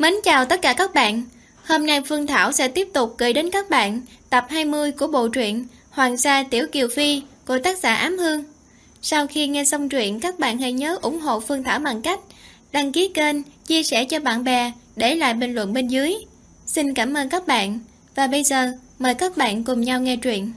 Mến chào tất cả các bạn. Hôm nay Phương Thảo sẽ tiếp tục gửi đến các bạn tập 20 của bộ truyện Hoàng gia Tiểu Kiều Phi của tác giả Ám Hương. Sau khi nghe xong truyện, các bạn hãy nhớ ủng hộ Phương Thảo bằng cách đăng ký kênh, chia sẻ cho bạn bè, để lại bình luận bên dưới. Xin cảm ơn các bạn. Và bây giờ, mời các bạn cùng nhau nghe truyện.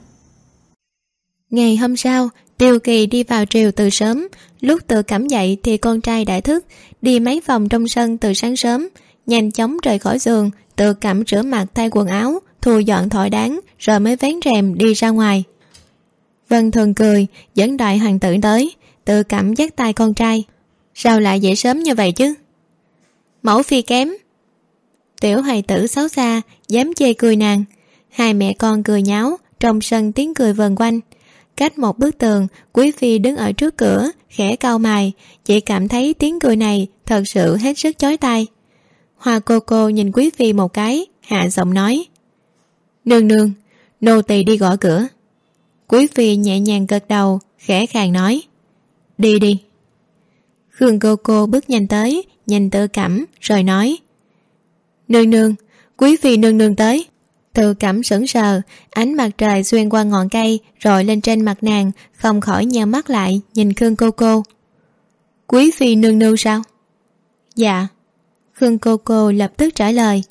Ngày hôm sau, Tiêu Kỳ đi vào triều từ sớm, lúc tự cảm dậy thì con trai đã thức, đi mấy vòng trong sân từ sáng sớm, nhanh chóng rời khỏi giường, tự cảm rửa mặt thay quần áo, thu dọn thỏi đáng, rồi mới vén rèm đi ra ngoài. Vân thường cười, dẫn đại hoàng tử tới, tự cảm dắt tay con trai. Sao lại dậy sớm như vậy chứ? Mẫu phi kém. Tiểu hài tử xấu xa, dám chê cười nàng. Hai mẹ con cười nháo, trong sân tiếng cười vần quanh cách một bức tường quý phi đứng ở trước cửa khẽ cau mày chỉ cảm thấy tiếng cười này thật sự hết sức chói tai hoa cô cô nhìn quý phi một cái, hạ giọng nói. Nương nương, nô tỳ đi gõ cửa. Quý phi nhẹ nhàng gật đầu, khẽ khàng nói. Đi đi. Khương cô cô bước nhanh tới, nhìn tự cảm rồi nói. Nương nương, quý phi nương nương tới. Tự cảm sững sờ, ánh mặt trời xuyên qua ngọn cây, rồi lên trên mặt nàng, không khỏi nheo mắt lại, nhìn khương cô cô. Quý phi nương nương sao? Dạ khương cô cô lập tức trả lời.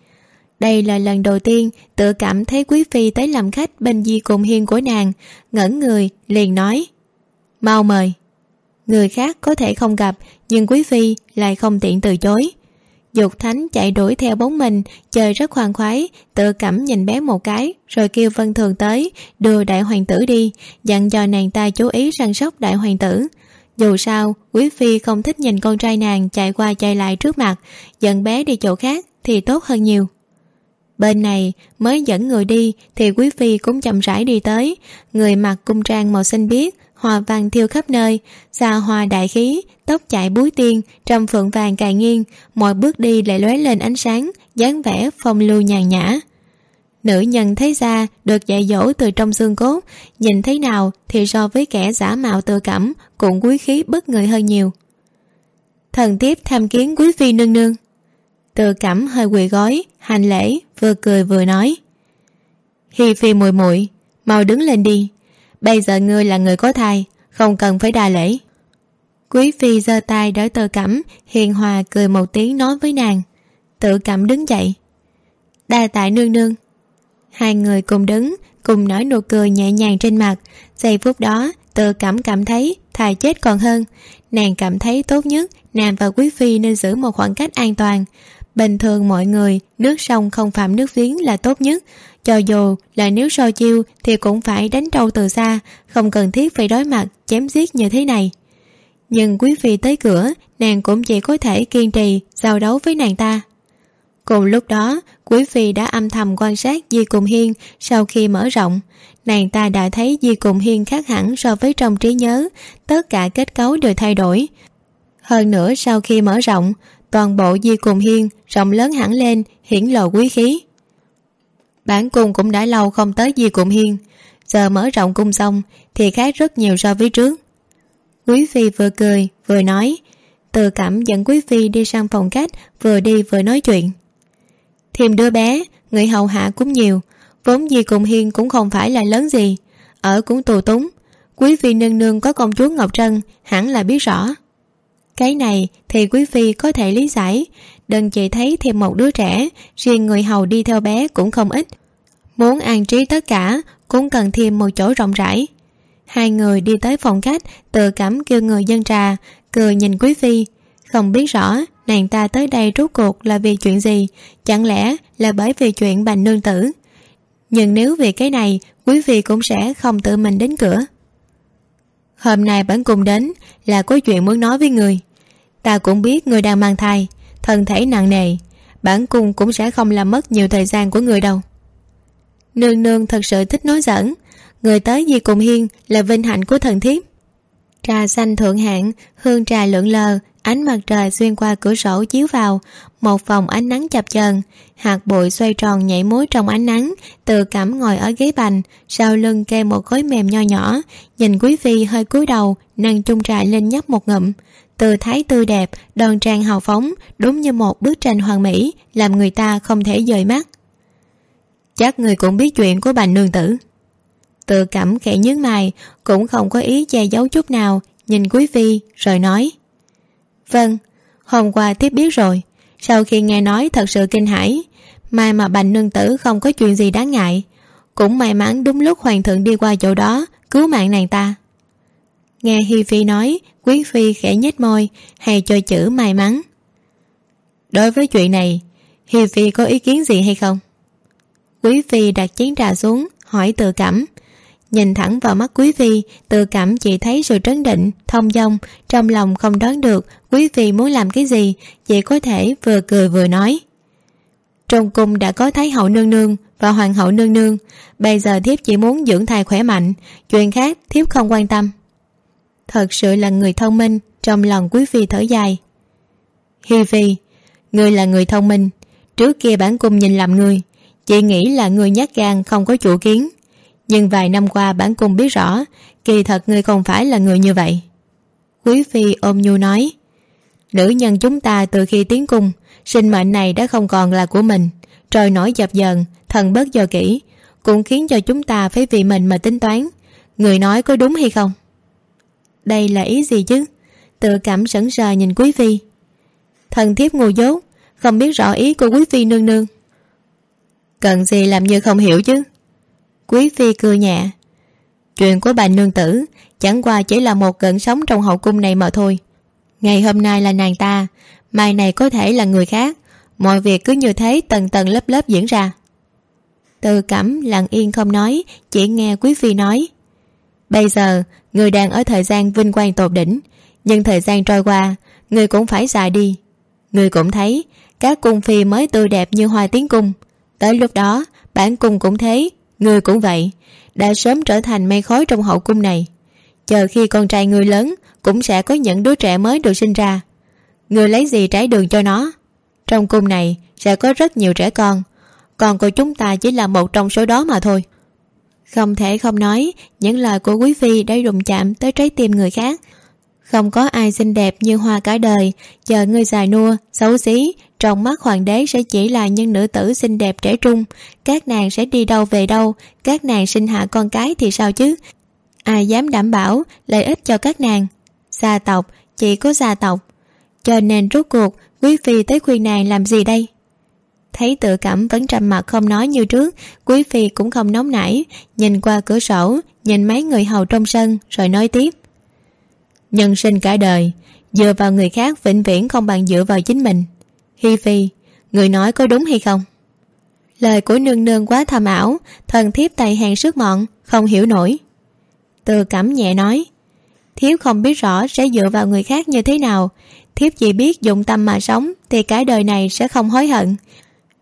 Đây là lần đầu tiên tự cảm thấy quý phi tới làm khách bên di cùng hiên của nàng, ngẩn người, liền nói. Mau mời. Người khác có thể không gặp, nhưng quý phi lại không tiện từ chối. Dục thánh chạy đuổi theo bóng mình, chơi rất khoan khoái, tự cảm nhìn bé một cái, rồi kêu vân thường tới, đưa đại hoàng tử đi, dặn cho nàng ta chú ý săn sóc đại hoàng tử dù sao, quý phi không thích nhìn con trai nàng chạy qua chạy lại trước mặt, dẫn bé đi chỗ khác thì tốt hơn nhiều. Bên này, mới dẫn người đi thì quý phi cũng chậm rãi đi tới. Người mặc cung trang màu xanh biếc, hoa văn thiêu khắp nơi, xa hoa đại khí, tóc chạy búi tiên trăm phượng vàng cài nghiêng, mọi bước đi lại lóe lên ánh sáng, dáng vẻ phong lưu nhàn nhã nữ nhân thấy ra được dạy dỗ từ trong xương cốt. Nhìn thấy nào thì so với kẻ giả mạo tự cảm cũng quý khí bất người hơn nhiều. Thần tiếp tham kiến quý phi nương nương. Tự cảm hơi quỳ gói hành lễ vừa cười vừa nói. Hi phi muội muội mau đứng lên đi. Bây giờ ngươi là người có thai không cần phải đà lễ. Quý phi giơ tay đỡ tự cảm, hiền hòa cười một tiếng nói với nàng. Tự cảm đứng dậy. Đa tại nương nương hai người cùng đứng, cùng nói nụ cười nhẹ nhàng trên mặt. Giây phút đó tự cảm cảm thấy thà chết còn hơn. Nàng cảm thấy tốt nhất nàng và quý phi nên giữ một khoảng cách an toàn. Bình thường mọi người, nước sông không phạm nước viếng là tốt nhất. Cho dù là nếu so chiêu thì cũng phải đánh trâu từ xa, không cần thiết phải đối mặt, chém giết như thế này. Nhưng quý phi tới cửa, nàng cũng chỉ có thể kiên trì giao đấu với nàng ta cùng lúc đó, quý phi đã âm thầm quan sát di cùng hiên sau khi mở rộng. Nàng ta đã thấy di cùng hiên khác hẳn so với trong trí nhớ, tất cả kết cấu đều thay đổi. Hơn nữa, sau khi mở rộng, toàn bộ di cùng hiên rộng lớn hẳn lên, hiển lộ quý khí. Bản cung cũng đã lâu không tới di cùng hiên. Giờ mở rộng cung xong, thì khác rất nhiều so với trước. Quý phi vừa cười, vừa nói, từ cảm dẫn quý phi đi sang phòng khách, vừa đi vừa nói chuyện thêm đứa bé, người hầu hạ cũng nhiều. Vốn gì cùng hiên cũng không phải là lớn gì, ở cũng tù túng. Quý phi nương nương có công chúa ngọc trân hẳn là biết rõ. Cái này thì quý phi có thể lý giải. Đừng chỉ thấy thêm một đứa trẻ, riêng người hầu đi theo bé cũng không ít. Muốn an trí tất cả, cũng cần thêm một chỗ rộng rãi. Hai người đi tới phòng khách, tự cảm kêu người dân trà, cười nhìn quý phi. Không biết rõ nàng ta tới đây rốt cuộc là vì chuyện gì? Chẳng lẽ là bởi vì chuyện bành nương tử? Nhưng nếu vì cái này, quý vị cũng sẽ không tự mình đến cửa. Hôm nay bản cùng đến là có chuyện muốn nói với người. Ta cũng biết người đang mang thai, thân thể nặng nề. Bản cung cũng sẽ không làm mất nhiều thời gian của người đâu. Nương nương thật sự thích nói giỡn. Người tới di cùng hiên là vinh hạnh của thần thiếp. Trà xanh thượng hạng, hương trà lượn lờ ánh mặt trời xuyên qua cửa sổ chiếu vào, một vòng ánh nắng chập chờn. Hạt bụi xoay tròn nhảy múa trong ánh nắng tự cảm ngồi ở ghế bành, sau lưng kê một gối mềm nho nhỏ. Nhìn quý phi hơi cúi đầu nâng chung trà lên nhấp một ngụm. Từ thái tươi đẹp, đoan trang hào phóng, đúng như một bức tranh hoàn mỹ, làm người ta không thể dời mắt. Chắc người cũng biết chuyện của bành nương tử. Tự cảm khẽ nhướng mày, cũng không có ý che giấu chút nào, nhìn quý phi, rồi nói vâng hôm qua tiếp biết rồi. Sau khi nghe nói thật sự kinh hãi mai mà bành nương tử không có chuyện gì đáng ngại. Cũng may mắn đúng lúc hoàng thượng đi qua chỗ đó, cứu mạng nàng ta. Nghe hi phi nói, quý phi khẽ nhếch môi, hay cho chữ may mắn. Đối với chuyện này, hi phi có ý kiến gì hay không? Quý phi đặt chén trà xuống, hỏi tự cảm nhìn thẳng vào mắt quý vị, tự cảm chỉ thấy sự trấn định thông dong. Trong lòng không đoán được quý vị muốn làm cái gì chỉ có thể vừa cười vừa nói. Trong cung đã có thái hậu nương nương và hoàng hậu nương nương. Bây giờ thiếp chỉ muốn dưỡng thai khỏe mạnh. Chuyện khác thiếp không quan tâm. Thật sự là người thông minh trong lòng quý phi thở dài. Hi phi người là người thông minh. Trước kia bản cung nhìn làm người chị nghĩ là người nhát gan không có chủ kiến nhưng vài năm qua bản cung biết rõ, kỳ thật ngươi không phải là người như vậy. Quý phi ôm nhu nói, nữ nhân chúng ta từ khi tiến cung, sinh mệnh này đã không còn là của mình. Trời nổi dập dờn, thần bớt do kỹ cũng khiến cho chúng ta phải vì mình mà tính toán. Người nói có đúng hay không? Đây là ý gì chứ? Tự cảm sững sờ nhìn quý phi. Thần thiếp ngu dốt, không biết rõ ý của quý phi nương nương. Cần gì làm như không hiểu chứ? Quý phi cười nhẹ. Chuyện của bà nương tử, chẳng qua chỉ là một cận sống trong hậu cung này mà thôi. Ngày hôm nay là nàng ta, mai này có thể là người khác. Mọi việc cứ như thế tầng tầng lớp lớp diễn ra. Từ cẩm lặng yên không nói, chỉ nghe quý phi nói. Bây giờ, người đang ở thời gian vinh quang tột đỉnh, nhưng thời gian trôi qua, người cũng phải già đi. Người cũng thấy, các cung phi mới tươi đẹp như hoa tiến cung. Tới lúc đó, bản cung cũng thế người cũng vậy, đã sớm trở thành mây khói trong hậu cung này. Chờ khi con trai người lớn cũng sẽ có những đứa trẻ mới được sinh ra. Người lấy gì trái đường cho nó? Trong cung này sẽ có rất nhiều trẻ con, còn của chúng ta chỉ là một trong số đó mà thôi. Không thể không nói, những lời của quý phi đã đụng chạm tới trái tim người khác. Không có ai xinh đẹp như hoa cả đời, chờ ngươi dài nua, xấu xí trong mắt hoàng đế sẽ chỉ là những nữ tử xinh đẹp trẻ trung. Các nàng sẽ đi đâu về đâu? Các nàng sinh hạ con cái thì sao chứ? Ai dám đảm bảo lợi ích cho các nàng? Gia tộc, chỉ có gia tộc. Cho nên rốt cuộc, quý phi tới khuyên nàng làm gì đây? Thấy tự cảm vẫn trầm mặt không nói như trước, quý phi cũng không nóng nảy. Nhìn qua cửa sổ, nhìn mấy người hầu trong sân, rồi nói tiếp. Nhân sinh cả đời, dựa vào người khác vĩnh viễn không bằng dựa vào chính mình hi phi, người nói có đúng hay không? Lời của nương nương quá thầm ảo, thần thiếp tay hàng sức mọn, không hiểu nổi. Từ cảm nhẹ nói thiếp không biết rõ sẽ dựa vào người khác như thế nào. Thiếp chỉ biết dụng tâm mà sống, thì cả đời này sẽ không hối hận.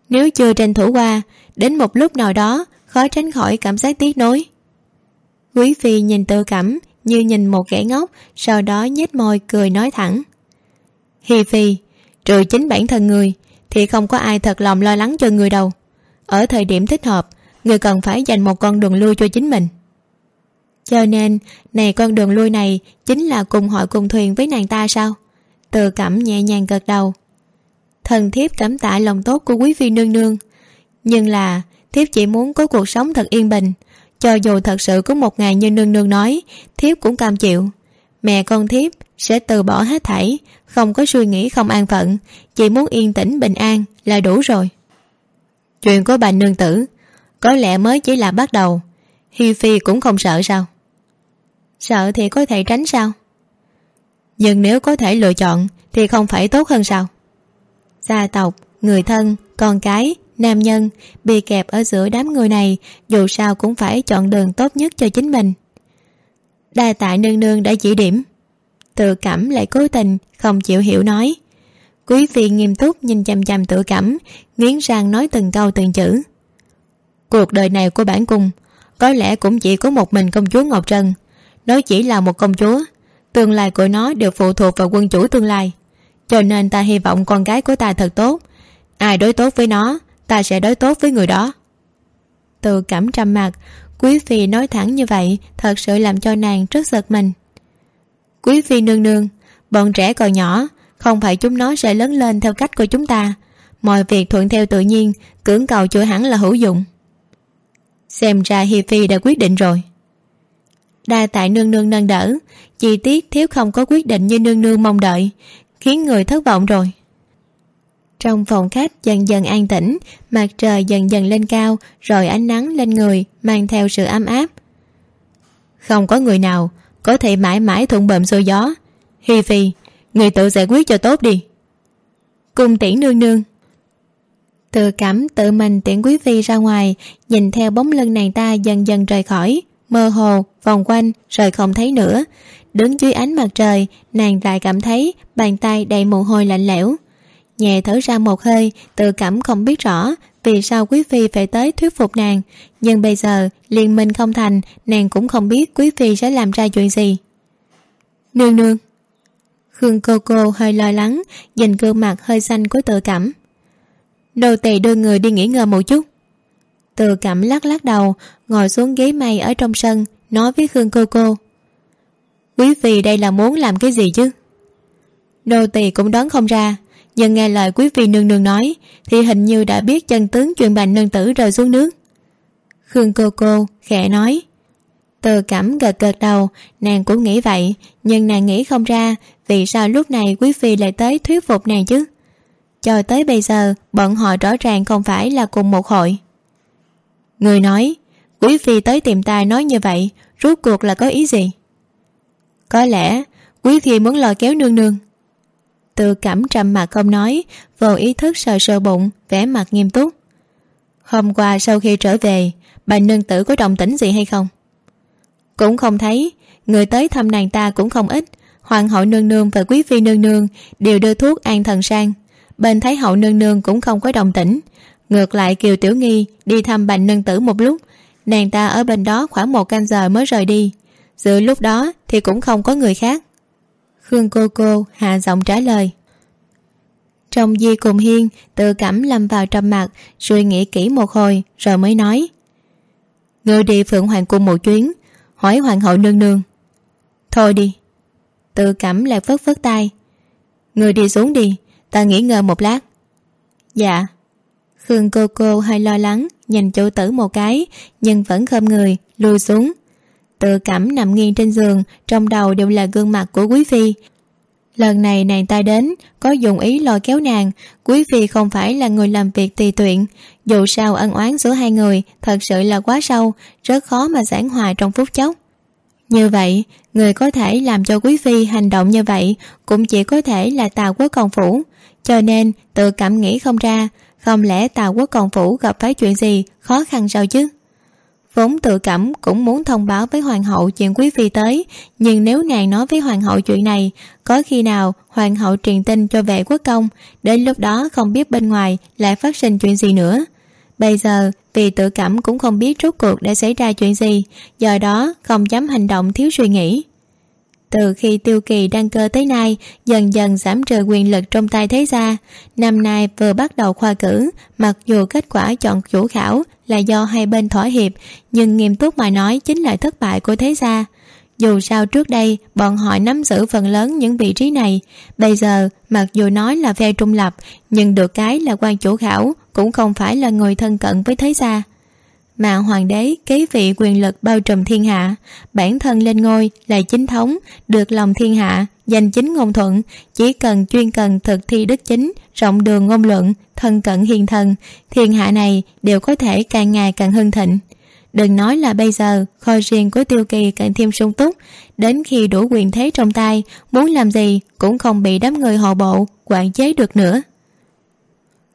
Nếu chưa tranh thủ qua, đến một lúc nào đó, khó tránh khỏi cảm giác tiếc nối. Quý phi nhìn tự cảm như nhìn một kẻ ngốc, sau đó nhếch môi cười nói thẳng, hi phi trừ chính bản thân người, thì không có ai thật lòng lo lắng cho người đâu. Ở thời điểm thích hợp, người cần phải dành một con đường lui cho chính mình. Cho nên, này con đường lui này chính là cùng hội cùng thuyền với nàng ta sao? Từ cẩm nhẹ nhàng gật đầu. Thần thiếp cảm tạ lòng tốt của quý phi nương nương. Nhưng là, thiếp chỉ muốn có cuộc sống thật yên bình. Cho dù thật sự có một ngày như nương nương nói, thiếp cũng cam chịu mẹ con thiếp sẽ từ bỏ hết thảy, không có suy nghĩ không an phận, chỉ muốn yên tĩnh bình an là đủ rồi. Chuyện của bà nương tử có lẽ mới chỉ là bắt đầu, hi phi cũng không sợ sao? Sợ thì có thể tránh sao? Nhưng nếu có thể lựa chọn thì không phải tốt hơn sao? Gia tộc, người thân, con cái, nam nhân bị kẹp ở giữa đám người này dù sao cũng phải chọn đường tốt nhất cho chính mình đa tạ nương nương đã chỉ điểm. Tự cảm lại cố tình, không chịu hiểu nói. Quý phi nghiêm túc nhìn chăm chăm tự cảm, nghiến răng nói từng câu từng chữ. Cuộc đời này của bản cung, có lẽ cũng chỉ có một mình công chúa ngọc trân. Nó chỉ là một công chúa, tương lai của nó đều phụ thuộc vào quân chủ tương lai. Cho nên ta hy vọng con gái của ta thật tốt. Ai đối tốt với nó, ta sẽ đối tốt với người đó. Từ cảm trầm mặt quý phi nói thẳng như vậy, thật sự làm cho nàng rất giật mình. Quý phi nương nương, bọn trẻ còn nhỏ, không phải chúng nó sẽ lớn lên theo cách của chúng ta. Mọi việc thuận theo tự nhiên, cưỡng cầu chưa hẳn là hữu dụng. Xem ra hi phi đã quyết định rồi. Đa tại nương nương nâng đỡ, chi tiết thiếu không có quyết định như nương nương mong đợi, khiến người thất vọng rồi trong phòng khách dần dần an tĩnh, mặt trời dần dần lên cao, rồi ánh nắng lên người, mang theo sự ấm áp. Không có người nào có thể mãi mãi thuận bợm xuôi gió. Hi phi, người tự giải quyết cho tốt đi. Cung tiễn nương nương. Tự cảm tự mình tiễn quý phi ra ngoài, nhìn theo bóng lưng nàng ta dần dần rời khỏi, mơ hồ, vòng quanh, rồi không thấy nữa. Đứng dưới ánh mặt trời, nàng lại cảm thấy bàn tay đầy mồ hôi lạnh lẽo nhẹ thở ra một hơi, tự cảm không biết rõ vì sao quý phi phải tới thuyết phục nàng. Nhưng bây giờ, liên minh không thành, nàng cũng không biết quý phi sẽ làm ra chuyện gì. Nương nương. Khương cô cô hơi lo lắng, nhìn gương mặt hơi xanh của tự cảm. Đồ tỳ đưa người đi nghỉ ngơi một chút. Tự cảm lắc lắc đầu, ngồi xuống ghế mây ở trong sân, nói với khương cô cô. Quý phi đây là muốn làm cái gì chứ? Đồ tỳ cũng đoán không ra nhưng nghe lời quý vị nương nương nói, thì hình như đã biết chân tướng chuyện bành nương tử rơi xuống nước. Khương cô cô khẽ nói từ cảm gật gật đầu, nàng cũng nghĩ vậy, nhưng nàng nghĩ không ra, vì sao lúc này quý phi lại tới thuyết phục nàng chứ? Cho tới bây giờ, bọn họ rõ ràng không phải là cùng một hội. Người nói, quý phi tới tìm ta nói như vậy, rốt cuộc là có ý gì? Có lẽ, quý phi muốn lôi kéo nương nương từ cảm trầm mặt không nói, vô ý thức sờ sờ bụng, vẻ mặt nghiêm túc. Hôm qua sau khi trở về, bà nương tử có đồng tĩnh gì hay không? Cũng không thấy, người tới thăm nàng ta cũng không ít. Hoàng hậu nương nương và quý phi nương nương đều đưa thuốc an thần sang. Bên thái hậu nương nương cũng không có đồng tĩnh ngược lại kiều tiểu nghi đi thăm bành nương tử một lúc. Nàng ta ở bên đó khoảng một canh giờ mới rời đi. Giữa lúc đó thì cũng không có người khác khương cô cô hạ giọng trả lời. Trong di cùng hiên, tự cảm lâm vào trầm mặt suy nghĩ kỹ một hồi, rồi mới nói. Ngươi đi phượng hoàng cung một chuyến, hỏi hoàng hậu nương nương. Thôi đi. Tự cảm lại phất phất tay. Người đi xuống đi, ta nghỉ ngơi một lát. Dạ. Khương cô cô hơi lo lắng, nhìn chủ tử một cái, nhưng vẫn khom người, lùi xuống tự cảm nằm nghiêng trên giường, trong đầu đều là gương mặt của quý phi. Lần này nàng ta đến, có dùng ý lôi kéo nàng. Quý phi không phải là người làm việc tùy tuyện dù sao ân oán giữa hai người thật sự là quá sâu, rất khó mà giảng hòa trong phút chốc. Như vậy, người có thể làm cho quý phi hành động như vậy cũng chỉ có thể là tào quốc công phủ. Cho nên, tự cảm nghĩ không ra, không lẽ tào quốc công phủ gặp phải chuyện gì khó khăn sao chứ? Vốn tự cảm cũng muốn thông báo với hoàng hậu chuyện quý phi tới, nhưng nếu nàng nói với hoàng hậu chuyện này, có khi nào hoàng hậu truyền tin cho vệ quốc công, đến lúc đó không biết bên ngoài lại phát sinh chuyện gì nữa. Bây giờ, vì tự cảm cũng không biết rốt cuộc đã xảy ra chuyện gì, do đó không dám hành động thiếu suy nghĩ từ khi tiêu kỳ đăng cơ tới nay, dần dần giảm trừ quyền lực trong tay thế gia. Năm nay vừa bắt đầu khoa cử, mặc dù kết quả chọn chủ khảo là do hai bên thỏa hiệp, nhưng nghiêm túc mà nói chính là thất bại của thế gia. Dù sao trước đây, bọn họ nắm giữ phần lớn những vị trí này. Bây giờ, mặc dù nói là phe trung lập, nhưng được cái là quan chủ khảo cũng không phải là người thân cận với thế gia mà hoàng đế kế vị quyền lực bao trùm thiên hạ, bản thân lên ngôi là chính thống, được lòng thiên hạ danh chính ngôn thuận, chỉ cần chuyên cần thực thi đức chính, rộng đường ngôn luận, thân cận hiền thần, thiên hạ này đều có thể càng ngày càng hưng thịnh. Đừng nói là bây giờ, kho riêng của tiêu kỳ càng thêm sung túc, đến khi đủ quyền thế trong tay, muốn làm gì cũng không bị đám người họ bộ quản chế được nữa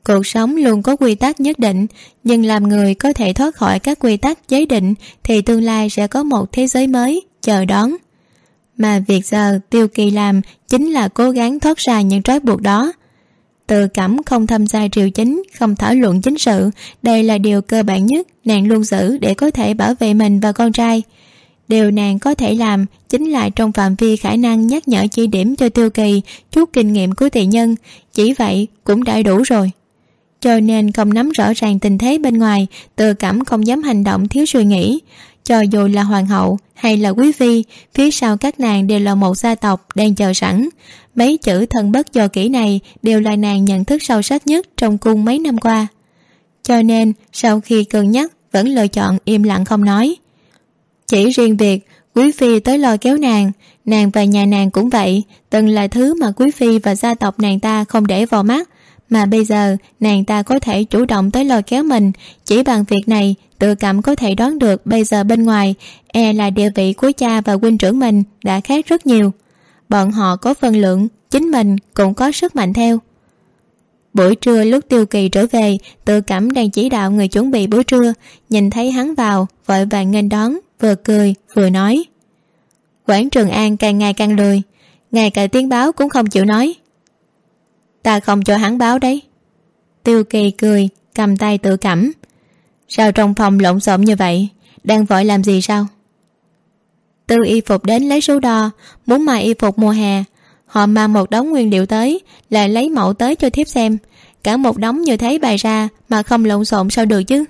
cuộc sống luôn có quy tắc nhất định, nhưng làm người có thể thoát khỏi các quy tắc giới định thì tương lai sẽ có một thế giới mới, chờ đón. Mà việc giờ tiêu kỳ làm chính là cố gắng thoát ra những trói buộc đó. Tự cảm không tham gia triều chính, không thảo luận chính sự, đây là điều cơ bản nhất nàng luôn giữ để có thể bảo vệ mình và con trai. Điều nàng có thể làm chính là trong phạm vi khả năng nhắc nhở chỉ điểm cho tiêu kỳ chút kinh nghiệm của tỷ nhân, chỉ vậy cũng đã đủ rồi cho nên không nắm rõ ràng tình thế bên ngoài, tự cảm không dám hành động thiếu suy nghĩ. Cho dù là hoàng hậu hay là quý phi, phía sau các nàng đều là một gia tộc đang chờ sẵn. Mấy chữ thần bất do kỹ này đều là nàng nhận thức sâu sắc nhất trong cung mấy năm qua. Cho nên, sau khi cân nhắc, vẫn lựa chọn im lặng không nói. Chỉ riêng việc quý phi tới lo kéo nàng nàng và nhà nàng cũng vậy, từng là thứ mà quý phi và gia tộc nàng ta không để vào mắt mà bây giờ, nàng ta có thể chủ động tới lôi kéo mình. Chỉ bằng việc này, tự cảm có thể đoán được bây giờ bên ngoài e là địa vị của cha và huynh trưởng mình đã khác rất nhiều. Bọn họ có phân lượng, chính mình cũng có sức mạnh theo. Buổi trưa lúc tiêu kỳ trở về, tự cảm đang chỉ đạo người chuẩn bị bữa trưa. Nhìn thấy hắn vào, vội vàng nghênh đón, vừa cười, vừa nói. Quảng trường an càng ngày càng lười. Ngay cả tiếng báo cũng không chịu nói ta không cho hắn báo đấy. Tiêu kỳ cười, cầm tay tự cảm. Sao trong phòng lộn xộn như vậy? Đang vội làm gì sao? Tư y phục đến lấy số đo, muốn mà y phục mùa hè. Họ mang một đống nguyên liệu tới, lại lấy mẫu tới cho thiếp xem. Cả một đống như thế bày ra mà không lộn xộn sao được chứ?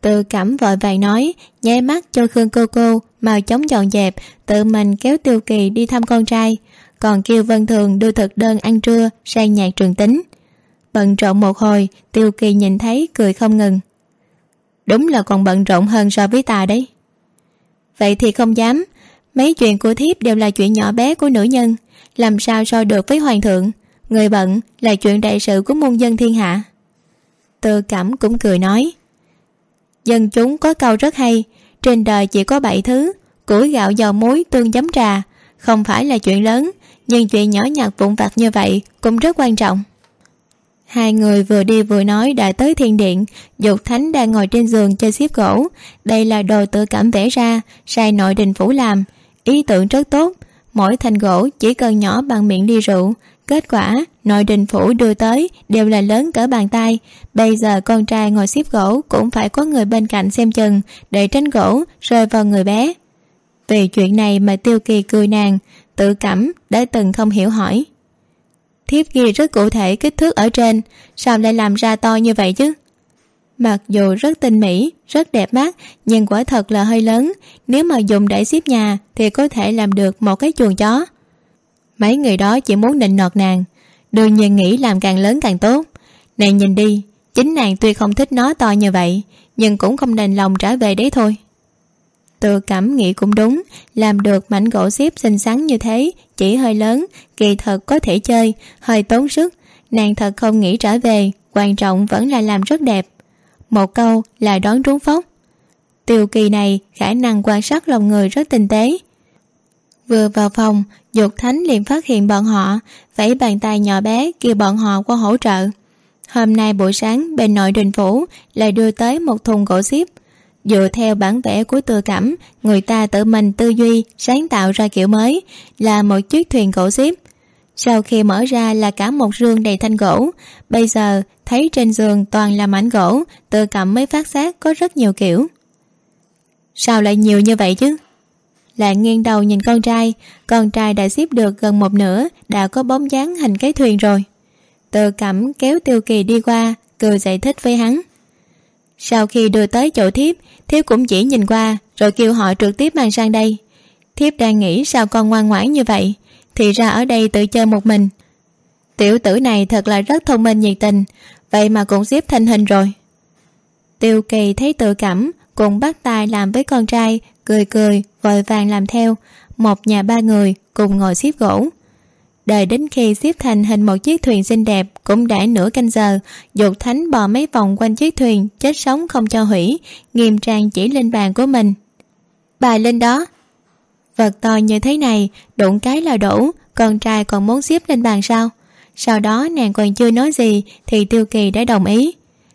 Tự cảm vội vàng nói, nháy mắt cho khương cô cô mau chóng dọn dẹp, tự mình kéo tiêu kỳ đi thăm con trai còn kêu vân thường đưa thực đơn ăn trưa sang nhạc trường tính. Bận rộn một hồi, tiêu kỳ nhìn thấy, cười không ngừng. Đúng là còn bận rộn hơn so với ta đấy. Vậy thì không dám. Mấy chuyện của thiếp đều là chuyện nhỏ bé của nữ nhân. Làm sao so được với hoàng thượng? Người bận là chuyện đại sự của muôn dân thiên hạ. Tư cảm cũng cười nói. Dân chúng có câu rất hay. Trên đời chỉ có bảy thứ. Củi gạo, dầu muối, tương giấm trà. Không phải là chuyện lớn nhưng chuyện nhỏ nhặt vụn vặt như vậy cũng rất quan trọng. Hai người vừa đi vừa nói đã tới thiên điện, dục thánh đang ngồi trên giường chơi xiếp gỗ. Đây là đồ tự cảm vẽ ra, sai nội đình phủ làm. Ý tưởng rất tốt, mỗi thành gỗ chỉ cần nhỏ bằng miệng ly rượu. Kết quả, nội đình phủ đưa tới đều là lớn cỡ bàn tay. Bây giờ con trai ngồi xiếp gỗ cũng phải có người bên cạnh xem chừng để tránh gỗ rơi vào người bé. Vì chuyện này mà tiêu kỳ cười nàng tự cảm đã từng không hiểu hỏi. Thiếp ghi rất cụ thể kích thước ở trên, sao lại làm ra to như vậy chứ? Mặc dù rất tinh mỹ, rất đẹp mắt, nhưng quả thật là hơi lớn. Nếu mà dùng để xếp nhà thì có thể làm được một cái chuồng chó. Mấy người đó chỉ muốn định nọt nàng. Đương nhiên nghĩ làm càng lớn càng tốt. Nàng nhìn đi, chính nàng tuy không thích nó to như vậy, nhưng cũng không đành lòng trả về đấy thôi tự cảm nghĩ cũng đúng, làm được mảnh gỗ xếp xinh xắn như thế, chỉ hơi lớn, kỳ thật có thể chơi, hơi tốn sức. Nàng thật không nghĩ trở về, quan trọng vẫn là làm rất đẹp. Một câu là đón trúng phóc. tiêu kỳ này khả năng quan sát lòng người rất tinh tế. Vừa vào phòng, dục thánh liền phát hiện bọn họ, vẫy bàn tay nhỏ bé kêu bọn họ qua hỗ trợ. Hôm nay buổi sáng, bên nội đình phủ lại đưa tới một thùng gỗ xếp dựa theo bản vẽ của tự cảm, người ta tự mình tư duy, sáng tạo ra kiểu mới, là một chiếc thuyền gỗ xếp. Sau khi mở ra là cả một rương đầy thanh gỗ, bây giờ thấy trên giường toàn là mảnh gỗ tự cảm mới phát giác có rất nhiều kiểu. Sao lại nhiều như vậy chứ? Lại nghiêng đầu nhìn con trai con trai đã xếp được gần một nửa, đã có bóng dáng hình cái thuyền rồi. Tự cảm kéo tiêu kỳ đi qua, cười giải thích với hắn sau khi đưa tới chỗ thiếp thiếp cũng chỉ nhìn qua, rồi kêu họ trực tiếp mang sang đây. Thiếp đang nghĩ sao con ngoan ngoãn như vậy, thì ra ở đây tự chơi một mình. Tiểu tử này thật là rất thông minh nhiệt tình, vậy mà cũng xếp thành hình rồi. Tiêu kỳ thấy tự cảm, cũng bắt tay làm với con trai, cười cười, vội vàng làm theo. Một nhà ba người cùng ngồi xếp gỗ đợi đến khi xếp thành hình một chiếc thuyền xinh đẹp cũng đã nửa canh giờ, dục thánh bò mấy vòng quanh chiếc thuyền, chết sống không cho hủy, nghiêm trang chỉ lên bàn của mình. Bà lên đó. Vật to như thế này, đụng cái là đổ con trai còn muốn xếp lên bàn sao? Sau đó nàng còn chưa nói gì thì tiêu kỳ đã đồng ý.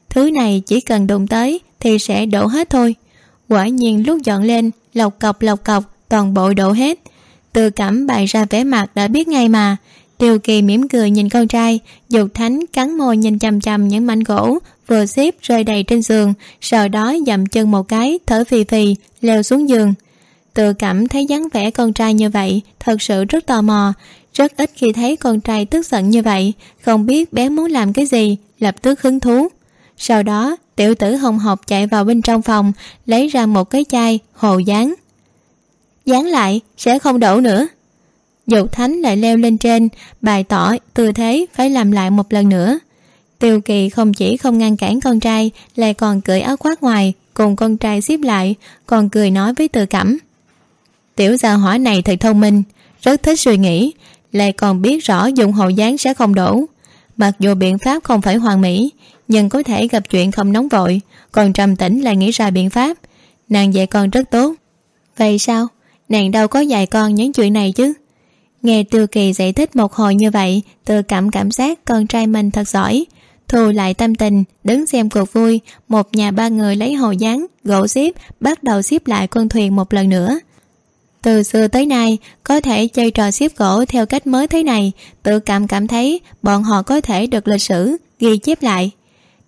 Thứ này chỉ cần đụng tới thì sẽ đổ hết thôi. Quả nhiên lúc dọn lên, lộc cọc lộc cọc, toàn bộ đổ hết từ cảm bày ra vẻ mặt đã biết ngay mà. Tiêu kỳ mỉm cười nhìn con trai, dục thánh cắn môi nhìn chằm chằm những mảnh gỗ vừa xếp rơi đầy trên giường, sau đó dậm chân một cái, thở phì phì, leo xuống giường. Tự cảm thấy dáng vẻ con trai như vậy, thật sự rất tò mò. Rất ít khi thấy con trai tức giận như vậy, không biết bé muốn làm cái gì, lập tức hứng thú. Sau đó, tiểu tử hồng học chạy vào bên trong phòng, lấy ra một cái chai, hồ dán dán lại, sẽ không đổ nữa. Dục thánh lại leo lên trên, bày tỏ tư thế phải làm lại một lần nữa. Tiêu kỳ không chỉ không ngăn cản con trai, lại còn cởi áo khoác ngoài, cùng con trai xếp lại, còn cười nói với tự cảm tiểu gia hỏa này thật thông minh, rất thích suy nghĩ, lại còn biết rõ dùng hồ dán sẽ không đổ. Mặc dù biện pháp không phải hoàn mỹ, nhưng có thể gặp chuyện không nóng vội, còn trầm tĩnh lại nghĩ ra biện pháp. Nàng dạy con rất tốt. Vậy sao? Nàng đâu có dạy con những chuyện này chứ? Nghe tư kỳ giải thích một hồi như vậy, tự cảm cảm giác con trai mình thật giỏi. Thù lại tâm tình, đứng xem cuộc vui. Một nhà ba người lấy hồ dán, gỗ xếp, bắt đầu xếp lại con thuyền một lần nữa. Từ xưa tới nay, có thể chơi trò xếp gỗ theo cách mới thế này. Tự cảm cảm thấy bọn họ có thể được lịch sử ghi chép lại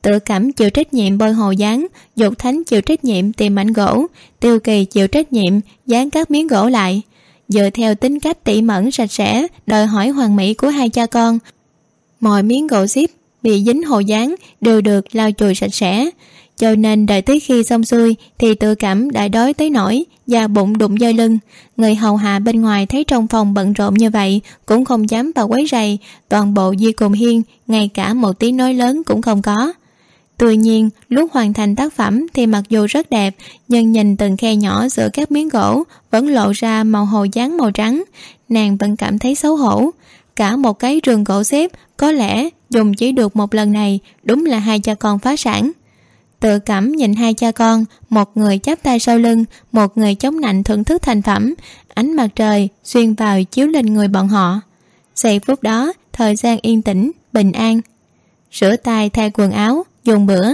tự cảm chịu trách nhiệm bôi hồ dán dục thánh chịu trách nhiệm tìm mảnh gỗ, tiêu kỳ chịu trách nhiệm dán các miếng gỗ lại. Dựa theo tính cách tỉ mẩn, sạch sẽ, đòi hỏi hoàn mỹ của hai cha con. Mọi miếng gỗ xếp bị dính hồ dán đều được lau chùi sạch sẽ. Cho nên đợi tới khi xong xuôi thì tự cảm đã đói tới nỗi da bụng đụng dơi lưng. Người hầu hạ bên ngoài thấy trong phòng bận rộn như vậy cũng không dám vào quấy rầy. Toàn bộ di cùng hiên, ngay cả một tiếng nói lớn cũng không có tuy nhiên, lúc hoàn thành tác phẩm thì mặc dù rất đẹp, nhưng nhìn từng khe nhỏ giữa các miếng gỗ vẫn lộ ra màu hồ dán màu trắng. Nàng vẫn cảm thấy xấu hổ. Cả một cái rừng gỗ xếp có lẽ dùng chỉ được một lần này đúng là hai cha con phá sản. Tự cảm nhìn hai cha con, một người chắp tay sau lưng, một người chống nạnh thưởng thức thành phẩm, ánh mặt trời xuyên vào chiếu lên người bọn họ. Giây phút đó, thời gian yên tĩnh, bình an. Rửa tay thay quần áo dùng bữa.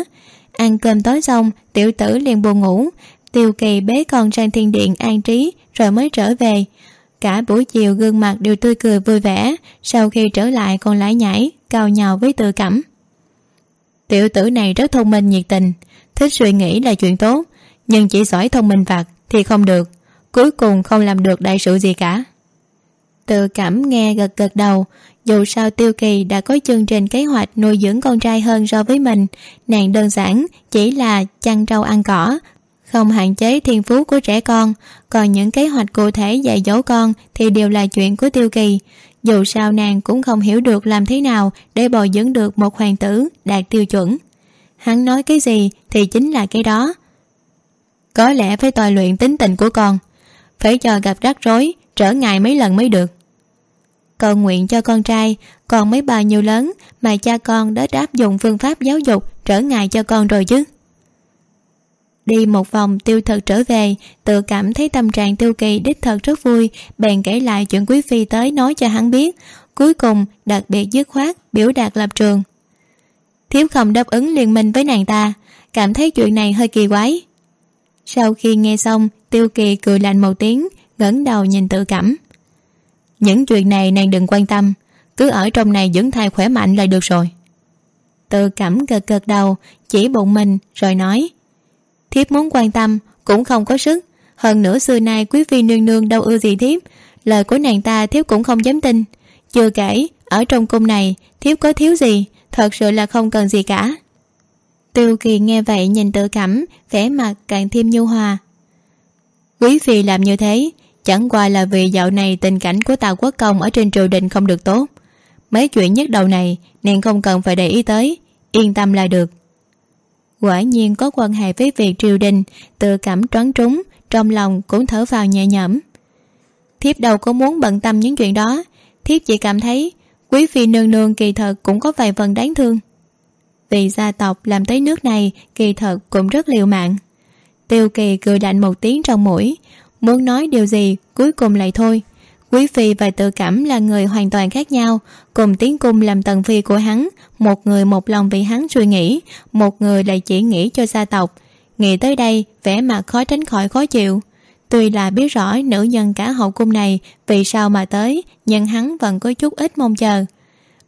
Ăn cơm tối xong, tiểu tử liền buồn ngủ. Tiêu kỳ bế con sang thiên điện an trí, rồi mới trở về. Cả buổi chiều gương mặt đều tươi cười vui vẻ. Sau khi trở lại còn lải nhải cào nhào với tự cảm. Tiểu tử này rất thông minh, nhiệt tình. Thích suy nghĩ là chuyện tốt. Nhưng chỉ giỏi thông minh vặt thì không được. Cuối cùng không làm được đại sự gì cả tự cảm nghe gật gật đầu. Dù sao tiêu kỳ đã có chương trình kế hoạch nuôi dưỡng con trai hơn so với mình. Nàng đơn giản, chỉ là chăn trâu ăn cỏ, không hạn chế thiên phú của trẻ con. Còn những kế hoạch cụ thể dạy dỗ con thì đều là chuyện của tiêu kỳ. Dù sao nàng cũng không hiểu được làm thế nào để bồi dưỡng được một hoàng tử đạt tiêu chuẩn. Hắn nói cái gì thì chính là cái đó. Có lẽ phải tòa luyện tính tình của con. Phải cho gặp rắc rối trở ngại mấy lần mới được. Cầu nguyện cho con trai, còn mấy bà nhiều lớn mà cha con đã áp dụng phương pháp giáo dục trở ngại cho con rồi chứ. Đi một vòng tiêu thật trở về, tự cảm thấy tâm trạng tiêu kỳ đích thật rất vui, bèn kể lại chuyện quý phi tới nói cho hắn biết, cuối cùng đặc biệt dứt khoát biểu đạt lập trường. Thiếp không đáp ứng liên minh với nàng ta, cảm thấy chuyện này hơi kỳ quái. Sau khi nghe xong, tiêu kỳ cười lạnh một tiếng ngẩng đầu nhìn tự cảm. Những chuyện này nàng đừng quan tâm, cứ ở trong này dưỡng thai khỏe mạnh là được rồi. Tự cảm gật gật đầu, chỉ bụng mình, rồi nói, thiếp muốn quan tâm cũng không có sức. Hơn nữa xưa nay quý phi nương nương đâu ưa gì thiếp. Lời của nàng ta thiếp cũng không dám tin. Chưa kể, ở trong cung này, thiếp có thiếu gì, thật sự là không cần gì cả. Tiêu kỳ nghe vậy nhìn tự cảm, vẻ mặt càng thêm nhu hòa. Quý phi làm như thế chẳng qua là vì dạo này tình cảnh của tào quốc công ở trên triều đình không được tốt. Mấy chuyện nhức đầu này, nàng không cần phải để ý tới. Yên tâm là được. Quả nhiên có quan hệ với việc triều đình, tự cảm trón trúng, trong lòng cũng thở vào nhẹ nhõm. Thiếp đâu có muốn bận tâm những chuyện đó. Thiếp chỉ cảm thấy quý phi nương nương kỳ thật cũng có vài phần đáng thương. Vì gia tộc làm tới nước này, kỳ thật cũng rất liều mạng. Tiêu kỳ cười đạnh một tiếng trong mũi muốn nói điều gì, cuối cùng lại thôi. Quý phi và tự cảm là người hoàn toàn khác nhau. Cùng tiến cung làm tần phi của hắn, một người một lòng vì hắn suy nghĩ, một người lại chỉ nghĩ cho gia tộc. Nghĩ tới đây, vẻ mặt khó tránh khỏi khó chịu. Tuy là biết rõ nữ nhân cả hậu cung này vì sao mà tới, nhưng hắn vẫn có chút ít mong chờ.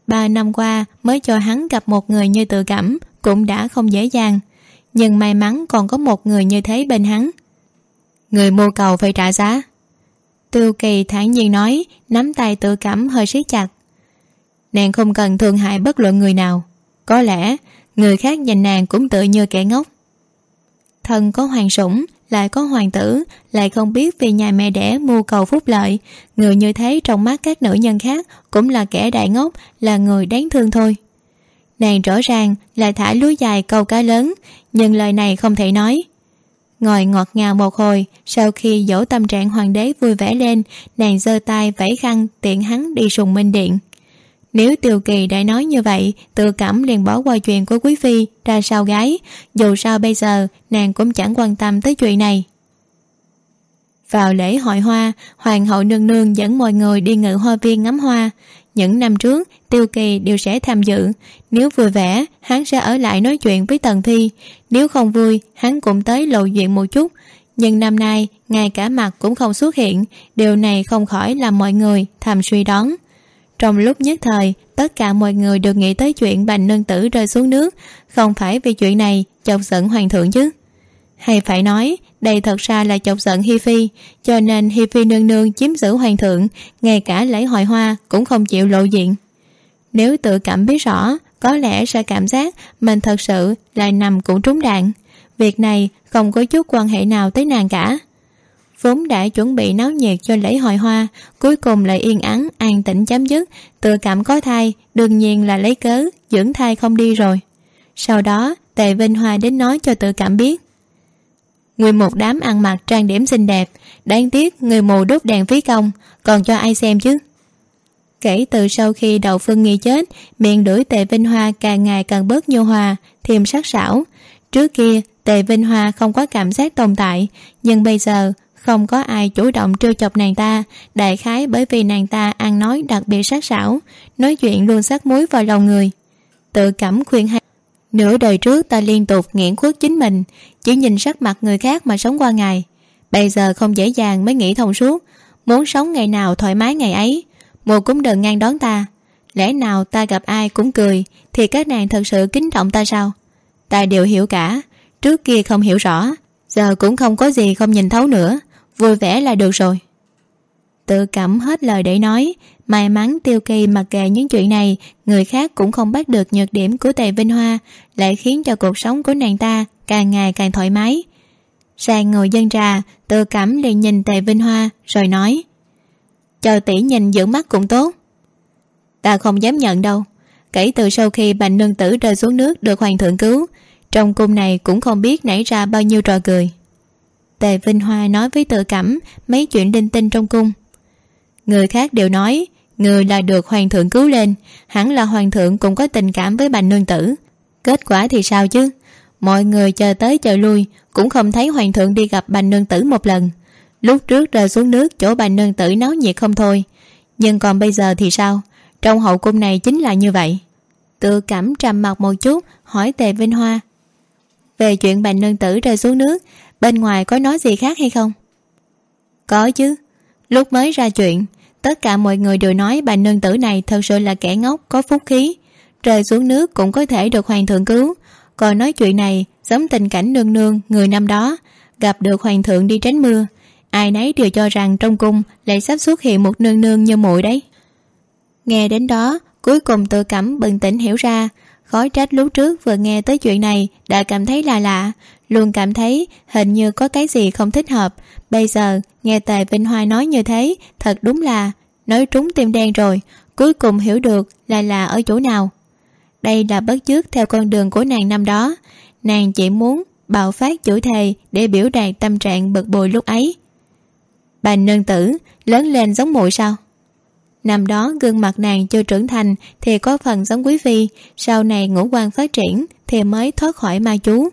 Ba năm qua, mới cho hắn gặp một người như tự cảm cũng đã không dễ dàng. Nhưng may mắn còn có một người như thế bên hắn người mua cầu phải trả giá. Tiêu kỳ thản nhiên nói, nắm tay tự cảm hơi siết chặt. Nàng không cần thương hại bất luận người nào. Có lẽ, người khác nhìn nàng cũng tự như kẻ ngốc. Thân có hoàng sủng, lại có hoàng tử, lại không biết vì nhà mẹ đẻ mưu cầu phúc lợi. Người như thế trong mắt các nữ nhân khác cũng là kẻ đại ngốc, là người đáng thương thôi. Nàng rõ ràng là thả lúa dài câu cá lớn, nhưng lời này không thể nói ngồi ngọt ngào một hồi. Sau khi dỗ tâm trạng hoàng đế vui vẻ lên, nàng giơ tay vẫy khăn, tiện hắn đi sùng minh điện. Nếu tiêu kỳ đã nói như vậy, tự cảm liền bỏ qua chuyện của quý phi, ra sao gái? Dù sao bây giờ, nàng cũng chẳng quan tâm tới chuyện này. Vào lễ hội hoa, hoàng hậu nương nương dẫn mọi người đi ngự hoa viên ngắm hoa những năm trước, tiêu kỳ đều sẽ tham dự. Nếu vui vẻ, hắn sẽ ở lại nói chuyện với tần thi. Nếu không vui, hắn cũng tới lộ diện một chút. Nhưng năm nay, ngay cả mặt cũng không xuất hiện. Điều này không khỏi làm mọi người thầm suy đoán. Trong lúc nhất thời, tất cả mọi người đều nghĩ tới chuyện bành nương tử rơi xuống nước. Không phải vì chuyện này chọc giận hoàng thượng chứ? Hay phải nói đây thật ra là chọc giận hi phi cho nên hi phi nương nương chiếm giữ hoàng thượng, ngay cả lễ hội hoa cũng không chịu lộ diện. Nếu tự cảm biết rõ, có lẽ sẽ cảm giác mình thật sự lại nằm cũng trúng đạn. Việc này không có chút quan hệ nào tới nàng cả. Vốn đã chuẩn bị náo nhiệt cho lễ hội hoa, cuối cùng lại yên ắng, an tĩnh chấm dứt, tự cảm có thai, đương nhiên là lấy cớ, dưỡng thai không đi rồi. Sau đó, tề vinh hoa đến nói cho tự cảm biết người một đám ăn mặc trang điểm xinh đẹp. Đáng tiếc người mù đốt đèn phí công. Còn cho ai xem chứ? Kể từ sau khi đậu phương nghi chết, miệng đuổi tề vinh hoa càng ngày càng bớt nhu hòa, thêm sắc sảo. Trước kia, tề vinh hoa không có cảm giác tồn tại, nhưng bây giờ không có ai chủ động trêu chọc nàng ta. Đại khái bởi vì nàng ta ăn nói đặc biệt sắc sảo, nói chuyện luôn sắc muối vào lòng người. Tự cảm khuyên hay nửa đời trước, ta liên tục nghiện khuất chính mình, chỉ nhìn sắc mặt người khác mà sống qua ngày. Bây giờ không dễ dàng mới nghĩ thông suốt, muốn sống ngày nào thoải mái ngày ấy, mùa cũng đừng ngang đón ta. Lẽ nào ta gặp ai cũng cười, thì các nàng thật sự kính trọng ta sao? Ta đều hiểu cả, trước kia không hiểu rõ, giờ cũng không có gì không nhìn thấu nữa, vui vẻ là được rồi. Tự cảm hết lời để nói may mắn tiêu kỳ mặc kệ những chuyện này, người khác cũng không bắt được nhược điểm của tề vinh hoa, lại khiến cho cuộc sống của nàng ta càng ngày càng thoải mái. Sang ngồi dân trà tự cảm liền nhìn tề vinh hoa, rồi nói chờ tỷ nhìn giữ mắt cũng tốt. Ta không dám nhận đâu. Kể từ sau khi bành nương tử rơi xuống nước được hoàng thượng cứu, trong cung này cũng không biết nảy ra bao nhiêu trò cười. Tề vinh hoa nói với tự cảm mấy chuyện đinh tinh trong cung. Người khác đều nói người là được hoàng thượng cứu lên, hẳn là hoàng thượng cũng có tình cảm với bành nương tử. Kết quả thì sao chứ? Mọi người chờ tới chờ lui, cũng không thấy hoàng thượng đi gặp bành nương tử một lần. Lúc trước rơi xuống nước, chỗ bành nương tử náo nhiệt không thôi. Nhưng còn bây giờ thì sao? Trong hậu cung này chính là như vậy. Tự cảm trầm mặc một chút, hỏi tề vinh hoa. Về chuyện bành nương tử rơi xuống nước, bên ngoài có nói gì khác hay không? Có chứ. Lúc mới ra chuyện tất cả mọi người đều nói bà nương tử này thật sự là kẻ ngốc, có phúc khí. Rơi xuống nước cũng có thể được hoàng thượng cứu. Còn nói chuyện này, giống tình cảnh nương nương, người năm đó. Gặp được hoàng thượng đi tránh mưa. Ai nấy đều cho rằng trong cung lại sắp xuất hiện một nương nương như muội đấy. Nghe đến đó, cuối cùng tự cảm bừng tỉnh hiểu ra. Khói trách lúc trước vừa nghe tới chuyện này, đã cảm thấy là lạ luôn cảm thấy hình như có cái gì không thích hợp. Bây giờ, nghe tề vinh hoa nói như thế, thật đúng là nói trúng tim đen rồi. Cuối cùng hiểu được là là ở chỗ nào. Đây là bất chước theo con đường của nàng năm đó. Nàng chỉ muốn bạo phát chủ thề để biểu đạt tâm trạng bực bội lúc ấy. Bà nương tử, lớn lên giống muội sao? Năm đó gương mặt nàng chưa trưởng thành thì có phần giống quý phi, sau này ngũ quan phát triển thì mới thoát khỏi ma chú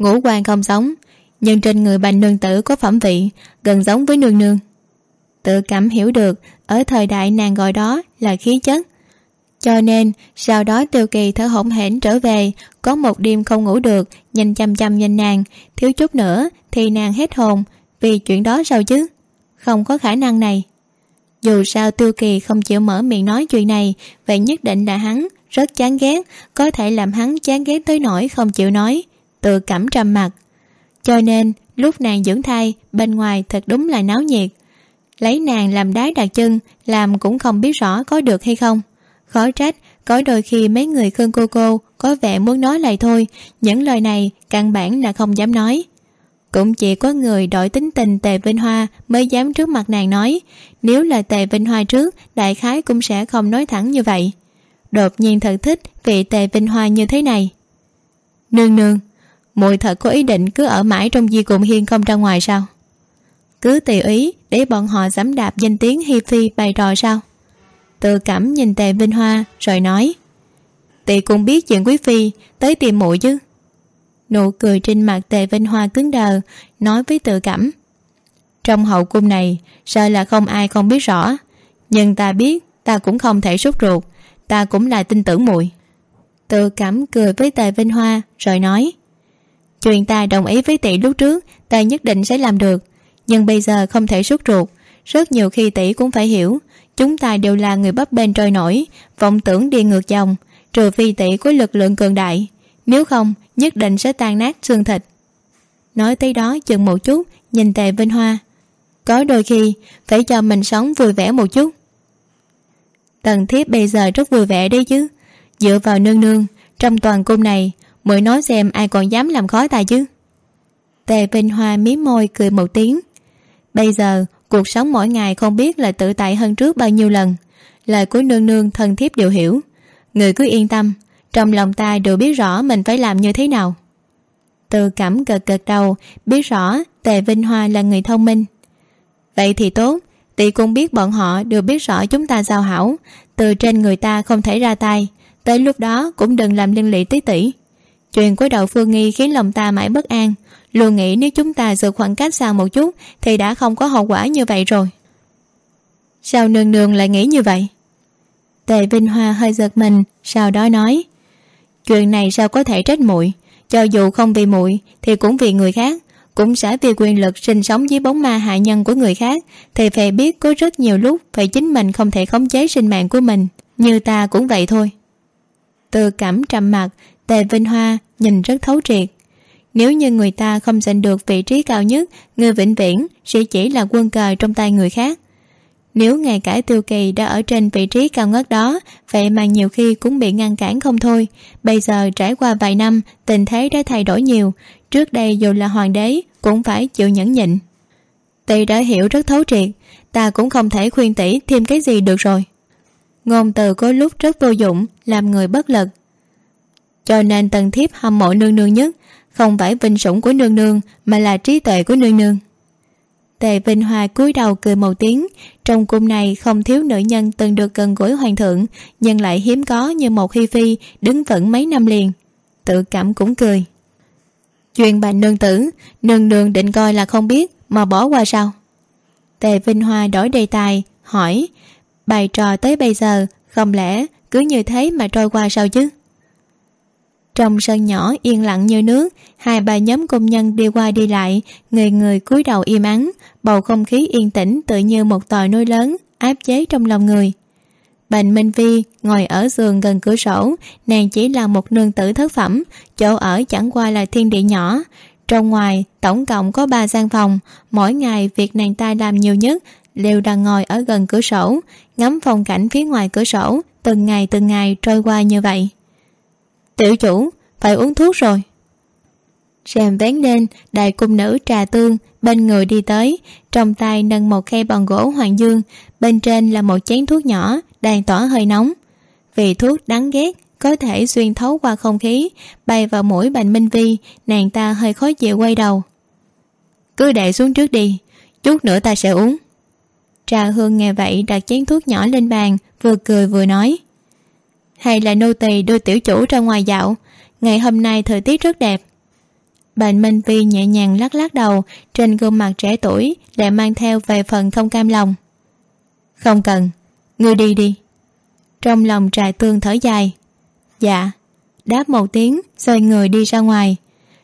ngũ quan không giống, nhưng trên người bành nương tử có phẩm vị gần giống với nương nương. Tự cảm hiểu được, ở thời đại nàng gọi đó là khí chất. Cho nên, sau đó tiêu kỳ thở hổn hển trở về, có một đêm không ngủ được, nhìn chăm chăm nhìn nàng, thiếu chút nữa thì nàng hết hồn, vì chuyện đó sao chứ? Không có khả năng này. Dù sao tiêu kỳ không chịu mở miệng nói chuyện này, vậy nhất định là hắn rất chán ghét, có thể làm hắn chán ghét tới nỗi không chịu nói tự cảm trầm mặt cho nên, lúc nàng dưỡng thai, bên ngoài thật đúng là náo nhiệt. Lấy nàng làm đái đặt chân, làm cũng không biết rõ có được hay không. Khó trách, có đôi khi mấy người khương cô cô có vẻ muốn nói lại thôi, những lời này căn bản là không dám nói. Cũng chỉ có người đổi tính tình tề vinh hoa mới dám trước mặt nàng nói, nếu là tề vinh hoa trước, đại khái cũng sẽ không nói thẳng như vậy. Đột nhiên thật thích vị tề vinh hoa như thế này. Nương nương muội thật có ý định cứ ở mãi trong di cùng hiên không ra ngoài sao? Cứ tùy ý, để bọn họ dám đạp danh tiếng hi phi bày trò sao? Tự cảm nhìn tề vinh hoa, rồi nói tỳ cũng biết chuyện quý phi, tới tìm muội chứ. Nụ cười trên mặt tề vinh hoa cứng đờ, nói với tự cảm, trong hậu cung này, sợ là không ai không biết rõ, nhưng ta biết ta cũng không thể sốt ruột, ta cũng là tin tưởng muội. Tự cảm cười với tề vinh hoa, rồi nói chuyện ta đồng ý với tỷ lúc trước, ta nhất định sẽ làm được. Nhưng bây giờ không thể sốt ruột. Rất nhiều khi tỷ cũng phải hiểu, chúng ta đều là người bấp bên trôi nổi, vọng tưởng đi ngược dòng, trừ phi tỷ có lực lượng cường đại. Nếu không, nhất định sẽ tan nát xương thịt. Nói tới đó chừng một chút, nhìn tề vinh hoa. Có đôi khi, phải cho mình sống vui vẻ một chút. Tần thiếp bây giờ rất vui vẻ đấy chứ. Dựa vào nương nương, trong toàn cung này mới nói xem ai còn dám làm khó ta chứ. Tề vinh hoa mí môi cười một tiếng. Bây giờ, cuộc sống mỗi ngày không biết là tự tại hơn trước bao nhiêu lần. Lời của nương nương thân thiếp đều hiểu. Người cứ yên tâm, trong lòng ta đều biết rõ mình phải làm như thế nào. Từ cảm gật gật đầu, biết rõ tề vinh hoa là người thông minh. Vậy thì tốt, tỷ cũng biết bọn họ đều biết rõ chúng ta giao hảo. Từ trên người ta không thể ra tay. Tới lúc đó cũng đừng làm liên lụy tí tỷ chuyện của đậu phương nghi khiến lòng ta mãi bất an. Luôn nghĩ nếu chúng ta giữ khoảng cách xa một chút, thì đã không có hậu quả như vậy rồi. Sao nương nương lại nghĩ như vậy? Tề vinh hoa hơi giật mình, sau đó nói, chuyện này sao có thể trách muội? Cho dù không vì muội, thì cũng vì người khác. Cũng sẽ vì quyền lực sinh sống dưới bóng ma hạ nhân của người khác, thì phải biết có rất nhiều lúc phải chính mình không thể khống chế sinh mạng của mình. Như ta cũng vậy thôi. Từ cảm trầm mặc tề vinh hoa nhìn rất thấu triệt. Nếu như người ta không giành được vị trí cao nhất, người vĩnh viễn sẽ chỉ là quân cờ trong tay người khác. Nếu ngay cả tiêu kỳ đã ở trên vị trí cao ngất đó, vậy mà nhiều khi cũng bị ngăn cản không thôi. Bây giờ trải qua vài năm, tình thế đã thay đổi nhiều. Trước đây dù là hoàng đế, cũng phải chịu nhẫn nhịn. Tỷ đã hiểu rất thấu triệt. Ta cũng không thể khuyên tỷ thêm cái gì được rồi. Ngôn từ có lúc rất vô dụng, làm người bất lực cho nên tần thiếp hâm mộ nương nương nhất không phải vinh sủng của nương nương mà là trí tuệ của nương nương. Tề vinh hoa cúi đầu cười một tiếng, trong cung này không thiếu nữ nhân từng được gần gũi hoàng thượng, nhưng lại hiếm có như một hi phi đứng vững mấy năm liền. Tự cảm cũng cười. Chuyện bà nương tử, nương nương định coi là không biết, mà bỏ qua sao? Tề vinh hoa đổi đề tài, hỏi bài trò tới bây giờ không lẽ cứ như thế mà trôi qua sao chứ? Trong sân nhỏ yên lặng như nước. Hai ba nhóm công nhân đi qua đi lại, người người cúi đầu im ắng. Bầu không khí yên tĩnh tự như một tòa núi lớn, áp chế trong lòng người. Bành minh vi ngồi ở giường gần cửa sổ, nàng chỉ là một nương tử thất phẩm, chỗ ở chẳng qua là thiên địa nhỏ. Trong ngoài, tổng cộng có ba gian phòng, mỗi ngày việc nàng ta làm nhiều nhất đều đang ngồi ở gần cửa sổ, ngắm phong cảnh phía ngoài cửa sổ, từng ngày từng ngày trôi qua như vậy tiểu chủ, phải uống thuốc rồi. Rèm vén lên đại cung nữ trà tương, bên người đi tới, trong tay nâng một khay bằng gỗ hoàng dương, bên trên là một chén thuốc nhỏ, đang tỏa hơi nóng. Vì thuốc đắng ghét, có thể xuyên thấu qua không khí, bay vào mũi bành minh vi, nàng ta hơi khó chịu quay đầu. Cứ để xuống trước đi, chút nữa ta sẽ uống. Trà hương nghe vậy đặt chén thuốc nhỏ lên bàn, vừa cười vừa nói hay là nô tỳ đưa tiểu chủ ra ngoài dạo. Ngày hôm nay thời tiết rất đẹp. Bệnh minh vi nhẹ nhàng lắc lắc đầu, trên gương mặt trẻ tuổi lại mang theo vài phần không cam lòng. Không cần, ngươi đi đi. Trong lòng trà tương thở dài. Dạ đáp một tiếng, xoay người đi ra ngoài.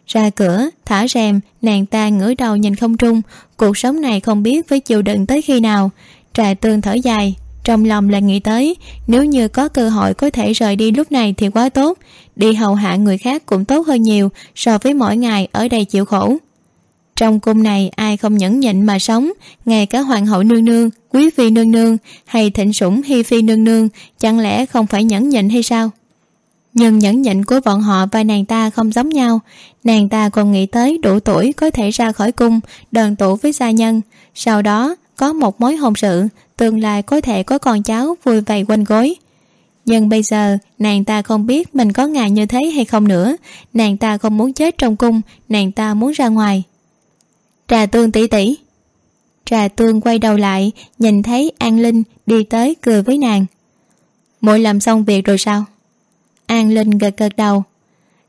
Ra cửa, thả rèm, nàng ta ngửa đầu nhìn không trung. Cuộc sống này không biết phải chịu đựng tới khi nào. Trà tương thở dài trong lòng là nghĩ tới, nếu như có cơ hội có thể rời đi lúc này thì quá tốt, đi hầu hạ người khác cũng tốt hơn nhiều so với mỗi ngày ở đây chịu khổ. Trong cung này, ai không nhẫn nhịn mà sống, ngay cả hoàng hậu nương nương, quý phi nương nương, hay thịnh sủng hi phi nương nương, chẳng lẽ không phải nhẫn nhịn hay sao? Nhưng nhẫn nhịn của bọn họ và nàng ta không giống nhau. Nàng ta còn nghĩ tới đủ tuổi có thể ra khỏi cung, đoàn tụ với gia nhân. Sau đó có một mối hôn sự, tương lai có thể có con cháu vui vầy quanh gối. Nhưng bây giờ, nàng ta không biết mình có ngày như thế hay không nữa. Nàng ta không muốn chết trong cung, nàng ta muốn ra ngoài. Trà tương tỷ tỷ trà tương quay đầu lại, nhìn thấy an linh đi tới cười với nàng. Muội làm xong việc rồi sao? An linh gật gật đầu.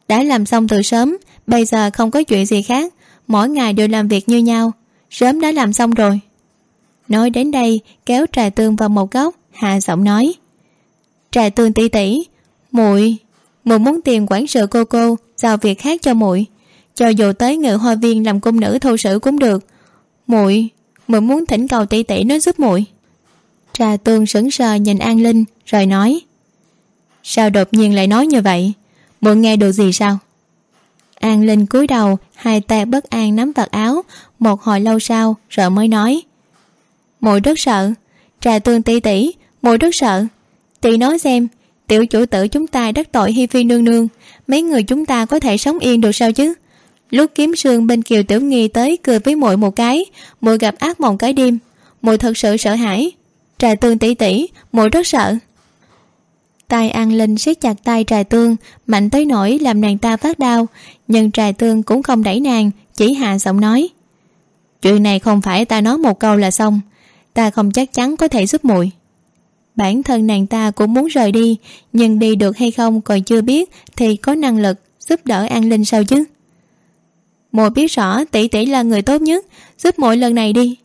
Đã làm xong từ sớm, bây giờ không có chuyện gì khác. Mỗi ngày đều làm việc như nhau. Sớm đã làm xong rồi nói đến đây, kéo trà tương vào một góc, hạ giọng nói. Trà tương tỉ tỉ, muội muội muốn tìm quản sự cô cô, giao việc khác cho muội. Cho dù tới ngự hoa viên làm cung nữ thô sử cũng được. Muội muội muốn thỉnh cầu tỷ tỷ nó giúp muội. Trà tương sững sờ nhìn an linh, rồi nói. Sao đột nhiên lại nói như vậy? Muội nghe được gì sao? An linh cúi đầu, hai tay bất an nắm vạt áo, một hồi lâu sau, rồi mới nói muội rất sợ. Trà tương tỷ tỷ muội rất sợ. Tỷ nói xem, tiểu chủ tử chúng ta đắc tội hi phi nương nương, mấy người chúng ta có thể sống yên được sao chứ? Lúc kiếm sương bên kiều tiểu nghi tới cười với muội một cái muội gặp ác mộng cái đêm. Muội thật sự sợ hãi. Trà tương tỷ tỷ muội rất sợ. Tay an linh siết chặt tay trà tương, mạnh tới nỗi làm nàng ta phát đau, nhưng trà tương cũng không đẩy nàng, chỉ hạ giọng nói. Chuyện này không phải ta nói một câu là xong ta không chắc chắn có thể giúp muội. Bản thân nàng ta cũng muốn rời đi, nhưng đi được hay không còn chưa biết thì có năng lực giúp đỡ an linh sao chứ? Muội biết rõ tỷ tỷ là người tốt nhất, giúp mỗi lần này đi.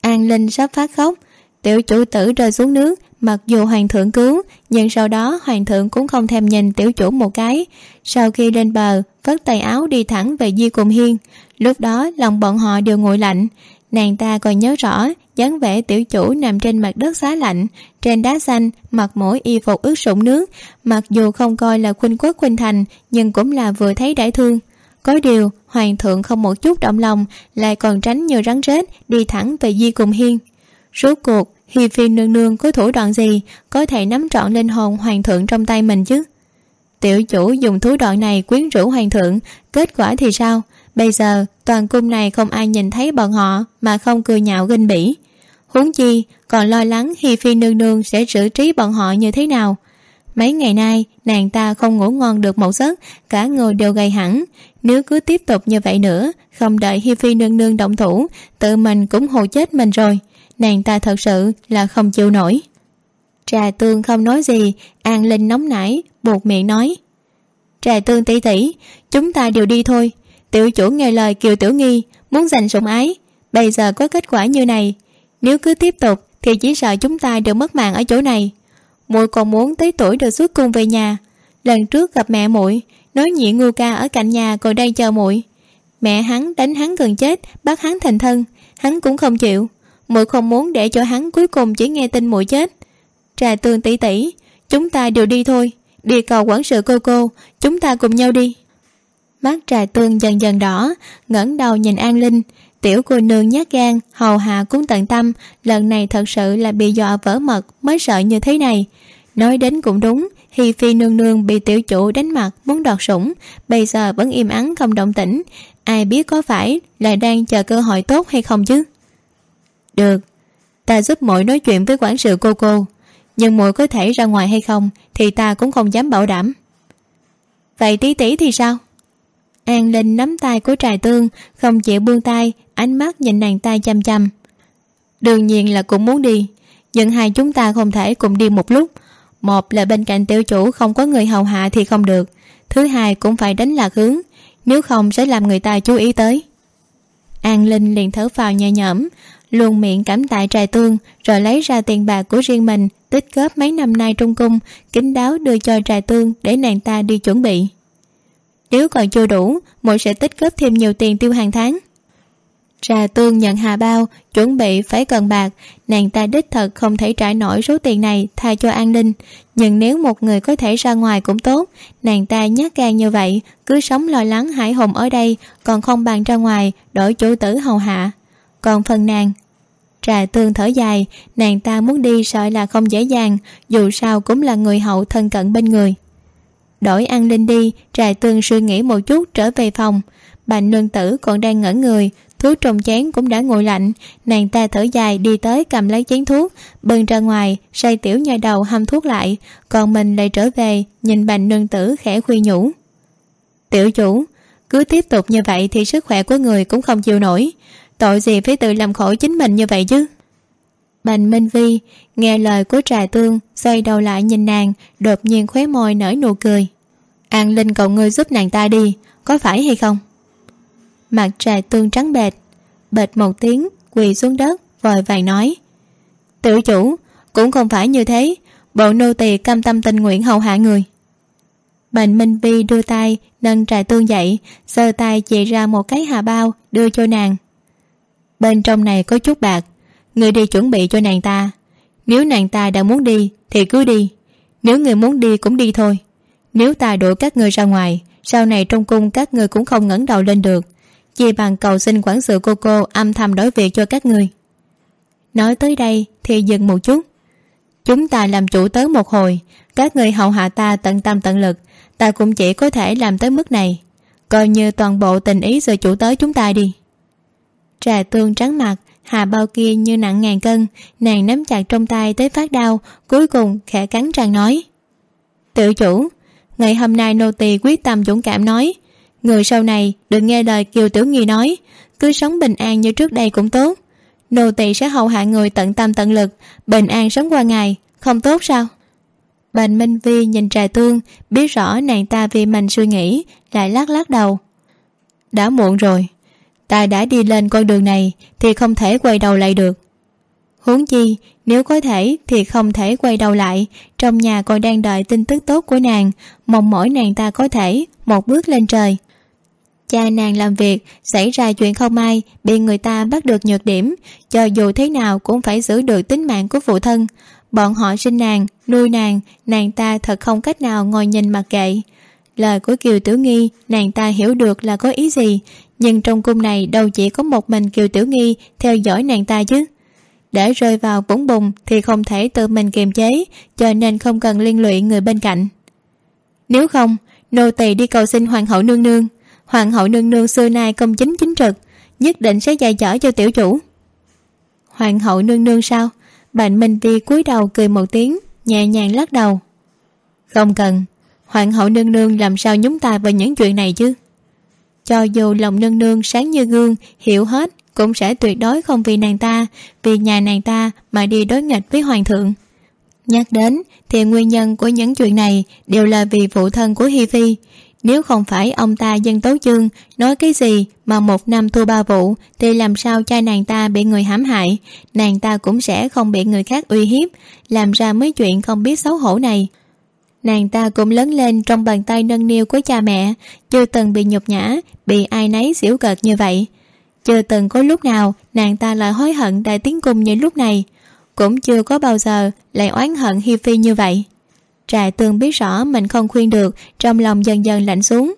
An linh sắp phát khóc. Tiểu chủ tử rơi xuống nước, mặc dù hoàng thượng cứu, nhưng sau đó hoàng thượng cũng không thèm nhìn tiểu chủ một cái. Sau khi lên bờ, vất tay áo đi thẳng về di cùng hiên. Lúc đó lòng bọn họ đều nguội lạnh nàng ta còn nhớ rõ dáng vẻ tiểu chủ nằm trên mặt đất xá lạnh, trên đá xanh mặc mỗi y phục ướt sũng nước. Mặc dù không coi là khuynh quốc khuynh thành, nhưng cũng là vừa thấy đại thương. Có điều, hoàng thượng không một chút động lòng, lại còn tránh như rắn rết, đi thẳng về di cùng hiên. Rốt cuộc, hi phi nương nương có thủ đoạn gì, có thể nắm trọn linh hồn hoàng thượng trong tay mình chứ? Tiểu chủ dùng thủ đoạn này quyến rũ hoàng thượng, kết quả thì sao? Bây giờ, toàn cung này không ai nhìn thấy bọn họ mà không cười nhạo ginh bỉ. Huống chi, còn lo lắng hi phi nương nương sẽ xử trí bọn họ như thế nào. Mấy ngày nay, nàng ta không ngủ ngon được một giấc, cả người đều gầy hẳn. Nếu cứ tiếp tục như vậy nữa, không đợi hi phi nương nương động thủ, tự mình cũng hồ chết mình rồi. Nàng ta thật sự là không chịu nổi. Trà tương không nói gì, an linh nóng nảy, buộc miệng nói. Trà tương tỉ tỷ, chúng ta đều đi thôi tiểu chủ nghe lời kiều tiểu nghi, muốn giành sủng ái. Bây giờ có kết quả như này. Nếu cứ tiếp tục, thì chỉ sợ chúng ta đều mất mạng ở chỗ này. Muội còn muốn tới tuổi được xuất cung về nhà. Lần trước gặp mẹ muội, nói nhị ngưu ca ở cạnh nhà còn đang chờ muội. Mẹ hắn đánh hắn gần chết, bắt hắn thành thân. Hắn cũng không chịu. Muội không muốn để cho hắn cuối cùng chỉ nghe tin muội chết. Trà tường tỷ tỷ, chúng ta đều đi thôi. Đi cầu quản sự cô cô chúng ta cùng nhau đi mắt trà tương dần dần đỏ, ngẩng đầu nhìn an linh. Tiểu cô nương nhát gan, hầu hạ cũng tận tâm. Lần này thật sự là bị dọa vỡ mật, mới sợ như thế này. Nói đến cũng đúng, hi phi nương nương bị tiểu chủ đánh mặt, muốn đọt sủng. Bây giờ vẫn im ắng không động tĩnh. Ai biết có phải là đang chờ cơ hội tốt hay không chứ? Được, ta giúp muội nói chuyện với quản sự cô cô. Nhưng muội có thể ra ngoài hay không thì ta cũng không dám bảo đảm. Vậy tí tỷ thì sao? An linh nắm tay của trà tương, không chịu buông tay, ánh mắt nhìn nàng ta chăm chăm. Đương nhiên là cũng muốn đi, nhưng hai chúng ta không thể cùng đi một lúc. Một là bên cạnh tiểu chủ không có người hầu hạ thì không được, thứ hai cũng phải đánh lạc hướng, nếu không sẽ làm người ta chú ý tới. An linh liền thở phào nhẹ nhõm, luôn miệng cảm tạ trà tương, rồi lấy ra tiền bạc của riêng mình, tích góp mấy năm nay trong cung kính đáo đưa cho trà tương để nàng ta đi chuẩn bị nếu còn chưa đủ muội sẽ tích góp thêm nhiều tiền tiêu hàng tháng. Trà tương nhận hà bao, chuẩn bị phải cần bạc. Nàng ta đích thật không thể trả nổi số tiền này thay cho an ninh nhưng nếu một người có thể ra ngoài cũng tốt, nàng ta nhát gan như vậy, cứ sống lo lắng hải hùng ở đây, còn không bàn ra ngoài, đổi chủ tử hầu hạ. Còn phần nàng, trà tương thở dài, nàng ta muốn đi sợ là không dễ dàng, dù sao cũng là người hậu thân cận bên người đổi ăn lên đi, trà tương suy nghĩ một chút trở về phòng. Bà nương tử còn đang ngẩn người, thuốc trong chén cũng đã nguội lạnh. Nàng ta thở dài đi tới cầm lấy chén thuốc, bưng ra ngoài, say tiểu nhai đầu hâm thuốc lại. Còn mình lại trở về, nhìn bành nương tử khẽ khuyên nhủ. Tiểu chủ, cứ tiếp tục như vậy thì sức khỏe của người cũng không chịu nổi. Tội gì phải tự làm khổ chính mình như vậy chứ? Bành minh vi nghe lời của trà tương xoay đầu lại nhìn nàng, đột nhiên khóe môi nở nụ cười an linh cậu ngươi giúp nàng ta đi, có phải hay không? Mặt trà tương trắng bệt bệt một tiếng, quỳ xuống đất, vội vàng nói. Tiểu chủ, cũng không phải như thế, bộ nô tỳ cam tâm tình nguyện hầu hạ người. Bệnh minh vi đưa tay, nâng trà tương dậy Sơ tay chỉ ra một cái hà bao, đưa cho nàng. Bên trong này có chút bạc, người đi chuẩn bị cho nàng ta. Nếu nàng ta đã muốn đi, thì cứ đi. Nếu người muốn đi cũng đi thôi nếu ta đuổi các ngươi ra ngoài, sau này trong cung các ngươi cũng không ngẩng đầu lên được. Vì bằng cầu xin quản sự cô cô âm thầm đối việc cho các ngươi. Nói tới đây thì dừng một chút. Chúng ta làm chủ tới một hồi, các người hậu hạ ta tận tâm tận lực, ta cũng chỉ có thể làm tới mức này. Coi như toàn bộ tình ý sự chủ tới chúng ta đi. Trà tương trắng mặt, hà bao kia như nặng ngàn cân, nàng nắm chặt trong tay tới phát đau, cuối cùng khẽ cắn răng nói. Tự chủ ngày hôm nay nô tỳ quyết tâm dũng cảm nói, người sau này đừng nghe lời kiều tiểu nghi nói, cứ sống bình an như trước đây cũng tốt. Nô tỳ sẽ hầu hạ người tận tâm tận lực, bình an sống qua ngày, không tốt sao? Bành minh vi nhìn trà tương, biết rõ nàng ta vì mình suy nghĩ, lại lắc lắc đầu. Đã muộn rồi, ta đã đi lên con đường này thì không thể quay đầu lại được. Huống chi nếu có thể thì không thể quay đầu lại. Trong nhà còn đang đợi tin tức tốt của nàng. Mong mỏi nàng ta có thể một bước lên trời. Cha nàng làm việc, xảy ra chuyện không ai, bị người ta bắt được nhược điểm. Cho dù thế nào cũng phải giữ được tính mạng của phụ thân. Bọn họ sinh nàng, nuôi nàng nàng ta thật không cách nào ngồi nhìn mặc kệ. Lời của kiều tiểu nghi, nàng ta hiểu được là có ý gì. Nhưng trong cung này đâu chỉ có một mình kiều tiểu nghi theo dõi nàng ta chứ để rơi vào vũng bùn thì không thể tự mình kiềm chế, cho nên không cần liên lụy người bên cạnh. Nếu không, nô tỳ đi cầu xin hoàng hậu nương nương. Hoàng hậu nương nương xưa nay công chính chính trực, nhất định sẽ dạy dở cho tiểu chủ. Hoàng hậu nương nương sao? Bạn minh vi cúi đầu cười một tiếng, nhẹ nhàng lắc đầu. Không cần. Hoàng hậu nương nương làm sao nhúng tay vào những chuyện này chứ? Cho dù lòng nương nương sáng như gương, hiểu hết cũng sẽ tuyệt đối không vì nàng ta, vì nhà nàng ta mà đi đối nghịch với hoàng thượng. Nhắc đến thì nguyên nhân của những chuyện này đều là vì phụ thân của hi phi. Nếu không phải ông ta dân tấu chương nói cái gì mà một năm thua ba vụ thì làm sao cha nàng ta bị người hãm hại? Nàng ta cũng sẽ không bị người khác uy hiếp, làm ra mấy chuyện không biết xấu hổ này. Nàng ta cũng lớn lên trong bàn tay nâng niu của cha mẹ, chưa từng bị nhục nhã, bị ai nấy xỉu cợt như vậy chưa từng có lúc nào nàng ta lại hối hận đại tiến cung như lúc này. Cũng chưa có bao giờ lại oán hận hi phi như vậy. Trà tương biết rõ mình không khuyên được, trong lòng dần dần lạnh xuống.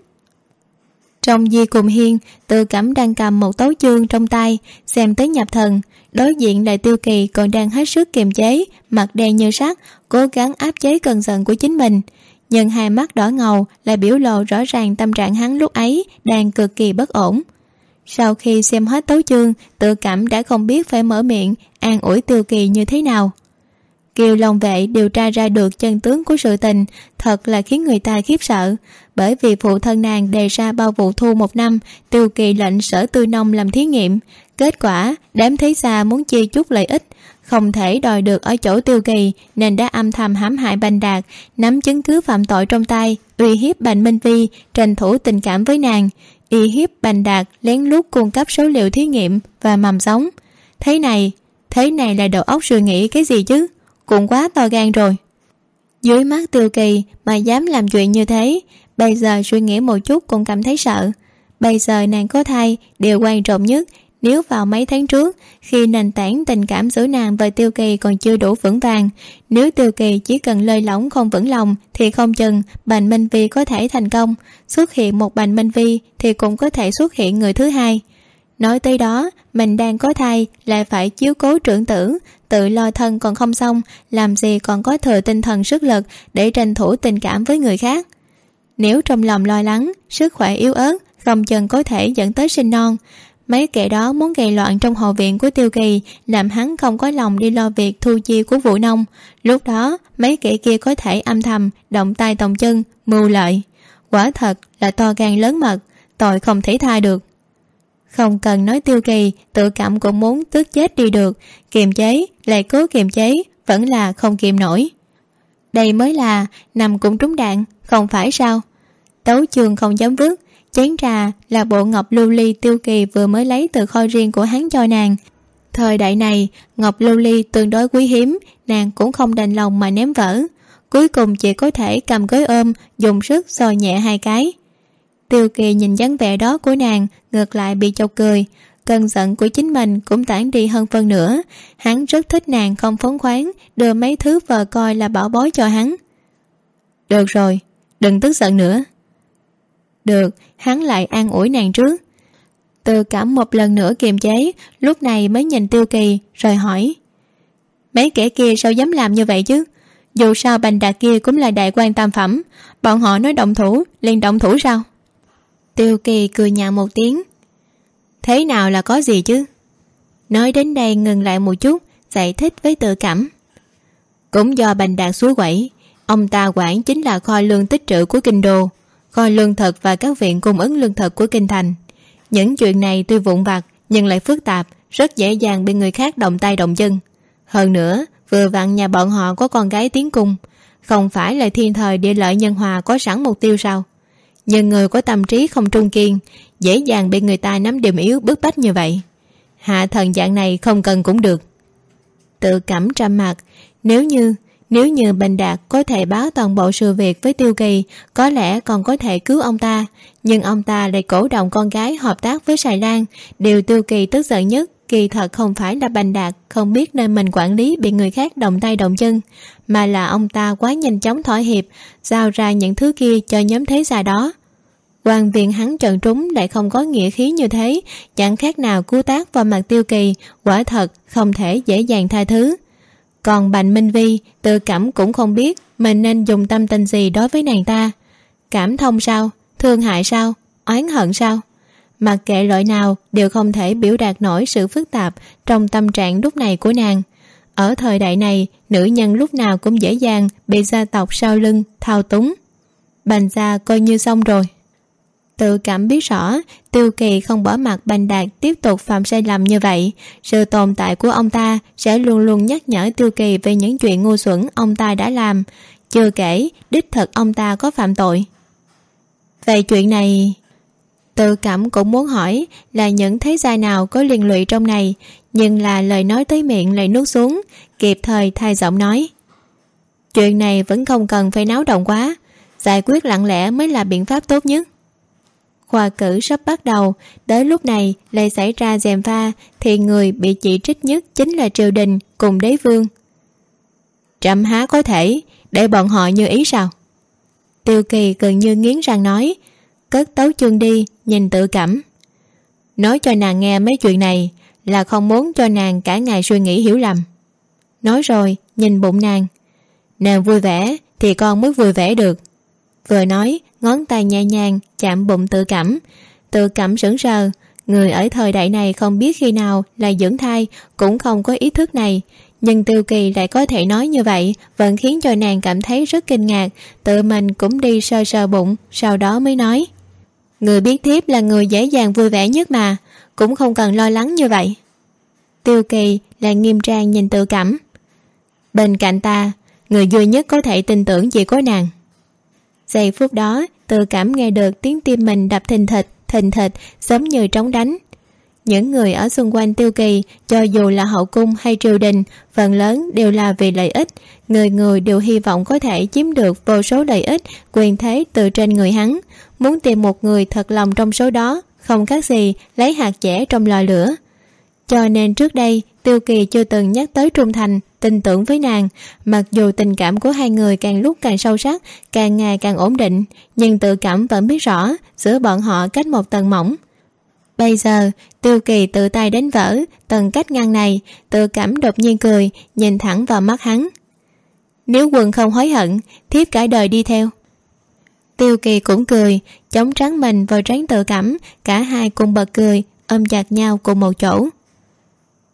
Trong di cùng hiên tự cẩm đang cầm một tấu chương trong tay, xem tới nhập thần. Đối diện đại tiêu kỳ còn đang hết sức kiềm chế, mặt đen như sắt, cố gắng áp chế cơn giận của chính mình. Nhưng hai mắt đỏ ngầu lại biểu lộ rõ ràng tâm trạng hắn lúc ấy đang cực kỳ bất ổn sau khi xem hết tấu chương, tự cảm đã không biết phải mở miệng, an ủi tiêu kỳ như thế nào. Kiều lòng vệ điều tra ra được chân tướng của sự tình, thật là khiến người ta khiếp sợ. Bởi vì phụ thân nàng đề ra bao vụ thu một năm, tiêu kỳ lệnh sở tư nông làm thí nghiệm. Kết quả, đám thấy xa muốn chia chút lợi ích, không thể đòi được ở chỗ tiêu kỳ, nên đã âm thầm hãm hại bành đạt, nắm chứng cứ phạm tội trong tay, uy hiếp bành minh vi, tranh thủ tình cảm với nàng. Y hiếp bành đạt lén lút cung cấp số liệu thí nghiệm và mầm sống. Thế này thế này là đầu óc suy nghĩ cái gì chứ? Cũng quá to gan rồi. Dưới mắt tiêu kỳ mà dám làm chuyện như thế, bây giờ suy nghĩ một chút cũng cảm thấy sợ. Bây giờ nàng có thai, điều quan trọng nhất nếu vào mấy tháng trước, khi nền tảng tình cảm giữa nàng và tiêu kỳ còn chưa đủ vững vàng, nếu tiêu kỳ chỉ cần lơi lỏng không vững lòng thì không chừng bành minh vi có thể thành công. Xuất hiện một bành minh vi thì cũng có thể xuất hiện người thứ hai. Nói tới đó, mình đang có thai lại phải chiếu cố trưởng tử, tự lo thân còn không xong, làm gì còn có thừa tinh thần sức lực để tranh thủ tình cảm với người khác. Nếu trong lòng lo lắng, sức khỏe yếu ớt, không chừng có thể dẫn tới sinh non mấy kẻ đó muốn gây loạn trong hậu viện của tiêu kỳ, làm hắn không có lòng đi lo việc thu chi của vũ nông. Lúc đó, mấy kẻ kia có thể âm thầm, động tay tòng chân, mưu lợi. Quả thật là to gan lớn mật, tội không thể tha được. Không cần nói tiêu kỳ, tự cảm cũng muốn tước chết đi được. Kiềm chế, lại cố kiềm chế, vẫn là không kiềm nổi. Đây mới là, nằm cũng trúng đạn, không phải sao? Tấu chương không dám vứt chén trà là bộ ngọc lưu ly tiêu kỳ vừa mới lấy từ kho riêng của hắn cho nàng. Thời đại này, ngọc lưu ly tương đối quý hiếm, nàng cũng không đành lòng mà ném vỡ. Cuối cùng chỉ có thể cầm gối ôm, dùng sức soi nhẹ hai cái. Tiêu kỳ nhìn dáng vẻ đó của nàng, ngược lại bị chọc cười. Cơn giận của chính mình cũng tản đi hơn phân nữa hắn rất thích nàng không phóng khoáng, đưa mấy thứ vờ coi là bảo bối cho hắn. Được rồi, đừng tức giận nữa được, hắn lại an ủi nàng trước. Từ cảm một lần nữa kiềm chế, lúc này mới nhìn tiêu kỳ, rồi hỏi, mấy kẻ kia sao dám làm như vậy chứ? Dù sao bành đạt kia cũng là đại quan tam phẩm, bọn họ nói động thủ, liền động thủ sao? Tiêu kỳ cười nhạo một tiếng, thế nào là có gì chứ? Nói đến đây ngừng lại một chút, giải thích với tự cảm, cũng do bành đạt suối quẩy, ông ta quản chính là kho lương tích trữ của kinh đô coi lương thực và các viện cung ứng lương thực của kinh thành. Những chuyện này tuy vụn vặt, nhưng lại phức tạp, rất dễ dàng bị người khác động tay động chân. Hơn nữa, vừa vặn nhà bọn họ có con gái tiến cung, không phải là thiên thời địa lợi nhân hòa có sẵn mục tiêu sao? Nhưng người có tâm trí không trung kiên, dễ dàng bị người ta nắm điểm yếu bức bách như vậy. Hạ thần dạng này không cần cũng được. Tự cảm trăm mặt nếu như nếu như bình đạt có thể báo toàn bộ sự việc với tiêu kỳ, có lẽ còn có thể cứu ông ta. Nhưng ông ta lại cổ động con gái hợp tác với sài lan. Điều tiêu kỳ tức giận nhất kỳ thật không phải là bành đạt không biết nơi mình quản lý bị người khác động tay động chân, mà là ông ta quá nhanh chóng thỏa hiệp, giao ra những thứ kia cho nhóm thế gia đó. Quan viên hắn trần trúng lại không có nghĩa khí như thế, chẳng khác nào cứu tác vào mặt tiêu kỳ, quả thật không thể dễ dàng tha thứ còn bành minh vi tự cảm cũng không biết mình nên dùng tâm tình gì đối với nàng ta. Cảm thông sao? Thương hại sao? Oán hận sao? Mặc kệ loại nào, đều không thể biểu đạt nổi sự phức tạp trong tâm trạng lúc này của nàng. Ở thời đại này, nữ nhân lúc nào cũng dễ dàng bị gia tộc sau lưng thao túng. Bành gia coi như xong rồi tự cảm biết rõ, tiêu kỳ không bỏ mặt bành đạt tiếp tục phạm sai lầm như vậy. Sự tồn tại của ông ta sẽ luôn luôn nhắc nhở tiêu kỳ về những chuyện ngu xuẩn ông ta đã làm. Chưa kể, đích thực ông ta có phạm tội. Về chuyện này, tự cảm cũng muốn hỏi là những thế gia nào có liên lụy trong này, nhưng là lời nói tới miệng lại nuốt xuống, kịp thời thay giọng nói. Chuyện này vẫn không cần phải náo động quá, giải quyết lặng lẽ mới là biện pháp tốt nhất khoa cử sắp bắt đầu. Tới lúc này, lại xảy ra gièm pha, thì người bị chỉ trích nhất chính là triều đình cùng đế vương. Trẫm há có thể, để bọn họ như ý sao? Tiêu kỳ gần như nghiến răng nói, cất tấu chương đi, nhìn tự cảm. Nói cho nàng nghe mấy chuyện này, là không muốn cho nàng cả ngày suy nghĩ hiểu lầm. Nói rồi, nhìn bụng nàng. Nàng vui vẻ, thì con mới vui vẻ được. Vừa nói ngón tay nhẹ nhàng chạm bụng tự cảm. Tự cảm sững sờ, người ở thời đại này không biết khi nào là dưỡng thai, cũng không có ý thức này. Nhưng tiêu kỳ lại có thể nói như vậy, vẫn khiến cho nàng cảm thấy rất kinh ngạc, tự mình cũng đi sờ sờ bụng, sau đó mới nói, người biết thiếp là người dễ dàng vui vẻ nhất mà, cũng không cần lo lắng như vậy. Tiêu kỳ lại nghiêm trang nhìn tự cảm. Bên cạnh ta, người duy nhất có thể tin tưởng chỉ có nàng. Giây phút đó tự cảm nghe được tiếng tim mình đập thình thịch thình thịch, giống như trống đánh. Những người ở xung quanh tiêu kỳ, cho dù là hậu cung hay triều đình, phần lớn đều là vì lợi ích. Người người đều hy vọng có thể chiếm được vô số lợi ích, quyền thế từ trên người hắn. Muốn tìm một người thật lòng trong số đó, không khác gì lấy hạt dẻ trong lò lửa. Cho nên trước đây tiêu kỳ chưa từng nhắc tới trung thành, tin tưởng với nàng. Mặc dù tình cảm của hai người càng lúc càng sâu sắc, càng ngày càng ổn định, nhưng tự cảm vẫn biết rõ giữa bọn họ cách một tầng mỏng. Bây giờ, tiêu kỳ tự tay đánh vỡ tầng cách ngăn này, tự cảm đột nhiên cười, nhìn thẳng vào mắt hắn. Nếu quân không hối hận, thiếp cả đời đi theo. Tiêu kỳ cũng cười, chống trắng mình vào trán tự cảm, cả hai cùng bật cười, ôm chặt nhau cùng một chỗ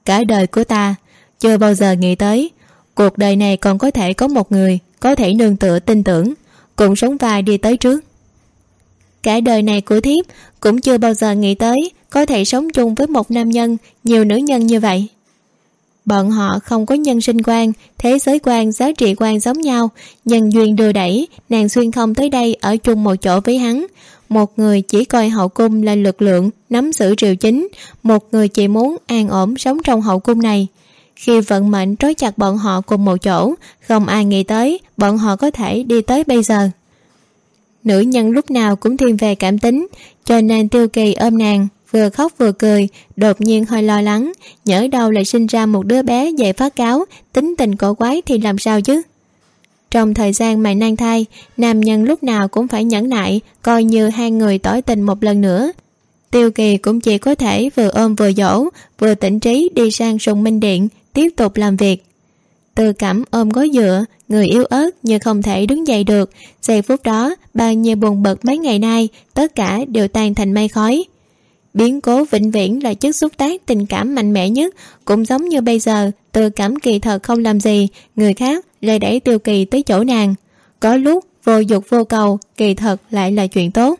cả đời của ta. Chưa bao giờ nghĩ tới, cuộc đời này còn có thể có một người có thể nương tựa tin tưởng, cùng sống vai đi tới trước. Cả đời này của thiếp cũng chưa bao giờ nghĩ tới có thể sống chung với một nam nhân, nhiều nữ nhân như vậy. Bọn họ không có nhân sinh quan, thế giới quan, giá trị quan giống nhau, nhân duyên đưa đẩy, nàng xuyên không tới đây ở chung một chỗ với hắn một người chỉ coi hậu cung là lực lượng nắm giữ triều chính, một người chỉ muốn an ổn sống trong hậu cung này. Khi vận mệnh trói chặt bọn họ cùng một chỗ, không ai nghĩ tới bọn họ có thể đi tới bây giờ. Nữ nhân lúc nào cũng thiên về cảm tính, cho nên tiêu kỳ ôm nàng, vừa khóc vừa cười, đột nhiên hơi lo lắng, nhỡ đâu lại sinh ra một đứa bé về phát cáo, tính tình cổ quái thì làm sao chứ? Trong thời gian mà nang thai, nam nhân lúc nào cũng phải nhẫn nại, coi như hai người tỏi tình một lần nữa. Tiêu kỳ cũng chỉ có thể vừa ôm vừa dỗ, vừa tỉnh trí đi sang sùng minh điện, tiếp tục làm việc. Từ cảm ôm gối dựa, người yếu ớt như không thể đứng dậy được. Giây phút đó, bao nhiêu buồn bực mấy ngày nay, tất cả đều tan thành mây khói. Biến cố vĩnh viễn là chất xúc tác tình cảm mạnh mẽ nhất, cũng giống như bây giờ từ cảm kỳ thật không làm gì, người khác lại đẩy tiêu kỳ tới chỗ nàng. Có lúc vô dục vô cầu, kỳ thật lại là chuyện tốt.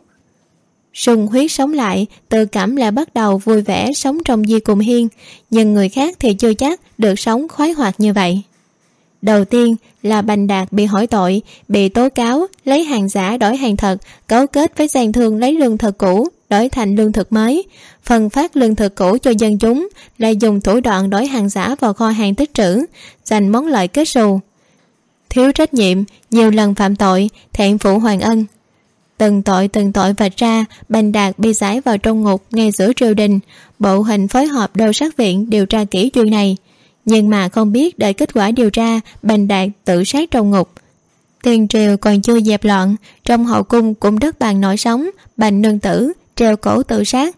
Sùng huyết sống lại, tự cảm lại bắt đầu vui vẻ sống trong di cùng hiên, nhưng người khác thì chưa chắc được sống khoái hoạt như vậy. Đầu tiên là bành đạt bị hỏi tội, bị tố cáo, lấy hàng giả đổi hàng thật, cấu kết với gian thương lấy lương thực cũ, đổi thành lương thực mới. Phân phát lương thực cũ cho dân chúng lại dùng thủ đoạn đổi hàng giả vào kho hàng tích trữ, giành món lợi kết xù thiếu trách nhiệm, nhiều lần phạm tội, thẹn phụ hoàng ân. Từng tội từng tội vạch ra, bành đạt bị giải vào trong ngục ngay giữa triều đình. Bộ hình phối hợp đầu sát viện điều tra kỹ chuyện này. Nhưng mà không biết đợi kết quả điều tra, bành đạt tự sát trong ngục. Tiền triều còn chưa dẹp loạn, trong hậu cung cũng đất bàn nổi sóng, bành nương tử, treo cổ tự sát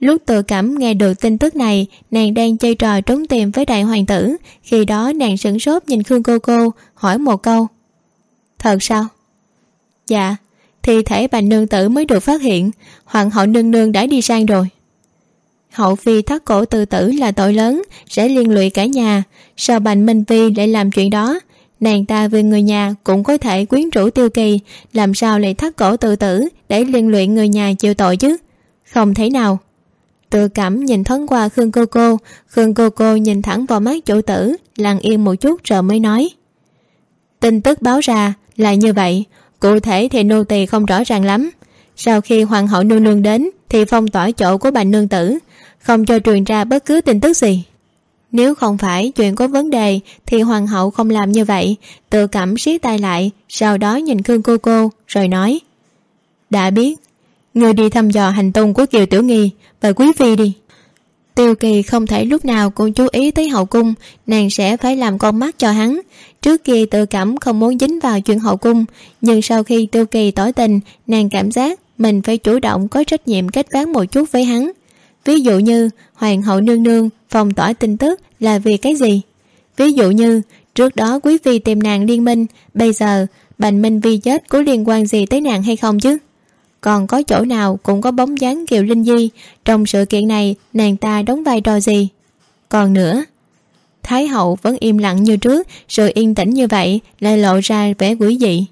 lúc tự cảm nghe được tin tức này, nàng đang chơi trò trốn tìm với đại hoàng tử. Khi đó nàng sửng sốt nhìn khương cô cô, hỏi một câu. Thật sao? Dạ thi thể bà nương tử mới được phát hiện. Hoàng hậu nương nương đã đi sang rồi. Hậu phi thắt cổ tự tử là tội lớn, sẽ liên lụy cả nhà. Sao bành minh vi lại làm chuyện đó? Nàng ta vì người nhà cũng có thể quyến rũ tiêu kỳ. Làm sao lại thắt cổ tự tử để liên lụy người nhà chịu tội chứ? Không thể nào tự cảm nhìn thoáng qua khương cô cô. Khương cô cô nhìn thẳng vào mắt chủ tử, lặng yên một chút rồi mới nói. Tin tức báo ra là như vậy. Cụ thể thì nô tỳ không rõ ràng lắm. Sau khi hoàng hậu nương nương đến thì phong tỏa chỗ của bà nương tử, không cho truyền ra bất cứ tin tức gì. Nếu không phải chuyện có vấn đề thì hoàng hậu không làm như vậy. Tự cảm siết tay lại, sau đó nhìn khương cô cô rồi nói, đã biết người đi thăm dò hành tung của kiều tiểu nghi. Và quý phi đi. Tiêu kỳ không thể lúc nào cũng chú ý tới hậu cung. Nàng sẽ phải làm con mắt cho hắn. Trước kia tự cảm không muốn dính vào chuyện hậu cung. Nhưng sau khi tiêu kỳ tỏ tình, nàng cảm giác mình phải chủ động có trách nhiệm kết ván một chút với hắn. Ví dụ như, hoàng hậu nương nương phòng tỏa tin tức là vì cái gì? Ví dụ như, trước đó quý phi tìm nàng liên minh, bây giờ bành minh vi chết có liên quan gì tới nàng hay không chứ? Còn có chỗ nào cũng có bóng dáng kiều linh di. Trong sự kiện này, nàng ta đóng vai trò gì? Còn nữa, thái hậu vẫn im lặng như trước rồi yên tĩnh như vậy lại lộ ra vẻ quỷ dị.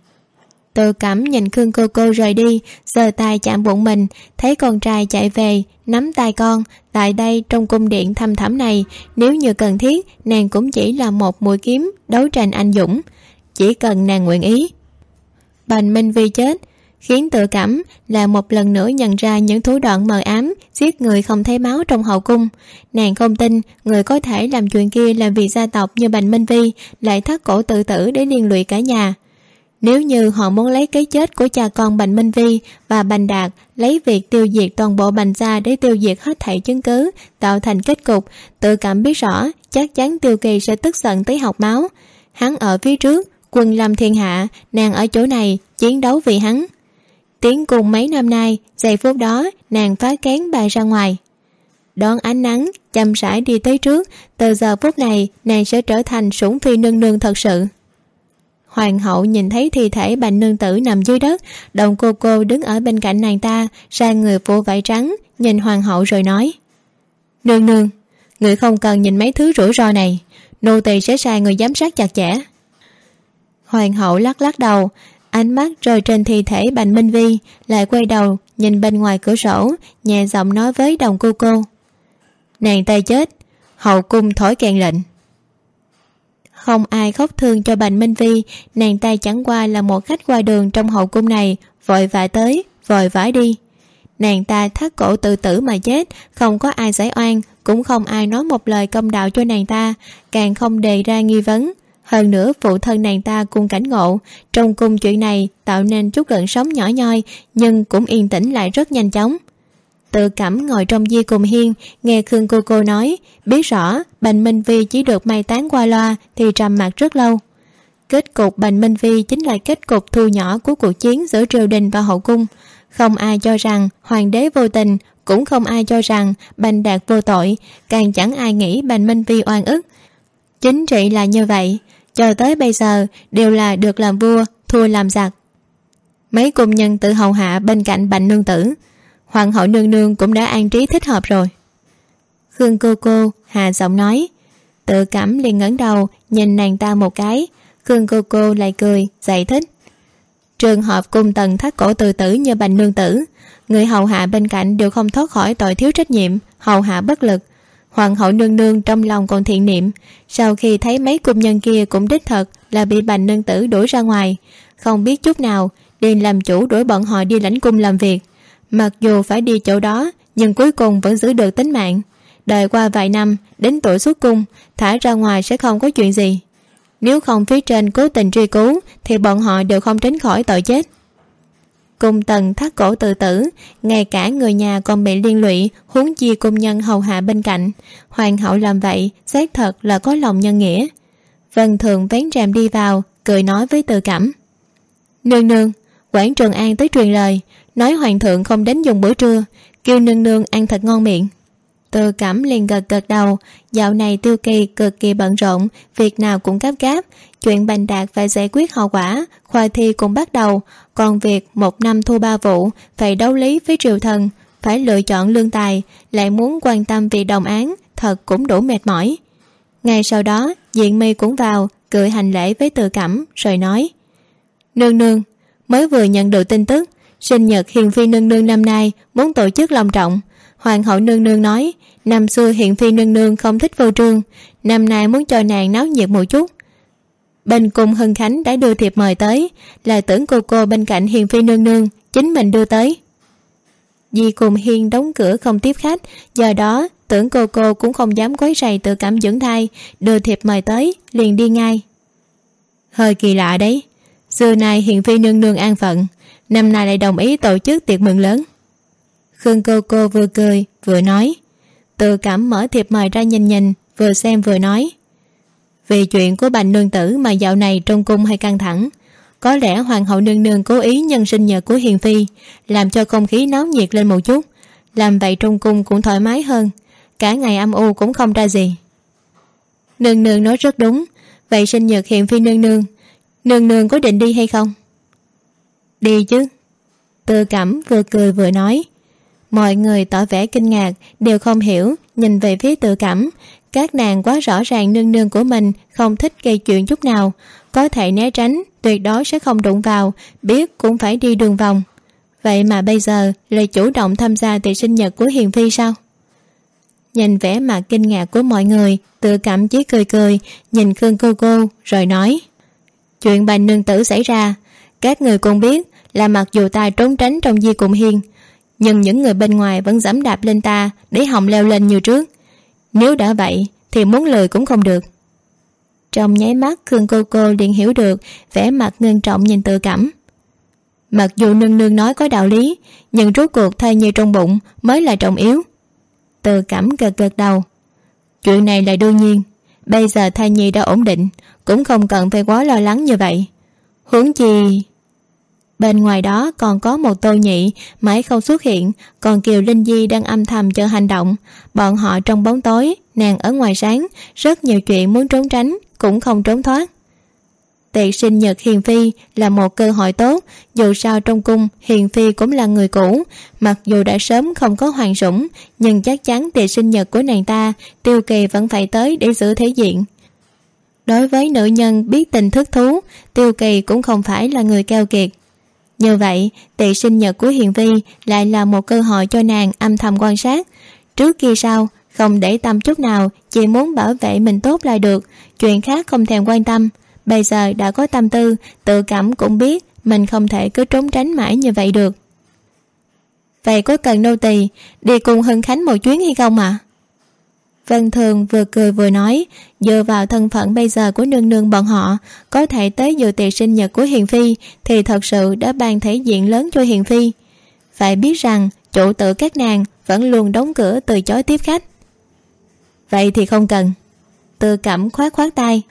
Tự cảm nhìn khương cô cô rời đi, giơ tay chạm bụng mình, thấy con trai chạy về, nắm tay con tại đây trong cung điện thăm thẳm này. Nếu như cần thiết, nàng cũng chỉ là một mũi kiếm đấu tranh anh dũng. Chỉ cần nàng nguyện ý. Bành minh vi chết khiến tự cảm là một lần nữa nhận ra những thủ đoạn mờ ám, giết người không thấy máu trong hậu cung. Nàng không tin người có thể làm chuyện kia là vì gia tộc như bành minh vi, lại thắt cổ tự tử để liên lụy cả nhà. Nếu như họ muốn lấy cái chết của cha con bành minh vi và bành đạt, lấy việc tiêu diệt toàn bộ bành gia để tiêu diệt hết thảy chứng cứ, tạo thành kết cục, tự cảm biết rõ chắc chắn tiêu kỳ sẽ tức giận tới học máu. Hắn ở phía trước, quân lâm thiên hạ, nàng ở chỗ này, chiến đấu vì hắn tiến cùng mấy năm nay, giây phút đó, nàng phá kén bài ra ngoài. Đón ánh nắng chăm rãi đi tới trước, từ giờ phút này, nàng sẽ trở thành sủng phi nương nương thật sự. Hoàng hậu nhìn thấy thi thể bành nương tử nằm dưới đất, đồng cô cô đứng ở bên cạnh nàng ta, ra người phụ vải trắng, nhìn hoàng hậu rồi nói, nương nương, người không cần nhìn mấy thứ rủi ro này, nô tỳ sẽ sai người giám sát chặt chẽ. Hoàng hậu lắc lắc đầu ánh mắt rơi trên thi thể bành minh vi, lại quay đầu nhìn bên ngoài cửa sổ, nhẹ giọng nói với đồng cô cô. Nàng ta chết, hậu cung thổi kèn lệnh. Không ai khóc thương cho bành minh vi, nàng ta chẳng qua là một khách qua đường trong hậu cung này, vội vã tới, vội vã đi. Nàng ta thắt cổ tự tử mà chết, không có ai giải oan, cũng không ai nói một lời công đạo cho nàng ta, càng không đề ra nghi vấn hơn nữa, phụ thân nàng ta cùng cảnh ngộ. Trong cung chuyện này, tạo nên chút gợn sóng nhỏ nhoi, nhưng cũng yên tĩnh lại rất nhanh chóng. Tự cảm ngồi trong di cùng hiên, nghe khương cô cô nói, biết rõ bành minh vi chỉ được may tán qua loa thì trầm mặc rất lâu. Kết cục bành minh vi chính là kết cục thu nhỏ của cuộc chiến giữa triều đình và hậu cung. Không ai cho rằng hoàng đế vô tình, cũng không ai cho rằng bành đạt vô tội, càng chẳng ai nghĩ bành minh vi oan ức. Chính trị là như vậy cho tới bây giờ, đều là được làm vua, thua làm giặc. Mấy cung nhân tự hầu hạ bên cạnh bành nương tử, hoàng hậu nương nương cũng đã an trí thích hợp rồi. Khương cô cô, hà giọng nói, tự cảm liền ngẩng đầu, nhìn nàng ta một cái. Khương cô cô lại cười, giải thích. Trường hợp cung tần thắt cổ từ tử như bành nương tử, người hầu hạ bên cạnh đều không thoát khỏi tội thiếu trách nhiệm, hầu hạ bất lực hoàng hậu nương nương trong lòng còn thiện niệm. Sau khi thấy mấy cung nhân kia cũng đích thật là bị bành nương tử đuổi ra ngoài, không biết chút nào liền làm chủ đuổi bọn họ đi lãnh cung làm việc. Mặc dù phải đi chỗ đó, nhưng cuối cùng vẫn giữ được tính mạng. Đợi qua vài năm, đến tuổi xuất cung, thả ra ngoài sẽ không có chuyện gì. Nếu không phía trên cố tình truy cứu, thì bọn họ đều không tránh khỏi tội chết cùng tần thắt cổ tự tử, ngay cả người nhà còn bị liên lụy, huống chi cung nhân hầu hạ bên cạnh. Hoàng hậu làm vậy, xác thật là có lòng nhân nghĩa. Vân thường vén rèm đi vào, cười nói với tự cảm nương nương quản trường an tới truyền lời, nói hoàng thượng không đến dùng bữa trưa, kêu nương nương ăn thật ngon miệng tự cảm liền gật gật đầu. Dạo này tiêu kỳ cực kỳ bận rộn, việc nào cũng gấp gáp. Chuyện bành đạt phải giải quyết hậu quả, khoa thi cũng bắt đầu. Còn việc một năm thu ba vụ, phải đấu lý với triều thần, phải lựa chọn lương tài, lại muốn quan tâm vì đồng án, thật cũng đủ mệt mỏi. Ngay sau đó, diện mi cũng vào cười hành lễ với tự cẩm rồi nói, nương nương, mới vừa nhận được tin tức, sinh nhật hiền phi nương nương năm nay muốn tổ chức long trọng hoàng hậu nương nương nói, năm xưa hiện phi nương nương không thích vô trương, năm nay muốn cho nàng náo nhiệt một chút. Bên cung hưng khánh đã đưa thiệp mời tới, là tưởng cô cô bên cạnh hiền phi nương nương, chính mình đưa tới. Di cùng hiên đóng cửa không tiếp khách, do đó tưởng cô cô cũng không dám quấy rầy tự cảm dưỡng thai, đưa thiệp mời tới, liền đi ngay. Hơi kỳ lạ đấy, xưa nay hiền phi nương nương an phận, năm nay lại đồng ý tổ chức tiệc mừng lớn khương cô cô vừa cười, vừa nói. Tự cảm mở thiệp mời ra nhìn nhìn, vừa xem vừa nói. Vì chuyện của bành nương tử mà dạo này trong cung hay căng thẳng, có lẽ hoàng hậu nương nương cố ý nhân sinh nhật của hiền phi, làm cho không khí náo nhiệt lên một chút. Làm vậy trong cung cũng thoải mái hơn, cả ngày âm u cũng không ra gì. Nương nương nói rất đúng, vậy sinh nhật hiền phi nương nương nương nương có định đi hay không? Đi chứ. Tư cẩm vừa cười vừa nói mọi người tỏ vẻ kinh ngạc, đều không hiểu, nhìn về phía tự cảm. Các nàng quá rõ ràng nương nương của mình, không thích gây chuyện chút nào. Có thể né tránh, tuyệt đối sẽ không đụng vào, biết cũng phải đi đường vòng. Vậy mà bây giờ, lại chủ động tham gia tiệc sinh nhật của hiền phi sao? Nhìn vẻ mặt kinh ngạc của mọi người, tự cảm chí cười cười, nhìn khương cô cô, rồi nói, chuyện bà nương tử xảy ra. Các người cũng biết là mặc dù ta trốn tránh trong di cùng hiên nhưng những người bên ngoài vẫn dẫm đạp lên ta để hòng leo lên như trước. Nếu đã vậy, thì muốn lời cũng không được. Trong nháy mắt, khương cô cô liền hiểu được vẻ mặt ngưng trọng nhìn tự cảm. Mặc dù nương nương nói có đạo lý, nhưng rốt cuộc thai nhi trong bụng mới là trọng yếu. Tự cảm gật gật đầu. Chuyện này là đương nhiên. Bây giờ thai nhi đã ổn định, cũng không cần phải quá lo lắng như vậy. Huống chi bên ngoài đó còn có một tô nhị mãi không xuất hiện, còn kiều linh di đang âm thầm chờ hành động. Bọn họ trong bóng tối, nàng ở ngoài sáng, rất nhiều chuyện muốn trốn tránh, cũng không trốn thoát. Tiệc sinh nhật hiền phi là một cơ hội tốt, dù sao trong cung hiền phi cũng là người cũ. Mặc dù đã sớm không có hoàng sủng, nhưng chắc chắn tiệc sinh nhật của nàng ta, tiêu kỳ vẫn phải tới để giữ thế diện. Đối với nữ nhân biết tình thức thú, tiêu kỳ cũng không phải là người keo kiệt như vậy tiệc sinh nhật của hiền vi lại là một cơ hội cho nàng âm thầm quan sát. Trước kia sau, không để tâm chút nào, chỉ muốn bảo vệ mình tốt là được. Chuyện khác không thèm quan tâm. Bây giờ đã có tâm tư, tự cảm cũng biết mình không thể cứ trốn tránh mãi như vậy được. Vậy có cần nô tỳ đi cùng hưng khánh một chuyến hay không ạ? à? Vân thường vừa cười vừa nói, dựa vào thân phận bây giờ của nương nương bọn họ, có thể tới dự tiệc sinh nhật của hiền phi thì thật sự đã ban thể diện lớn cho hiền phi. Phải biết rằng, chủ tử các nàng vẫn luôn đóng cửa từ chối tiếp khách. Vậy thì không cần. Tư cẩm khoát khoát tay.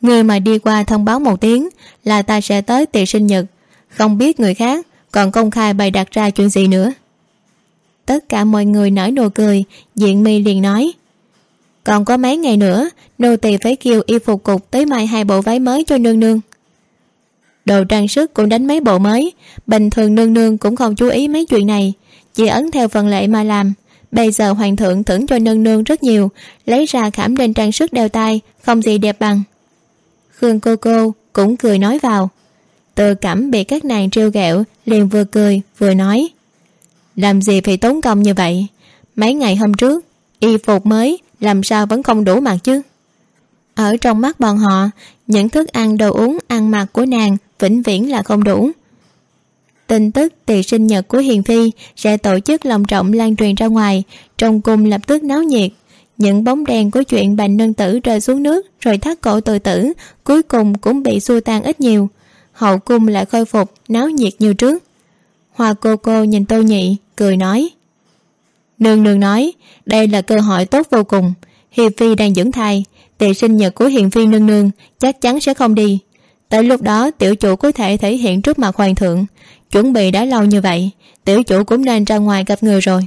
Người mà đi qua thông báo một tiếng là ta sẽ tới tiệc sinh nhật. Không biết người khác còn công khai bày đặt ra chuyện gì nữa. Tất cả mọi người nở nụ cười, diện mi liền nói còn có mấy ngày nữa, nô tỳ phải kêu y phục cục tới mai hai bộ váy mới cho nương nương. Đồ trang sức cũng đánh mấy bộ mới, bình thường nương nương cũng không chú ý mấy chuyện này, chỉ ấn theo phần lệ mà làm. Bây giờ hoàng thượng thưởng cho nương nương rất nhiều, lấy ra khảm lên trang sức đeo tay không gì đẹp bằng. Khương cô cô cũng cười nói vào. Tự cảm bị các nàng trêu ghẹo, liền vừa cười, vừa nói. Làm gì phải tốn công như vậy? Mấy ngày hôm trước, y phục mới làm sao vẫn không đủ mặt chứ? Ở trong mắt bọn họ, những thức ăn đồ uống, ăn mặc của nàng vĩnh viễn là không đủ. Tin tức tiệc sinh nhật của hiền phi sẽ tổ chức lòng trọng lan truyền ra ngoài, trong cung lập tức náo nhiệt. Những bóng đèn của chuyện bành nương tử rơi xuống nước rồi thắt cổ tự tử, cuối cùng cũng bị xua tan ít nhiều. Hậu cung lại khôi phục náo nhiệt như trước. Hoa cô cô nhìn tô nhị, cười nói nương nương nói, đây là cơ hội tốt vô cùng. Hiền phi đang dưỡng thai tiệc sinh nhật của hiền phi nương nương chắc chắn sẽ không đi. Tới lúc đó, tiểu chủ có thể thể hiện trước mặt hoàng thượng. Chuẩn bị đã lâu như vậy, tiểu chủ cũng nên ra ngoài gặp người rồi.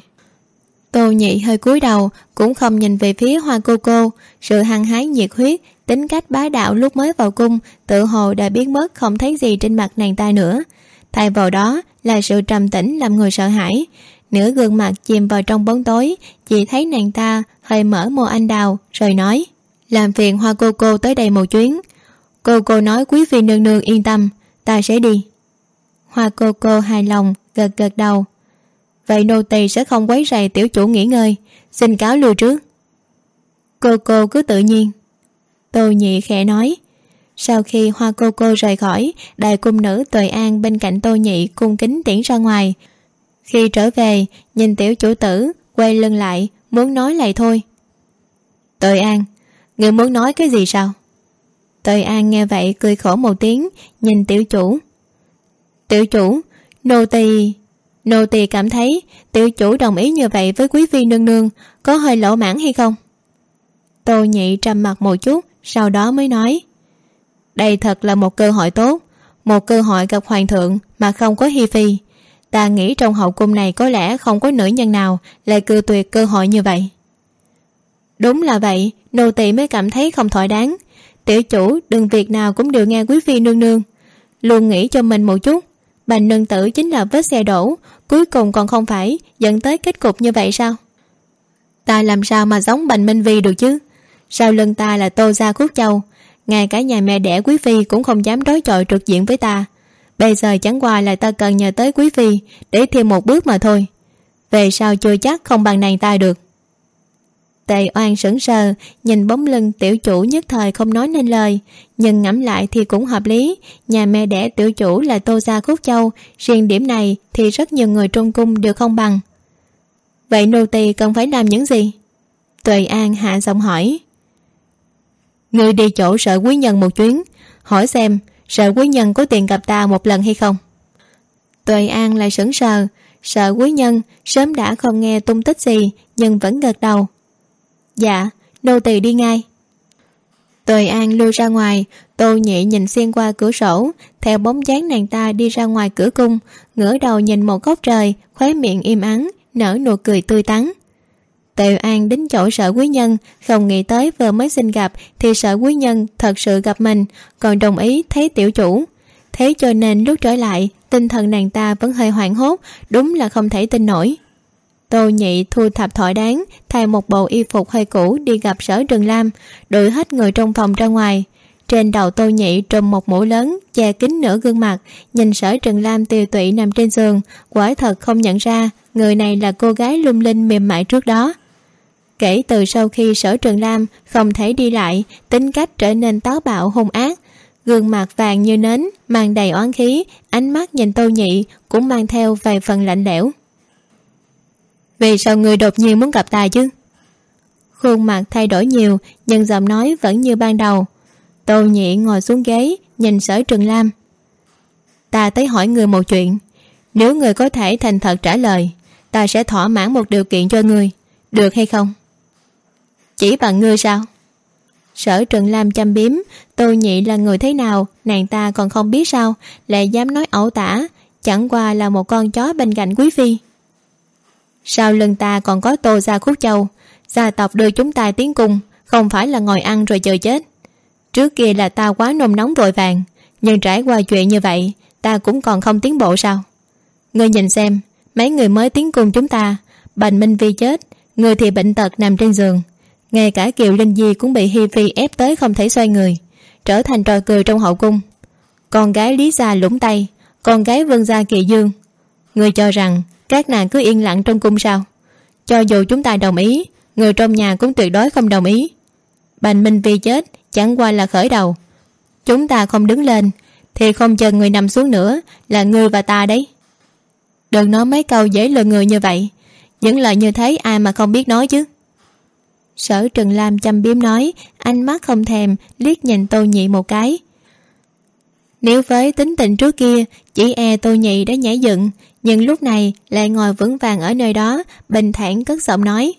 Tô nhị hơi cúi đầu, cũng không nhìn về phía hoa cô cô. Sự hăng hái nhiệt huyết, tính cách bá đạo lúc mới vào cung, tự hồ đã biến mất không thấy gì trên mặt nàng ta nữa. Thay vào đó là sự trầm tĩnh làm người sợ hãi nửa gương mặt chìm vào trong bóng tối, chỉ thấy nàng ta hơi mở môi anh đào, rồi nói, làm phiền hoa cô cô tới đây một chuyến. Cô cô nói quý phi nương nương yên tâm, ta sẽ đi. Hoa cô cô hài lòng, gật gật đầu. Vậy nô tỳ sẽ không quấy rầy tiểu chủ nghỉ ngơi. Xin cáo lui trước. Cô cô cứ tự nhiên. Tô nhị khẽ nói, sau khi hoa cô cô rời khỏi, đại cung nữ tuệ an bên cạnh tô nhị cung kính tiễn ra ngoài khi trở về, nhìn tiểu chủ tử, quay lưng lại, muốn nói lại thôi. Tời an, người muốn nói cái gì sao? Tời an nghe vậy cười khổ một tiếng, nhìn tiểu chủ. Tiểu chủ, nô tỳ nô tỳ cảm thấy tiểu chủ đồng ý như vậy với quý phi nương nương, có hơi lỗ mãn hay không? Tô nhị trầm mặt một chút, sau đó mới nói. Đây thật là một cơ hội tốt, một cơ hội gặp hoàng thượng mà không có hi phi ta nghĩ trong hậu cung này có lẽ không có nữ nhân nào lại cư tuyệt cơ hội như vậy. Đúng là vậy, nô tỳ mới cảm thấy không thỏa đáng. Tiểu chủ đừng việc nào cũng đều nghe quý phi nương nương. Luôn nghĩ cho mình một chút bành nương tử chính là vết xe đổ, cuối cùng còn không phải dẫn tới kết cục như vậy sao? Ta làm sao mà giống bành minh vi được chứ? Sau lưng ta là tô gia khúc châu, ngay cả nhà mẹ đẻ quý phi cũng không dám đối chọi trực diện với ta bây giờ chẳng qua là ta cần nhờ tới quý phi để thêm một bước mà thôi. Về sau chưa chắc không bằng nàng ta được. Tề oan sững sờ, nhìn bóng lưng tiểu chủ nhất thời không nói nên lời, nhưng ngẫm lại thì cũng hợp lý. Nhà mẹ đẻ tiểu chủ là tô gia khúc châu, riêng điểm này thì rất nhiều người trong cung đều không bằng. Vậy nô tỳ cần phải làm những gì? Tuệ an hạ giọng hỏi. Người đi chỗ sợ quý nhân một chuyến, hỏi xem sợ quý nhân có tiền gặp ta một lần hay không? Tuệ an lại sững sờ. Sợ quý nhân sớm đã không nghe tung tích gì, nhưng vẫn gật đầu. Dạ nô tỳ đi ngay. Tuệ an lui ra ngoài. Tô nhị nhìn xuyên qua cửa sổ. Theo bóng dáng nàng ta đi ra ngoài cửa cung, ngửa đầu nhìn một góc trời, khóe miệng im ắng, nở nụ cười tươi tắn tề an đến chỗ sở quý nhân, không nghĩ tới vừa mới xin gặp thì sở quý nhân thật sự gặp mình, còn đồng ý thấy tiểu chủ. Thế cho nên lúc trở lại, tinh thần nàng ta vẫn hơi hoảng hốt, đúng là không thể tin nổi. Tô nhị thu thập thỏa đáng, thay một bộ y phục hơi cũ đi gặp sở trường lam đuổi hết người trong phòng ra ngoài. Trên đầu tô nhị trùm một mũ lớn, che kín nửa gương mặt, nhìn sở trần lam tiều tụy nằm trên giường, quả thật không nhận ra, người này là cô gái lung linh mềm mại trước đó kể từ sau khi sở trường lam không thể đi lại, tính cách trở nên táo bạo, hung ác. Gương mặt vàng như nến, mang đầy oán khí, ánh mắt nhìn tô nhị cũng mang theo vài phần lạnh lẽo. Vì sao người đột nhiên muốn gặp ta chứ? Khuôn mặt thay đổi nhiều, nhưng giọng nói vẫn như ban đầu. Tô nhị ngồi xuống ghế, nhìn sở trường lam. Ta tới hỏi người một chuyện. Nếu người có thể thành thật trả lời, ta sẽ thỏa mãn một điều kiện cho người. Được hay không? Chỉ bằng ngươi sao? Sở trường lam chăm biếm, tô nhị là người thế nào, nàng ta còn không biết sao, lại dám nói ẩu tả, chẳng qua là một con chó bên cạnh quý phi. Sau lưng ta còn có tô gia khúc châu, gia tộc đưa chúng ta tiến cung, không phải là ngồi ăn rồi chờ chết. Trước kia là ta quá nôn nóng vội vàng, nhưng trải qua chuyện như vậy, ta cũng còn không tiến bộ sao? Ngươi nhìn xem, mấy người mới tiến cung chúng ta, bành minh vi chết người thì bệnh tật nằm trên giường ngay cả kiều linh di cũng bị hi phi ép tới không thể xoay người, trở thành trò cười trong hậu cung. Con gái lý gia lũng tay, con gái vân gia kỳ dương. Người cho rằng các nàng cứ yên lặng trong cung sao. Cho dù chúng ta đồng ý, người trong nhà cũng tuyệt đối không đồng ý. Bành minh vi chết, chẳng qua là khởi đầu. Chúng ta không đứng lên, thì không chờ người nằm xuống nữa là ngươi và ta đấy. Đừng nói mấy câu dễ lừa người như vậy, những lời như thế ai mà không biết nói chứ sở trần lam chăm biếm nói, ánh mắt không thèm, liếc nhìn tô nhị một cái. Nếu với tính tình trước kia, chỉ e tô nhị đã nhảy dựng, nhưng lúc này lại ngồi vững vàng ở nơi đó, bình thản cất giọng nói.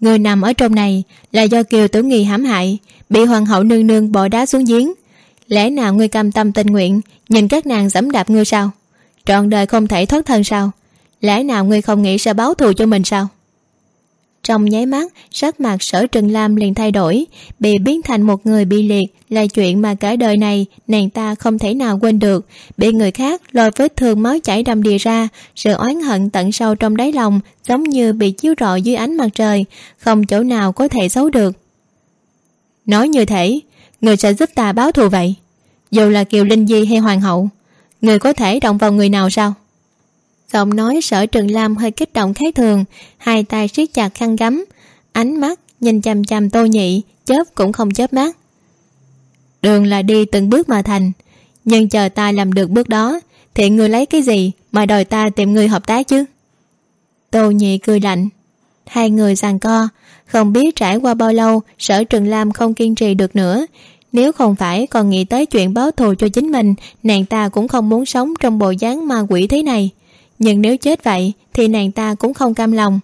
Người nằm ở trong này là do kiều tử nghi hãm hại, bị hoàng hậu nương nương bỏ đá xuống giếng. Lẽ nào ngươi cam tâm tình nguyện, nhìn các nàng dẫm đạp ngươi sao? Trọn đời không thể thoát thân sao? Lẽ nào ngươi không nghĩ sẽ báo thù cho mình sao? Trong nháy mắt, sắc mặt sở trừng lam liền thay đổi, bị biến thành một người bị liệt. Là chuyện mà cả đời này, nàng ta không thể nào quên được. Bị người khác lôi vết thương máu chảy đầm đìa ra, sự oán hận tận sâu trong đáy lòng giống như bị chiếu rọi dưới ánh mặt trời, không chỗ nào có thể xấu được. Nói như thể người sẽ giúp ta báo thù vậy? Dù là kiều linh di hay hoàng hậu, người có thể động vào người nào sao? Giọng nói sở trường lam hơi kích động khác thường, hai tay siết chặt khăn gấm, ánh mắt nhìn chằm chằm tô nhị, chớp cũng không chớp mắt. Đường là đi từng bước mà thành, nhưng chờ ta làm được bước đó, thì người lấy cái gì mà đòi ta tìm người hợp tác chứ? Tô nhị cười lạnh, hai người giằng co, không biết trải qua bao lâu, sở trường lam không kiên trì được nữa. Nếu không phải còn nghĩ tới chuyện báo thù cho chính mình, nàng ta cũng không muốn sống trong bộ dáng ma quỷ thế này nhưng nếu chết vậy, thì nàng ta cũng không cam lòng.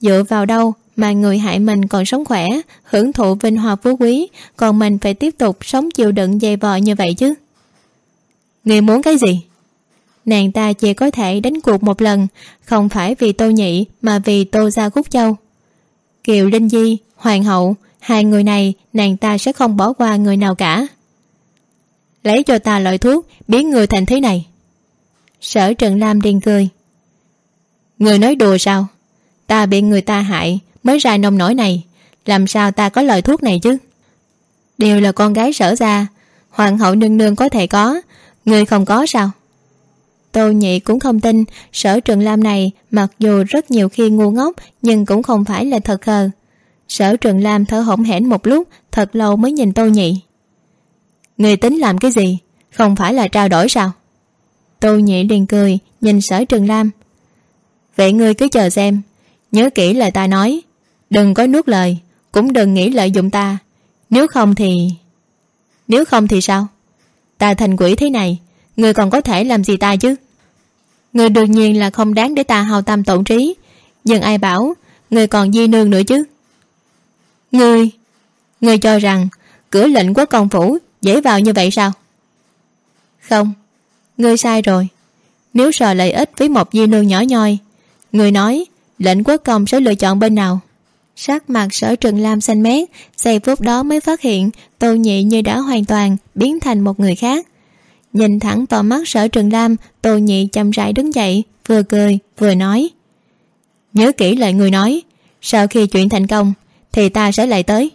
Dựa vào đâu mà người hại mình còn sống khỏe, hưởng thụ vinh hoa phú quý, còn mình phải tiếp tục sống chịu đựng dày vò như vậy chứ? Người muốn cái gì? Nàng ta chỉ có thể đánh cuộc một lần, không phải vì tô nhị mà vì tô gia khúc châu. Kiều linh di, hoàng hậu, hai người này, nàng ta sẽ không bỏ qua người nào cả. Lấy cho ta loại thuốc biến người thành thế này. Sở trần lam điên cười người nói đùa sao? Ta bị người ta hại, mới ra nông nổi này. Làm sao ta có lời thuốc này chứ? Đều là con gái sở ra hoàng hậu nương nương có thể có. Người không có sao? Tô nhị cũng không tin. Sở trường lam này, mặc dù rất nhiều khi ngu ngốc, nhưng cũng không phải là thật khờ. Sở trường lam thở hổn hển một lúc, thật lâu mới nhìn tô nhị. Người tính làm cái gì? Không phải là trao đổi sao? Tô nhị liền cười, nhìn sở trường lam vậy ngươi cứ chờ xem. Nhớ kỹ lời ta nói. Đừng có nuốt lời, cũng đừng nghĩ lợi dụng ta. Nếu không thì nếu không thì sao? Ta thành quỷ thế này người còn có thể làm gì ta chứ? Người đương nhiên là không đáng để ta hào tâm tổn trí. Nhưng ai bảo người còn di nương nữa chứ? Người người cho rằng cửa lệnh của công phủ dễ vào như vậy sao? Không, ngươi sai rồi. Nếu sợ lợi ích với một di nương nhỏ nhoi người nói, lệnh quốc công sẽ lựa chọn bên nào? Sắc mặt sở trường lam xanh mét, giây phút đó mới phát hiện tô nhị như đã hoàn toàn biến thành một người khác. Nhìn thẳng vào mắt sở trường lam, tô nhị chậm rãi đứng dậy, vừa cười, vừa nói. Nhớ kỹ lời người nói, sau khi chuyện thành công, thì ta sẽ lại tới.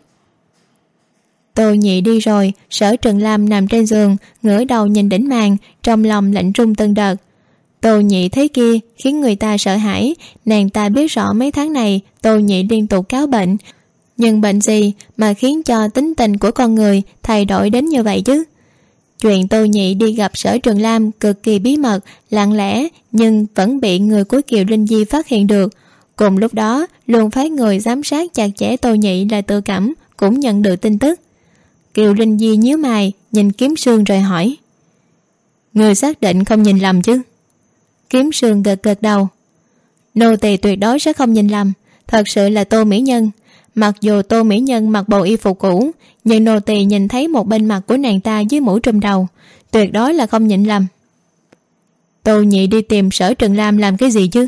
Tô nhị đi rồi, sở trường lam nằm trên giường, ngửa đầu nhìn đỉnh màn, trong lòng lạnh rung từng đợt tô nhị thấy kia, khiến người ta sợ hãi. Nàng ta biết rõ mấy tháng này, tô nhị liên tục cáo bệnh. Nhưng bệnh gì mà khiến cho tính tình của con người thay đổi đến như vậy chứ? Chuyện tô nhị đi gặp sở trường lam cực kỳ bí mật, lặng lẽ, nhưng vẫn bị người của kiều linh di phát hiện được. Cùng lúc đó, luôn phái người giám sát chặt chẽ tô nhị là tự cảm, cũng nhận được tin tức. Kiều linh di nhíu mày, nhìn kiếm sương rồi hỏi. Người xác định không nhìn lầm chứ? Kiếm sương gật gật đầu. Nô tỳ tuyệt đối sẽ không nhìn lầm, thật sự là tô mỹ nhân. Mặc dù tô mỹ nhân mặc bộ y phục cũ, nhưng nô tỳ nhìn thấy một bên mặt của nàng ta dưới mũ trùm đầu, tuyệt đối là không nhịn lầm. Tô nhị đi tìm sở trần lam làm cái gì chứ?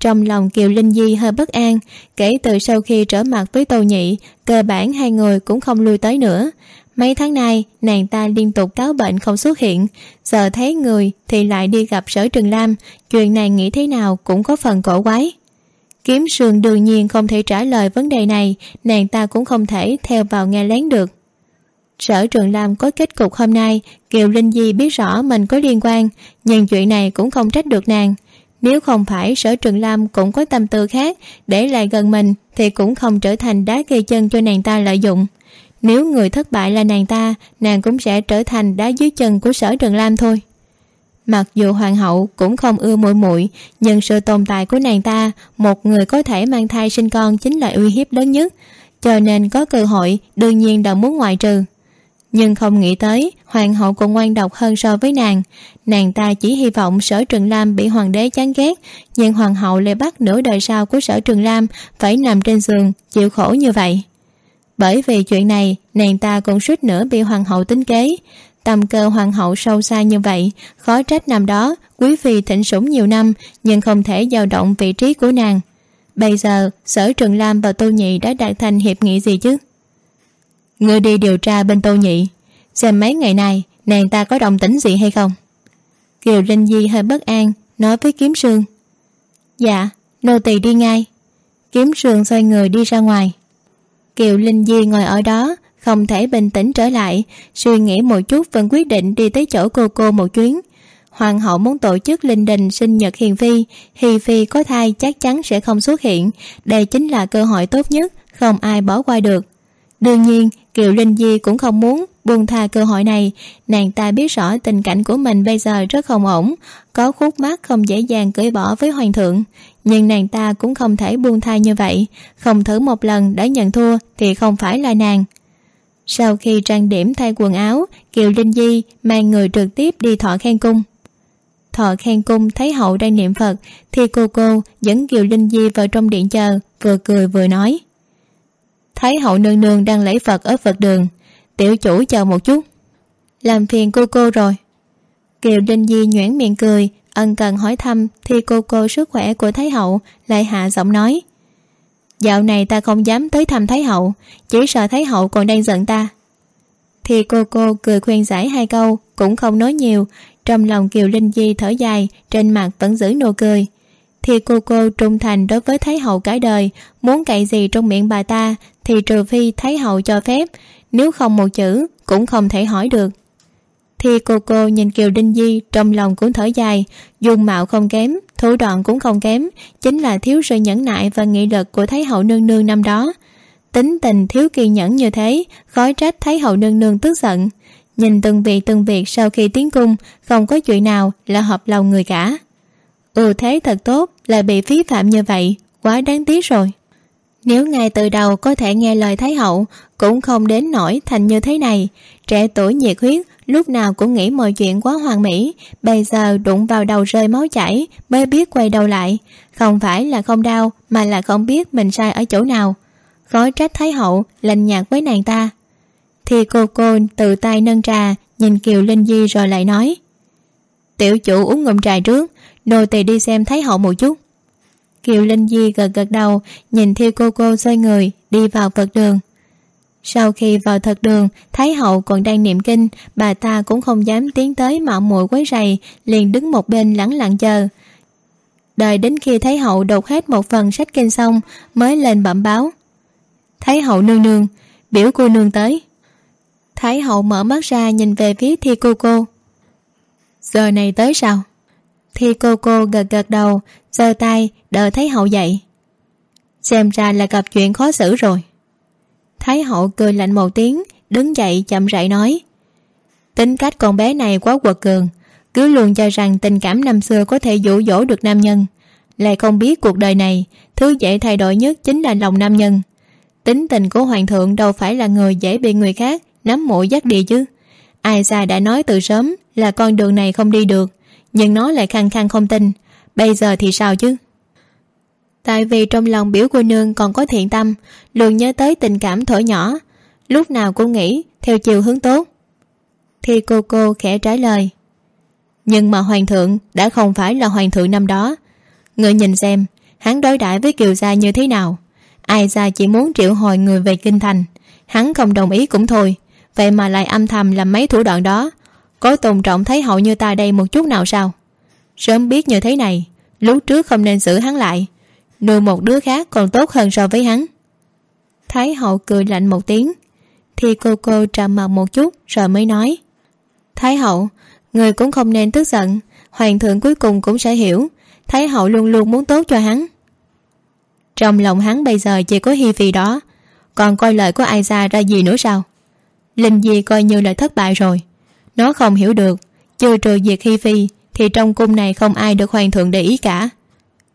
Trong lòng kiều linh di hơi bất an, kể từ sau khi trở mặt với tô nhị, cơ bản hai người cũng không lui tới nữa mấy tháng nay, nàng ta liên tục cáo bệnh không xuất hiện. Giờ thấy người thì lại đi gặp sở trường lam. Chuyện này nghĩ thế nào cũng có phần cổ quái. Kiếm sườn đương nhiên không thể trả lời vấn đề này. Nàng ta cũng không thể theo vào nghe lén được. Sở trường lam có kết cục hôm nay, kiều linh di biết rõ mình có liên quan, nhưng chuyện này cũng không trách được nàng. Nếu không phải sở trường lam cũng có tâm tư khác, để lại gần mình thì cũng không trở thành đá gây chân cho nàng ta lợi dụng nếu người thất bại là nàng ta, nàng cũng sẽ trở thành đá dưới chân của sở trường lam thôi. Mặc dù hoàng hậu cũng không ưa muội muội, nhưng sự tồn tại của nàng ta, một người có thể mang thai sinh con chính là uy hiếp lớn nhất, cho nên có cơ hội đương nhiên đã muốn ngoại trừ. Nhưng không nghĩ tới, hoàng hậu còn ngoan độc hơn so với nàng. Nàng ta chỉ hy vọng sở trường lam bị hoàng đế chán ghét, nhưng hoàng hậu lại bắt nửa đời sau của sở trường lam phải nằm trên giường, chịu khổ như vậy bởi vì chuyện này, nàng ta cũng suýt nữa bị hoàng hậu tính kế. Tầm cơ hoàng hậu sâu xa như vậy, khó trách năm đó, quý phi thịnh sủng nhiều năm, nhưng không thể dao động vị trí của nàng. Bây giờ, sở trường lam và tô nhị đã đạt thành hiệp nghị gì chứ? Ngươi đi điều tra bên tô nhị. Xem mấy ngày nay, nàng ta có động tĩnh gì hay không? Kiều linh di hơi bất an, nói với kiếm sương. Dạ nô tỳ đi ngay. Kiếm sương xoay người đi ra ngoài kiều linh di ngồi ở đó, không thể bình tĩnh trở lại, suy nghĩ một chút vẫn quyết định đi tới chỗ cô cô một chuyến. Hoàng hậu muốn tổ chức linh đình sinh nhật hiền phi, hi phi có thai chắc chắn sẽ không xuất hiện, đây chính là cơ hội tốt nhất, không ai bỏ qua được. Đương nhiên, kiều linh di cũng không muốn buông tha cơ hội này, nàng ta biết rõ tình cảnh của mình bây giờ rất không ổn, có khúc mắc không dễ dàng cởi bỏ với hoàng thượng nhưng nàng ta cũng không thể buông tha như vậy. Không thử một lần đã nhận thua thì không phải là nàng. Sau khi trang điểm thay quần áo, kiều linh di mang người trực tiếp đi thọ khen cung. Thọ khen cung thấy hậu đang niệm phật thì cô cô dẫn kiều linh di vào trong điện chờ, vừa cười vừa nói. Thấy hậu nương nương đang lấy phật ở phật đường, tiểu chủ chờ một chút. Làm phiền cô cô rồi. Kiều linh di nhoẻn miệng cười ân cần hỏi thăm, thì cô cô sức khỏe của thái hậu lại hạ giọng nói. Dạo này ta không dám tới thăm thái hậu, chỉ sợ thái hậu còn đang giận ta. Thì cô cô cười khuyên giải hai câu, cũng không nói nhiều. Trong lòng kiều linh di thở dài, trên mặt vẫn giữ nụ cười. Thì cô cô trung thành đối với thái hậu cả đời, muốn cậy gì trong miệng bà ta, thì trừ phi thái hậu cho phép. Nếu không một chữ, cũng không thể hỏi được thì cô cô nhìn kiều đinh di trong lòng cũng thở dài. Dung mạo không kém, thủ đoạn cũng không kém. Chính là thiếu sự nhẫn nại và nghị lực của thái hậu nương nương năm đó. Tính tình thiếu kiên nhẫn như thế, khói trách thái hậu nương nương tức giận. Nhìn từng việc từng việc sau khi tiến cung, không có chuyện nào là hợp lòng người cả. Ừ thế thật tốt, lại bị phí phạm như vậy. Quá đáng tiếc rồi nếu ngay từ đầu có thể nghe lời thái hậu, cũng không đến nổi thành như thế này. Trẻ tuổi nhiệt huyết, lúc nào cũng nghĩ mọi chuyện quá hoàn mỹ. Bây giờ đụng vào đầu rơi máu chảy, mới biết quay đầu lại. Không phải là không đau, mà là không biết mình sai ở chỗ nào. Khó trách thái hậu lạnh nhạt với nàng ta. Thì cô cô tự tay nâng trà, nhìn kiều linh di rồi lại nói, tiểu chủ uống ngụm trà trước, nô tỳ đi xem thái hậu một chút kiều linh di gật gật đầu, nhìn theo cô cô xoay người, đi vào phật đường. Sau khi vào thật đường, thái hậu còn đang niệm kinh, bà ta cũng không dám tiến tới mạo muội quấy rầy, liền đứng một bên lẳng lặng chờ. Đợi đến khi thái hậu đột hết một phần sách kinh xong, mới lên bẩm báo. Thái hậu nương nương, biểu cô nương tới. Thái hậu mở mắt ra nhìn về phía thi cô cô. Giờ này tới sao? Thi cô cô gật gật đầu, giơ tay đợi thái hậu dậy. Xem ra là gặp chuyện khó xử rồi. Thái hậu cười lạnh một tiếng, đứng dậy chậm rãi nói, tính cách con bé này quá quật cường, cứ luôn cho rằng tình cảm năm xưa có thể dụ dỗ được nam nhân. Lại không biết cuộc đời này, thứ dễ thay đổi nhất chính là lòng nam nhân. Tính tình của hoàng thượng đâu phải là người dễ bị người khác nắm mũi dắt đi chứ. Ai xa đã nói từ sớm là con đường này không đi được nhưng nó lại khăng khăng không tin. Bây giờ thì sao chứ? Tại vì trong lòng biểu cô nương còn có thiện tâm, luôn nhớ tới tình cảm thổi nhỏ. Lúc nào cũng nghĩ theo chiều hướng tốt. Thì cô cô khẽ trả lời. Nhưng mà hoàng thượng, đã không phải là hoàng thượng năm đó. Người nhìn xem, hắn đối đãi với kiều gia như thế nào? Ai ra chỉ muốn triệu hồi người về kinh thành, hắn không đồng ý cũng thôi. Vậy mà lại âm thầm làm mấy thủ đoạn đó có tôn trọng thấy hậu như ta đây một chút nào sao? Sớm biết như thế này, lúc trước không nên xử hắn lại. Nuôi một đứa khác còn tốt hơn so với hắn. Thái hậu cười lạnh một tiếng. Thì cô cô trầm mặc một chút rồi mới nói. Thái hậu, người cũng không nên tức giận. Hoàng thượng cuối cùng cũng sẽ hiểu. Thái hậu luôn luôn muốn tốt cho hắn. Trong lòng hắn bây giờ chỉ có hi phi đó. Còn coi lời của ai ra ra gì nữa sao? Linh di coi như là thất bại rồi nó không hiểu được chưa trừ việc hi phi, thì trong cung này không ai được hoàng thượng để ý cả.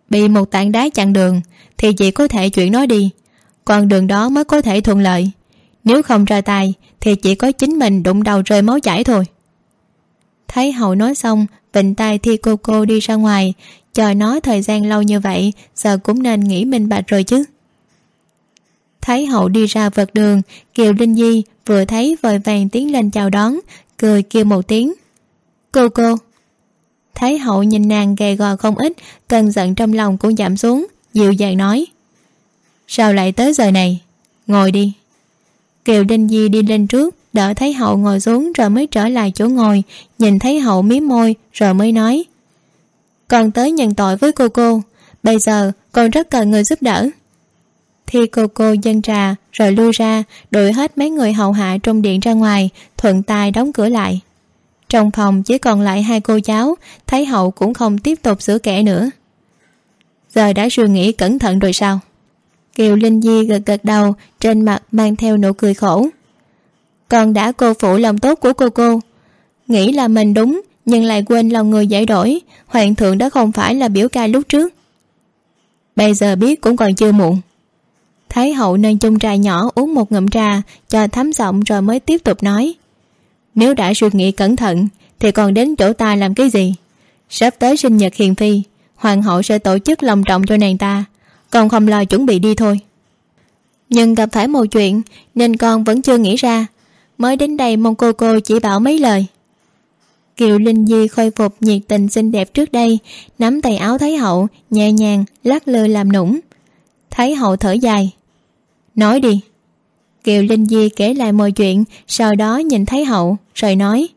Bị một tảng đá chặn đường, thì chỉ có thể chuyển nó đi. Con đường đó mới có thể thuận lợi. Nếu không ra tay, thì chỉ có chính mình đụng đầu rơi máu chảy thôi. Thấy hậu nói xong, vịnh tay thi cô cô đi ra ngoài, chờ nói thời gian lâu như vậy, giờ cũng nên nghĩ minh bạch rồi chứ. Thấy hậu đi ra vật đường, kiều linh di vừa thấy vội vàng tiến lên chào đón cười kêu một tiếng. Cô cô. Thái hậu nhìn nàng gầy gò không ít, cơn giận trong lòng cũng giảm xuống, dịu dàng nói. Sao lại tới giờ này? Ngồi đi. Kiều đinh di đi lên trước, đỡ thấy hậu ngồi xuống rồi mới trở lại chỗ ngồi, nhìn thấy hậu mí môi rồi mới nói. Con tới nhận tội với cô cô. Bây giờ con rất cần người giúp đỡ thì cô cô dân trà, rồi lui ra, đuổi hết mấy người hậu hạ trong điện ra ngoài, thuận tay đóng cửa lại. Trong phòng chỉ còn lại hai cô cháu, thấy hậu cũng không tiếp tục sửa kẻ nữa. Giờ đã suy nghĩ cẩn thận rồi sao? Kiều linh di gật gật đầu, trên mặt mang theo nụ cười khổ. Con đã cô phụ lòng tốt của cô cô. Nghĩ là mình đúng, nhưng lại quên lòng người giải đổi. Hoàng thượng đã không phải là biểu ca lúc trước. Bây giờ biết cũng còn chưa muộn thái hậu nâng chung trà nhỏ uống một ngụm trà, cho thấm giọng rồi mới tiếp tục nói. Nếu đã suy nghĩ cẩn thận, thì còn đến chỗ ta làm cái gì? Sắp tới sinh nhật hiền phi, hoàng hậu sẽ tổ chức lòng trọng cho nàng ta, còn không lo chuẩn bị đi thôi. Nhưng gặp phải một chuyện, nên con vẫn chưa nghĩ ra. Mới đến đây mong cô cô chỉ bảo mấy lời. Kiều linh di khôi phục nhiệt tình xinh đẹp trước đây, nắm tay áo thái hậu, nhẹ nhàng, lắc lư làm nũng. Thái hậu thở dài nói đi. Kiều linh di kể lại mọi chuyện, sau đó nhìn thấy hậu, rồi nói.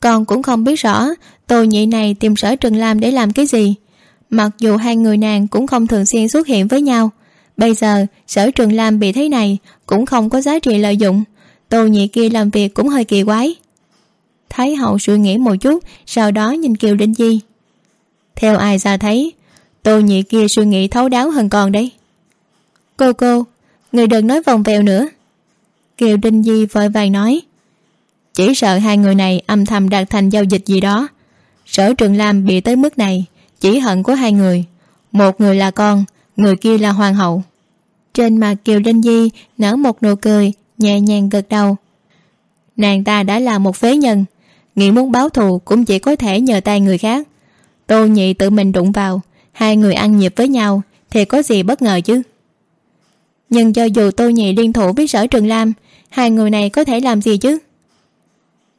Con cũng không biết rõ, tô nhị này tìm sở trường lam để làm cái gì. Mặc dù hai người nàng cũng không thường xuyên xuất hiện với nhau, bây giờ sở trường lam bị thế này cũng không có giá trị lợi dụng. Tô nhị kia làm việc cũng hơi kỳ quái. Thái hậu suy nghĩ một chút, sau đó nhìn kiều linh di. Theo ai ra thấy, tô nhị kia suy nghĩ thấu đáo hơn con đấy. Cô cô người đừng nói vòng vèo nữa. Kiều đinh di vội vàng nói, chỉ sợ hai người này âm thầm đạt thành giao dịch gì đó. Sở trường lam bị tới mức này, chỉ hận của hai người. Một người là con, người kia là hoàng hậu. Trên mặt kiều Đinh di nở một nụ cười, nhẹ nhàng gật đầu. Nàng ta đã là một phế nhân, nghĩ muốn báo thù cũng chỉ có thể nhờ tay người khác. Tô nhị tự mình đụng vào, hai người ăn nhịp với nhau thì có gì bất ngờ chứ? Nhưng cho dù tô nhị liên thủ với sở trường lam, hai người này có thể làm gì chứ?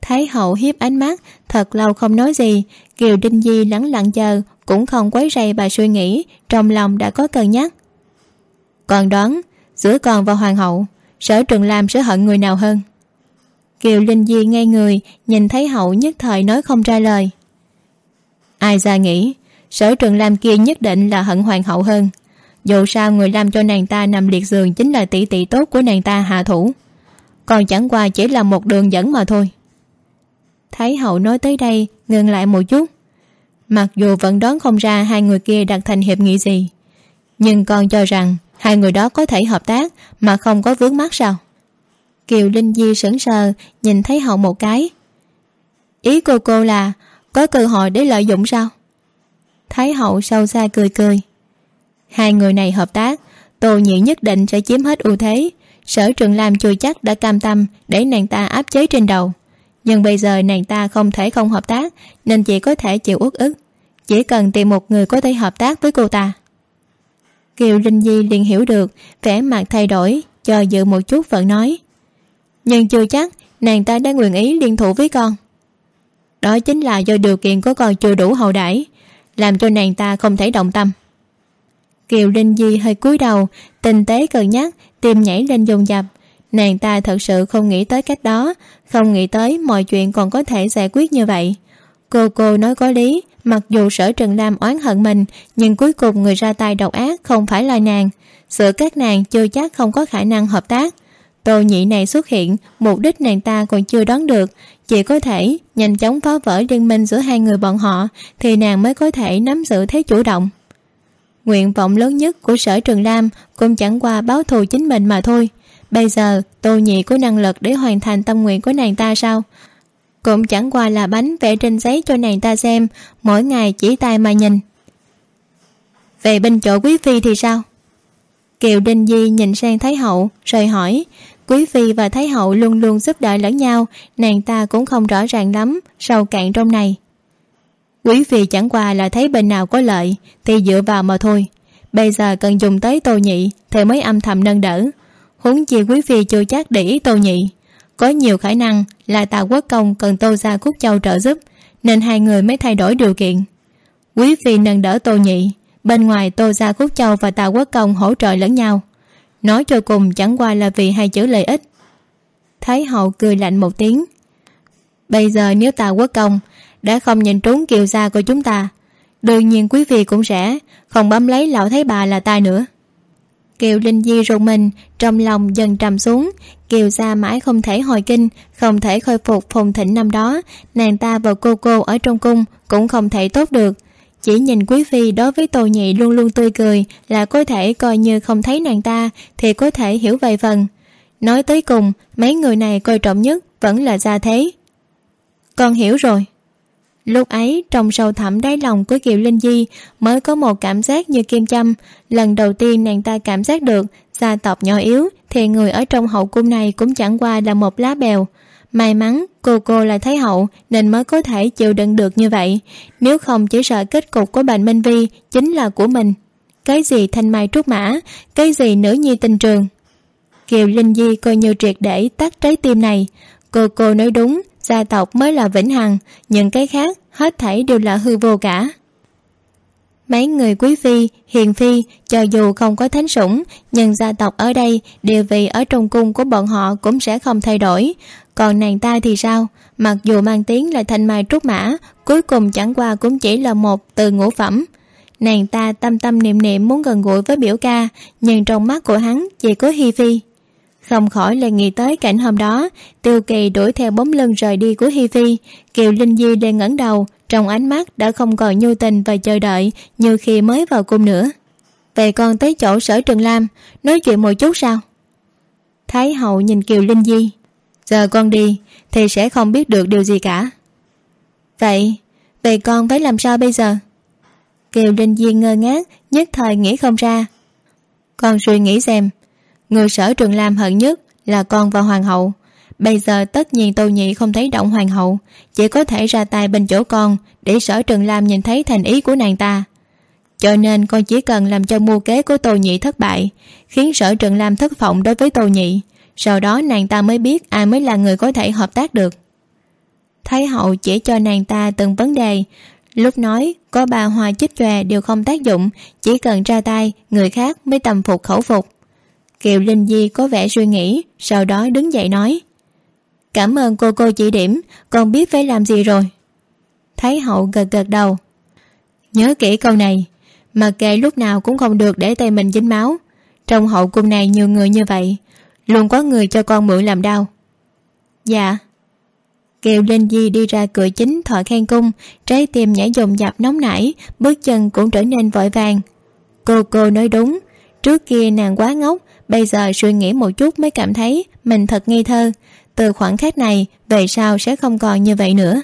Thái hậu hiếp ánh mắt, thật lâu không nói gì. Kiều đinh di lắng lặng chờ, cũng không quấy rầy bà suy nghĩ, trong lòng đã có cân nhắc. Còn đoán, giữa còn và hoàng hậu, sở trường lam sẽ hận người nào hơn? Kiều linh di ngay người, nhìn thấy hậu nhất thời nói không ra lời. Ai ra nghĩ, sở trường lam kia nhất định là hận hoàng hậu hơn dù sao người làm cho nàng ta nằm liệt giường chính là tỷ tỷ tốt của nàng ta hạ thủ. Còn chẳng qua chỉ là một đường dẫn mà thôi. Thái hậu nói tới đây, ngừng lại một chút. Mặc dù vẫn đoán không ra hai người kia đặt thành hiệp nghị gì, nhưng con cho rằng hai người đó có thể hợp tác mà không có vướng mắt sao? Kiều linh di sững sờ, nhìn thấy hậu một cái. Ý cô cô là có cơ hội để lợi dụng sao? Thái hậu sâu xa cười cười hai người này hợp tác, tô nhị nhất định sẽ chiếm hết ưu thế. Sở trường lam chưa chắc đã cam tâm để nàng ta áp chế trên đầu. Nhưng bây giờ nàng ta không thể không hợp tác, nên chỉ có thể chịu uất ức. Chỉ cần tìm một người có thể hợp tác với cô ta. Kiều linh di liền hiểu được, vẻ mặt thay đổi, cho dự một chút vẫn nói. Nhưng chưa chắc nàng ta đã nguyện ý liên thủ với con. Đó chính là do điều kiện của con chưa đủ hậu đãi, làm cho nàng ta không thể động tâm kiều linh di hơi cúi đầu, tinh tế cân nhắc, tim nhảy lên dồn dập. Nàng ta thật sự không nghĩ tới cách đó, không nghĩ tới mọi chuyện còn có thể giải quyết như vậy. Cô cô nói có lý, mặc dù sở trần lam oán hận mình, nhưng cuối cùng người ra tay độc ác không phải là nàng. Sự các nàng chưa chắc không có khả năng hợp tác. Tô nhị này xuất hiện, mục đích nàng ta còn chưa đoán được. Chỉ có thể nhanh chóng phá vỡ liên minh giữa hai người bọn họ, thì nàng mới có thể nắm giữ thế chủ động nguyện vọng lớn nhất của sở trường lam cũng chẳng qua báo thù chính mình mà thôi. Bây giờ, tô nhị có năng lực để hoàn thành tâm nguyện của nàng ta sao? Cũng chẳng qua là bánh vẽ trên giấy cho nàng ta xem, mỗi ngày chỉ tay mà nhìn. Về bên chỗ quý phi thì sao? Kiều đinh di nhìn sang thái hậu, rồi hỏi. Quý phi và thái hậu luôn luôn giúp đỡ lẫn nhau, nàng ta cũng không rõ ràng lắm sâu cạn trong này quý phi chẳng qua là thấy bên nào có lợi thì dựa vào mà thôi. Bây giờ cần dùng tới tô nhị thì mới âm thầm nâng đỡ. Huống chi quý phi chưa chắc để ý tô nhị. Có nhiều khả năng là tào quốc công cần tô gia cúc châu trợ giúp, nên hai người mới thay đổi điều kiện. Quý phi nâng đỡ tô nhị, bên ngoài tô gia cúc châu và tào quốc công hỗ trợ lẫn nhau. Nói cho cùng chẳng qua là vì hai chữ lợi ích. Thái hậu cười lạnh một tiếng. Bây giờ nếu tào quốc công đã không nhìn trúng kiều gia của chúng ta. Đương nhiên quý vị cũng sẽ không bám lấy lão thấy bà là tai nữa. Kiều linh di rùng mình, trong lòng dần trầm xuống. Kiều gia mãi không thể hồi kinh, không thể khôi phục phùng thịnh năm đó. Nàng ta và cô cô ở trong cung cũng không thể tốt được. Chỉ nhìn quý phi đối với tô nhị luôn luôn tươi cười, là có thể coi như không thấy nàng ta, thì có thể hiểu vài phần. Nói tới cùng, mấy người này coi trọng nhất vẫn là gia thế. Con hiểu rồi lúc ấy, trong sâu thẳm đáy lòng của kiều linh di mới có một cảm giác như kim châm. Lần đầu tiên nàng ta cảm giác được, gia tộc nhỏ yếu thì người ở trong hậu cung này cũng chẳng qua là một lá bèo. May mắn, cô cô là thái hậu nên mới có thể chịu đựng được như vậy. Nếu không, chỉ sợ kết cục của bệnh minh vi chính là của mình. Cái gì thanh mai trúc mã, cái gì nữ nhi tình trường? Kiều linh di coi như triệt để tắt trái tim này. Cô cô nói đúng gia tộc mới là vĩnh hằng những cái khác hết thảy đều là hư vô cả. Mấy người quý phi, hiền phi, cho dù không có thánh sủng, nhưng gia tộc ở đây, địa vị ở trong cung của bọn họ cũng sẽ không thay đổi. Còn nàng ta thì sao? Mặc dù mang tiếng là thanh mai trúc mã, cuối cùng chẳng qua cũng chỉ là một từ ngũ phẩm. Nàng ta tâm tâm niệm niệm muốn gần gũi với biểu ca, nhưng trong mắt của hắn chỉ có hi phi không khỏi lại nghĩ tới cảnh hôm đó, tiêu kỳ đuổi theo bóng lưng rời đi của hi phi. Kiều linh di đang ngẩng đầu, trong ánh mắt đã không còn nhu tình và chờ đợi như khi mới vào cung nữa. Về con tới chỗ sở trường lam, nói chuyện một chút sao? Thái hậu nhìn kiều linh di. Giờ con đi, thì sẽ không biết được điều gì cả. Vậy vậy con phải làm sao bây giờ? Kiều linh di ngơ ngác, nhất thời nghĩ không ra. Con suy nghĩ xem người sở trường lam hận nhất là con và hoàng hậu. Bây giờ tất nhiên tô nhị không thấy động hoàng hậu, chỉ có thể ra tay bên chỗ con để sở trường lam nhìn thấy thành ý của nàng ta. Cho nên con chỉ cần làm cho mưu kế của tô nhị thất bại, khiến sở trường lam thất vọng đối với tô nhị. Sau đó nàng ta mới biết ai mới là người có thể hợp tác được. Thái hậu chỉ cho nàng ta từng vấn đề, lúc nói có ba hoa chích chòe đều không tác dụng, chỉ cần ra tay, người khác mới tầm phục khẩu phục kiều linh di có vẻ suy nghĩ, sau đó đứng dậy nói, cảm ơn cô cô chỉ điểm, con biết phải làm gì rồi. Thái hậu gật gật đầu, nhớ kỹ câu này, mà kệ lúc nào cũng không được để tay mình dính máu. Trong hậu cung này nhiều người như vậy, luôn có người cho con mượn làm đau. Dạ. Kiều linh di đi ra cửa chính thọ khen cung, trái tim nhảy dồn dập nóng nảy, bước chân cũng trở nên vội vàng. Cô cô nói đúng, trước kia nàng quá ngốc bây giờ suy nghĩ một chút mới cảm thấy mình thật nghi thơ. Từ khoảng khắc này, về sau sẽ không còn như vậy nữa.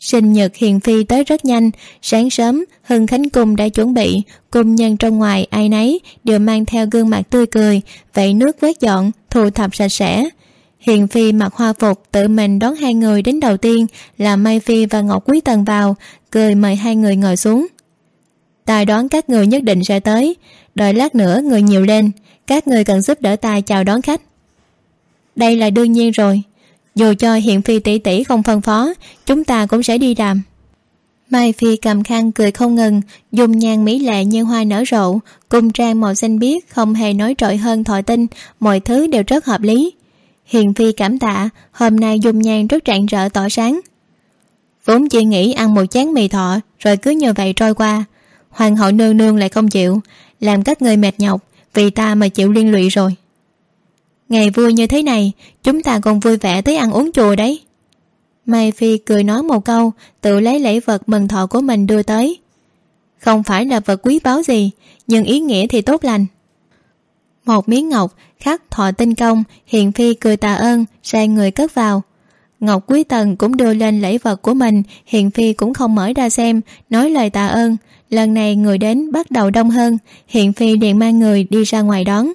Sinh nhật hiền phi tới rất nhanh. Sáng sớm, hưng khánh cung đã chuẩn bị. Cung nhân trong ngoài ai nấy đều mang theo gương mặt tươi cười vậy nước quét dọn, thu thập sạch sẽ. Hiền phi mặc hoa phục, tự mình đón hai người đến đầu tiên, là mai phi và ngọc quý tần vào, cười mời hai người ngồi xuống. Ta đoán các người nhất định sẽ tới đợi lát nữa người nhiều lên, các người cần giúp đỡ ta chào đón khách. Đây là đương nhiên rồi. Dù cho hiện phi tỷ tỷ không phân phó, chúng ta cũng sẽ đi đàm. Mai phi cầm khăn cười không ngừng, dùng nhang mỹ lệ như hoa nở rộ, cùng trang màu xanh biếc không hề nói trội hơn thọ tinh, mọi thứ đều rất hợp lý. Hiền phi cảm tạ, hôm nay dùng nhang rất rạng rỡ tỏ sáng. Vốn chỉ nghĩ ăn một chén mì thọ, rồi cứ như vậy trôi qua. Hoàng hậu nương nương lại không chịu làm các người mệt nhọc, vì ta mà chịu liên lụy rồi. Ngày vui như thế này, chúng ta còn vui vẻ tới ăn uống chùa đấy. Mai phi cười nói một câu, tự lấy lễ vật mừng thọ của mình đưa tới. Không phải là vật quý báu gì, nhưng ý nghĩa thì tốt lành. Một miếng ngọc khắc thọ tinh công, hiền phi cười tạ ơn, sai người cất vào ngọc quý tần cũng đưa lên lễ vật của mình, hiền phi cũng không mở ra xem, nói lời tạ ơn. Lần này người đến bắt đầu đông hơn, hiền phi liền mang người đi ra ngoài đón.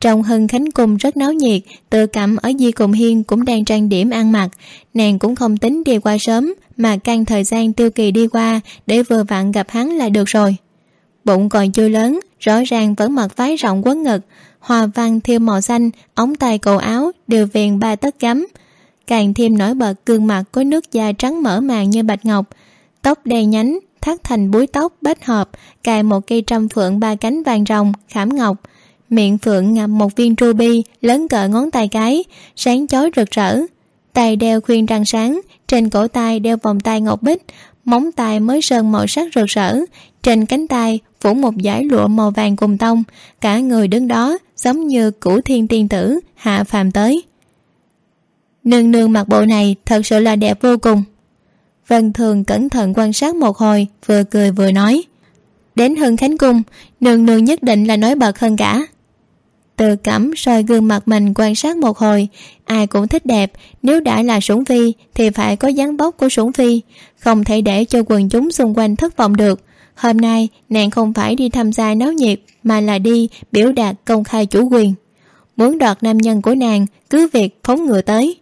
Trong hưng khánh cung rất náo nhiệt tự cảm ở di cùng hiên cũng đang trang điểm ăn mặc. Nàng cũng không tính đi qua sớm, mà căn thời gian tiêu kỳ đi qua, để vừa vặn gặp hắn là được rồi. Bụng còn chưa lớn, rõ ràng vẫn mặc váy rộng quấn ngực hòa văn thiêu màu xanh, ống tay cổ áo, đều viền ba tấc gấm càng thêm nổi bật, gương mặt có nước da trắng mở màng như bạch ngọc. Tóc đen nhánh, thắt thành búi tóc bết hợp cài một cây trăm phượng ba cánh vàng rồng khảm ngọc. Miệng phượng ngậm một viên ruby, lớn cỡ ngón tay cái, sáng chói rực rỡ. Tay đeo khuyên răng sáng, trên cổ tay đeo vòng tay ngọc bích. Móng tay mới sơn màu sắc rực rỡ, trên cánh tay phủ một dải lụa màu vàng cùng tông. Cả người đứng đó giống như cửu thiên tiên tử, hạ phàm tới nương nương mặc bộ này thật sự là đẹp vô cùng. Vân thường cẩn thận quan sát một hồi, vừa cười vừa nói. Đến hưng khánh cung, nương nương nhất định là nói bật hơn cả. Từ cẩm soi gương mặt mình quan sát một hồi, ai cũng thích đẹp, nếu đã là sủng phi thì phải có dáng bóc của sủng phi, không thể để cho quần chúng xung quanh thất vọng được. Hôm nay, nàng không phải đi tham gia náo nhiệt, mà là đi biểu đạt công khai chủ quyền. Muốn đoạt nam nhân của nàng, cứ việc phóng ngựa tới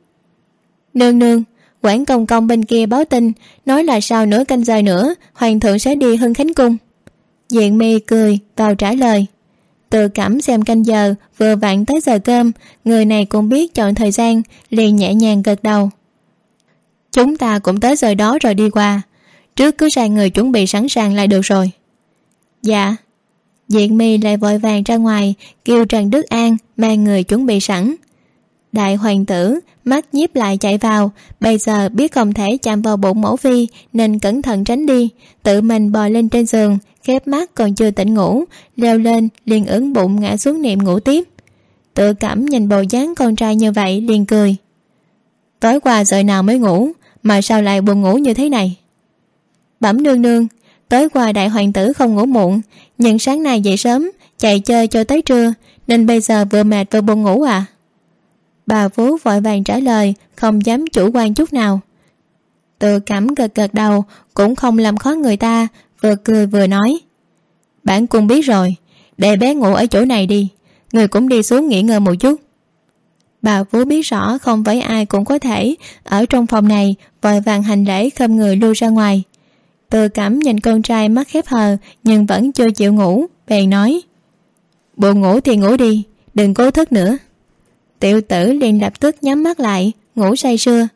nương nương, quản công công bên kia báo tin, nói là sau nửa canh giờ nữa, hoàng thượng sẽ đi hưng khánh cung. Diện mi cười, vào trả lời. Tự cảm xem canh giờ, vừa vặn tới giờ cơm, người này cũng biết chọn thời gian, liền nhẹ nhàng gật đầu. Chúng ta cũng tới giờ đó rồi đi qua, trước cứ sai người chuẩn bị sẵn sàng lại được rồi. Dạ. Diện mi lại vội vàng ra ngoài, kêu trần đức an mang người chuẩn bị sẵn đại hoàng tử, mắt nhiếp lại chạy vào. Bây giờ biết không thể chạm vào bụng mẫu phi, nên cẩn thận tránh đi. Tự mình bò lên trên giường, khép mắt còn chưa tỉnh ngủ leo lên, liền ứng bụng ngã xuống niệm ngủ tiếp. Tự cảm nhìn bầu dáng con trai như vậy, liền cười. Tối qua giờ nào mới ngủ, mà sao lại buồn ngủ như thế này? Bẩm nương nương, tối qua đại hoàng tử không ngủ muộn, nhưng sáng nay dậy sớm, chạy chơi cho tới trưa, nên bây giờ vừa mệt vừa buồn ngủ à? Bà vú vội vàng trả lời, không dám chủ quan chút nào. Tự cảm gật gật đầu, cũng không làm khó người ta, vừa cười vừa nói. Bạn cũng biết rồi, để bé ngủ ở chỗ này đi, người cũng đi xuống nghỉ ngơi một chút. Bà vú biết rõ không phải ai cũng có thể ở trong phòng này, vội vàng hành lễ khâm người lui ra ngoài. Tự cảm nhìn con trai mắt khép hờ, nhưng vẫn chưa chịu ngủ, bèn nói bộ ngủ thì ngủ đi, đừng cố thức nữa tiểu tử liền lập tức nhắm mắt lại, ngủ say sưa.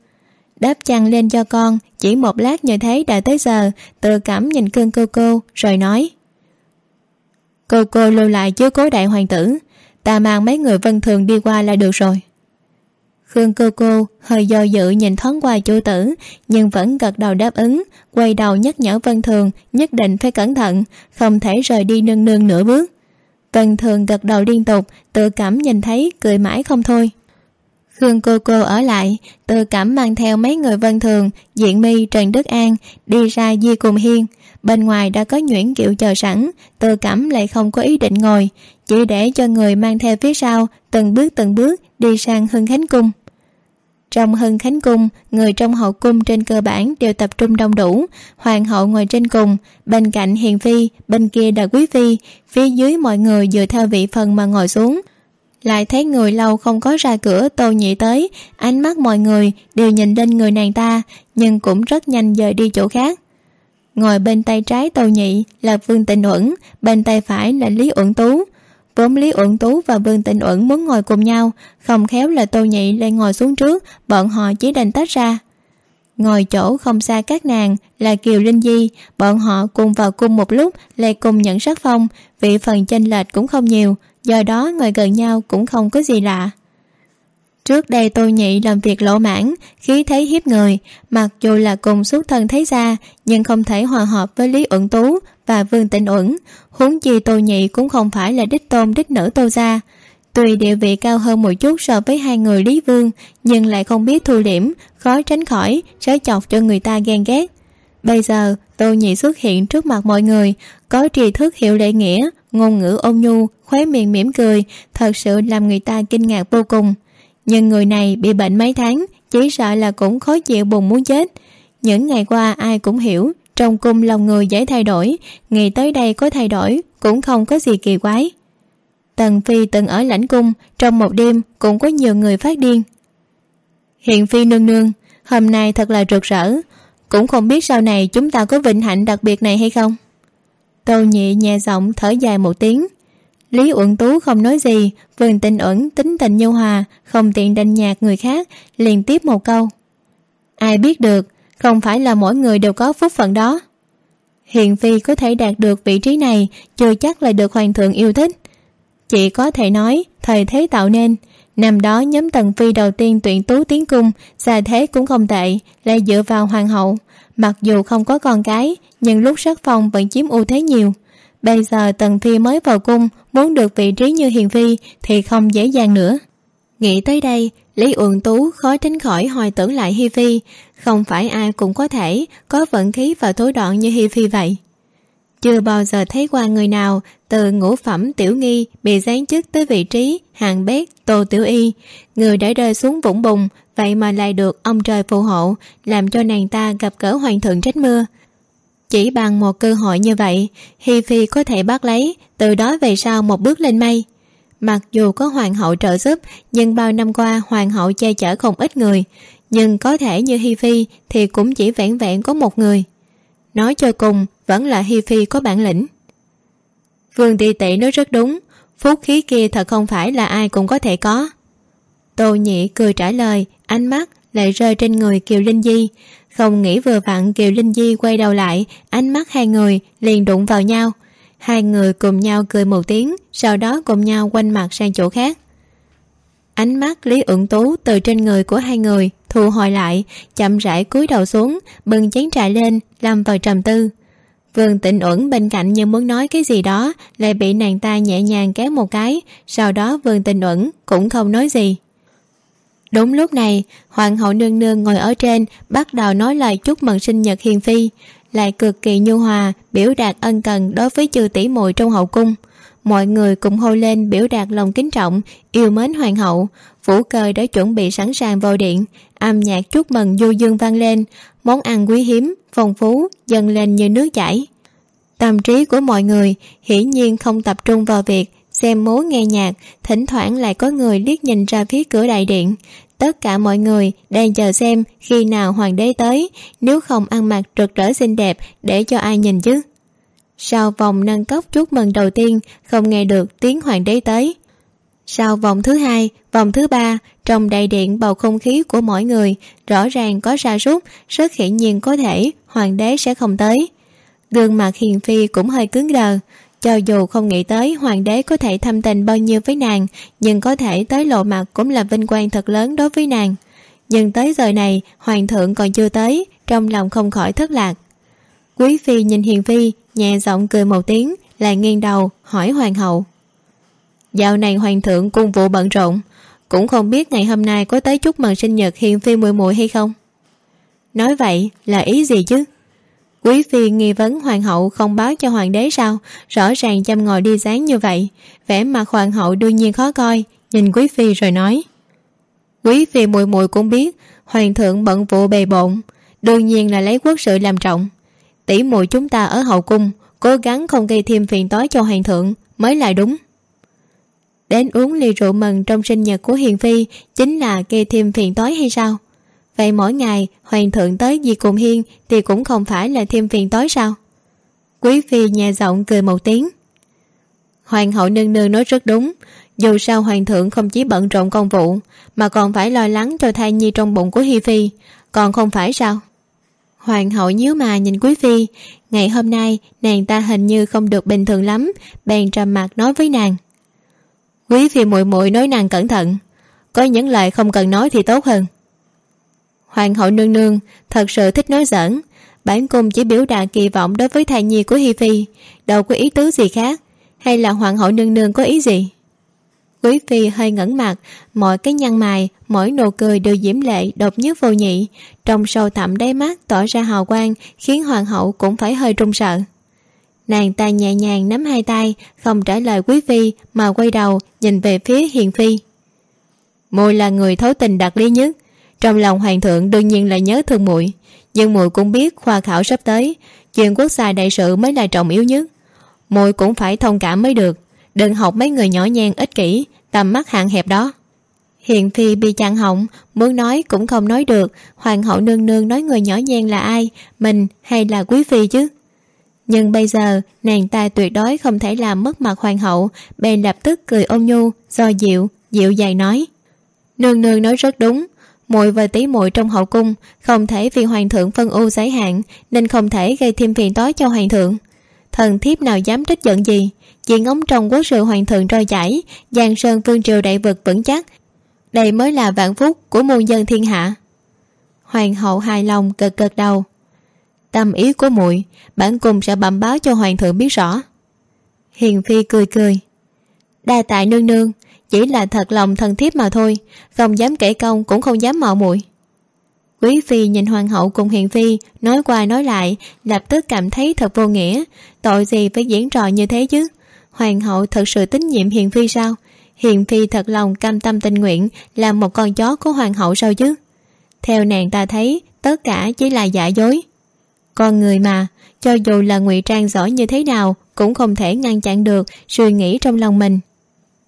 Đáp chăn lên cho con, chỉ một lát như thế đã tới giờ, tự cảm nhìn cưng cô cô, rồi nói. Cô cô lưu lại chứ cố đại hoàng tử, ta mang mấy người vân thường đi qua là được rồi. Khương cô cô hơi do dự nhìn thoáng qua chủ tử, nhưng vẫn gật đầu đáp ứng, quay đầu nhắc nhở vân thường nhất định phải cẩn thận, không thể rời đi nương nương nửa bước vân thường gật đầu liên tục, tự cảm nhìn thấy, cười mãi không thôi. Khương cô cô ở lại, tự cảm mang theo mấy người vân thường, diện mi, trần đức an, đi ra di cùng hiên. Bên ngoài đã có nhuyễn kiệu chờ sẵn, tự cảm lại không có ý định ngồi, chỉ để cho người mang theo phía sau, từng bước từng bước đi sang hưng khánh cung trong hưng khánh cung, người trong hậu cung trên cơ bản đều tập trung đông đủ. Hoàng hậu ngồi trên cùng, bên cạnh hiền phi, bên kia là quý phi. Phía dưới mọi người dựa theo vị phần mà ngồi xuống. Lại thấy người lâu không có ra cửa, tô nhị tới. Ánh mắt mọi người đều nhìn lên người nàng ta, nhưng cũng rất nhanh dời đi chỗ khác. Ngồi bên tay trái tô nhị là vương tịnh uẩn, bên tay phải là lý uẩn tú vốn lý uẩn tú và vương tịnh uẩn muốn ngồi cùng nhau, không khéo là tô nhị lại ngồi xuống trước, bọn họ chỉ đành tách ra. Ngồi chỗ không xa các nàng là kiều linh di, bọn họ cùng vào cung một lúc lại cùng nhận sắc phong vị phần chênh lệch cũng không nhiều, do đó ngồi gần nhau cũng không có gì lạ trước đây tô nhị làm việc lỗ mãn, khí thấy hiếp người. Mặc dù là cùng xuất thân thấy ra nhưng không thể hòa hợp với lý uẩn tú và vương tịnh uẩn. Huống chi tô nhị cũng không phải là đích tôn, đích nữ tô gia. Tuy địa vị cao hơn một chút so với hai người lý vương, nhưng lại không biết thu điểm khó tránh khỏi sẽ chọc cho người ta ghen ghét. Bây giờ, tô nhị xuất hiện trước mặt mọi người, có tri thức hiệu lệ nghĩa, ngôn ngữ ôn nhu, khóe miệng mỉm cười, thật sự làm người ta kinh ngạc vô cùng nhưng người này bị bệnh mấy tháng, chỉ sợ là cũng khó chịu buồn muốn chết. Những ngày qua, ai cũng hiểu, trong cung lòng người dễ thay đổi, ngày tới đây có thay đổi, cũng không có gì kỳ quái. Tần phi từng ở lãnh cung, trong một đêm cũng có nhiều người phát điên. Hiện phi nương nương, hôm nay thật là rực rỡ, cũng không biết sau này chúng ta có vinh hạnh đặc biệt này hay không? Tô nhị nhẹ giọng thở dài một tiếng lý uẩn tú không nói gì, vườn tình ẩn tính tình nhu hòa, không tiện đành nhạt người khác, liền tiếp một câu. Ai biết được, không phải là mỗi người đều có phúc phận đó. Hiền phi có thể đạt được vị trí này, chưa chắc là được hoàng thượng yêu thích. Chỉ có thể nói, thời thế tạo nên, năm đó nhóm tần phi đầu tiên tuyển tú tiến cung, xa thế cũng không tệ, lại dựa vào hoàng hậu. Mặc dù không có con cái, nhưng lúc sắc phong vẫn chiếm ưu thế nhiều bây giờ tần thi mới vào cung, muốn được vị trí như hiền phi thì không dễ dàng nữa. Nghĩ tới đây, lý uẩn tú khó tránh khỏi hồi tưởng lại hi phi không phải ai cũng có thể có vận khí và thối đoạn như hi phi vậy. Chưa bao giờ thấy qua người nào từ ngũ phẩm tiểu nghi bị giáng chức tới vị trí hàng bét tô tiểu y. Người đã rơi xuống vũng bùn, vậy mà lại được ông trời phù hộ, làm cho nàng ta gặp cỡ hoàng thượng trách mưa chỉ bằng một cơ hội như vậy, hi phi có thể bắt lấy, từ đó về sau một bước lên mây. Mặc dù có hoàng hậu trợ giúp, nhưng bao năm qua hoàng hậu che chở không ít người. Nhưng có thể như hi phi thì cũng chỉ vẹn vẹn có một người. Nói cho cùng, vẫn là hi phi có bản lĩnh. Vương tỷ tỷ nói rất đúng, phúc khí kia thật không phải là ai cũng có thể có. Tô nhị cười trả lời, ánh mắt lại rơi trên người kiều linh di không nghĩ vừa vặn kiều linh di quay đầu lại, ánh mắt hai người liền đụng vào nhau. Hai người cùng nhau cười một tiếng, sau đó cùng nhau quanh mặt sang chỗ khác. Ánh mắt lý ẩn tú từ trên người của hai người thu hồi lại, chậm rãi cúi đầu xuống, bưng chén trà lên, lâm vào trầm tư. Vương tịnh uẩn bên cạnh như muốn nói cái gì đó, lại bị nàng ta nhẹ nhàng kéo một cái, sau đó vương tịnh uẩn cũng không nói gì đúng lúc này, hoàng hậu nương nương ngồi ở trên, bắt đầu nói lời chúc mừng sinh nhật hiền phi. Lại cực kỳ nhu hòa, biểu đạt ân cần đối với chư tỷ muội trong hậu cung. Mọi người cùng hô lên biểu đạt lòng kính trọng, yêu mến hoàng hậu. Vũ cơ đã chuẩn bị sẵn sàng vào điện. Âm nhạc chúc mừng du dương vang lên. Món ăn quý hiếm, phong phú, dâng lên như nước chảy. Tâm trí của mọi người hiển nhiên không tập trung vào việc xem múa nghe nhạc, thỉnh thoảng lại có người liếc nhìn ra phía cửa đại điện tất cả mọi người đang chờ xem khi nào hoàng đế tới, nếu không ăn mặc rực rỡ xinh đẹp để cho ai nhìn chứ. Sau vòng nâng cốc chúc mừng đầu tiên, không nghe được tiếng hoàng đế tới. Sau vòng thứ hai, vòng thứ ba, trong đại điện bầu không khí của mỗi người, rõ ràng có sa sút, rất hiển nhiên có thể hoàng đế sẽ không tới. Gương mặt hiền phi cũng hơi cứng đờ cho dù không nghĩ tới hoàng đế có thể thâm tình bao nhiêu với nàng, nhưng có thể tới lộ mặt cũng là vinh quang thật lớn đối với nàng. Nhưng tới giờ này, hoàng thượng còn chưa tới, trong lòng không khỏi thất lạc. Quý phi nhìn hiền phi, nhẹ giọng cười một tiếng, lại nghiêng đầu, hỏi hoàng hậu. Dạo này hoàng thượng cung vụ bận rộn, cũng không biết ngày hôm nay có tới chúc mừng sinh nhật hiền phi muội muội hay không? Nói vậy là ý gì chứ? Quý phi nghi vấn hoàng hậu không báo cho hoàng đế sao? Rõ ràng chăm ngồi đi sáng như vậy. Vẻ mặt hoàng hậu đương nhiên khó coi. Nhìn quý phi rồi nói. Quý phi muội muội cũng biết, hoàng thượng bận vụ bề bộn. Đương nhiên là lấy quốc sự làm trọng. Tỷ muội chúng ta ở hậu cung, cố gắng không gây thêm phiền toái cho hoàng thượng, mới là đúng. Đến uống ly rượu mừng trong sinh nhật của hiền phi, chính là gây thêm phiền toái hay sao? Vậy mỗi ngày, hoàng thượng tới gì cùng hiên thì cũng không phải là thêm phiền tối sao? Quý phi nhà giọng cười một tiếng. Hoàng hậu nương nương nói rất đúng. Dù sao hoàng thượng không chỉ bận rộn công vụ, mà còn phải lo lắng cho thai nhi trong bụng của hi phi. Còn không phải sao? Hoàng hậu nhíu mà nhìn quý phi. Ngày hôm nay, nàng ta hình như không được bình thường lắm, bèn trầm mặt nói với nàng. Quý phi muội muội nói nàng cẩn thận. Có những lời không cần nói thì tốt hơn hoàng hậu nương nương, thật sự thích nói giỡn. Bản cung chỉ biểu đạt kỳ vọng đối với thai nhi của hi phi. Đâu có ý tứ gì khác. Hay là hoàng hậu nương nương có ý gì? Quý phi hơi ngẩn mặt, mọi cái nhăn mày, mỗi nụ cười đều diễm lệ, độc nhất vô nhị. Trong sâu thẳm đáy mắt tỏ ra hào quang, khiến hoàng hậu cũng phải hơi run sợ. Nàng ta nhẹ nhàng nắm hai tay, không trả lời quý phi, mà quay đầu, nhìn về phía hiền phi. Môi là người thấu tình đặc lý nhất trong lòng hoàng thượng đương nhiên là nhớ thương muội, nhưng muội cũng biết khoa khảo sắp tới, chuyện quốc gia đại sự mới là trọng yếu nhất. Muội cũng phải thông cảm mới được, đừng học mấy người nhỏ nhen ích kỷ, tầm mắt hạn hẹp đó. Hiền phi bị chặn họng muốn nói cũng không nói được, hoàng hậu nương nương nói người nhỏ nhen là ai, mình hay là quý phi chứ? Nhưng bây giờ, nàng ta tuyệt đối không thể làm mất mặt hoàng hậu, bèn lập tức cười ôn nhu, do dịu dịu dài nói. Nương nương nói rất đúng muội và tí muội trong hậu cung, không thể vì hoàng thượng phân ưu giới hạn, nên không thể gây thêm phiền toái cho hoàng thượng. Thần thiếp nào dám trách giận gì? Chỉ ống trong quốc sự hoàng thượng trôi chảy, giang sơn vương triều đại vực vững chắc. Đây mới là vạn phúc của muôn dân thiên hạ. Hoàng hậu hài lòng cực cực đầu. Tâm ý của muội, bản cung sẽ bẩm báo cho hoàng thượng biết rõ. Hiền phi cười cười. Đa tại nương nương chỉ là thật lòng thân thiết mà thôi, không dám kể công cũng không dám mạo muội. Quý phi nhìn hoàng hậu cùng hiền phi, nói qua nói lại, lập tức cảm thấy thật vô nghĩa. Tội gì phải diễn trò như thế chứ? Hoàng hậu thật sự tín nhiệm hiền phi sao? Hiền phi thật lòng cam tâm tình nguyện làm một con chó của hoàng hậu sao chứ? Theo nàng ta thấy, tất cả chỉ là giả dối. Con người mà, cho dù là ngụy trang giỏi như thế nào cũng không thể ngăn chặn được suy nghĩ trong lòng mình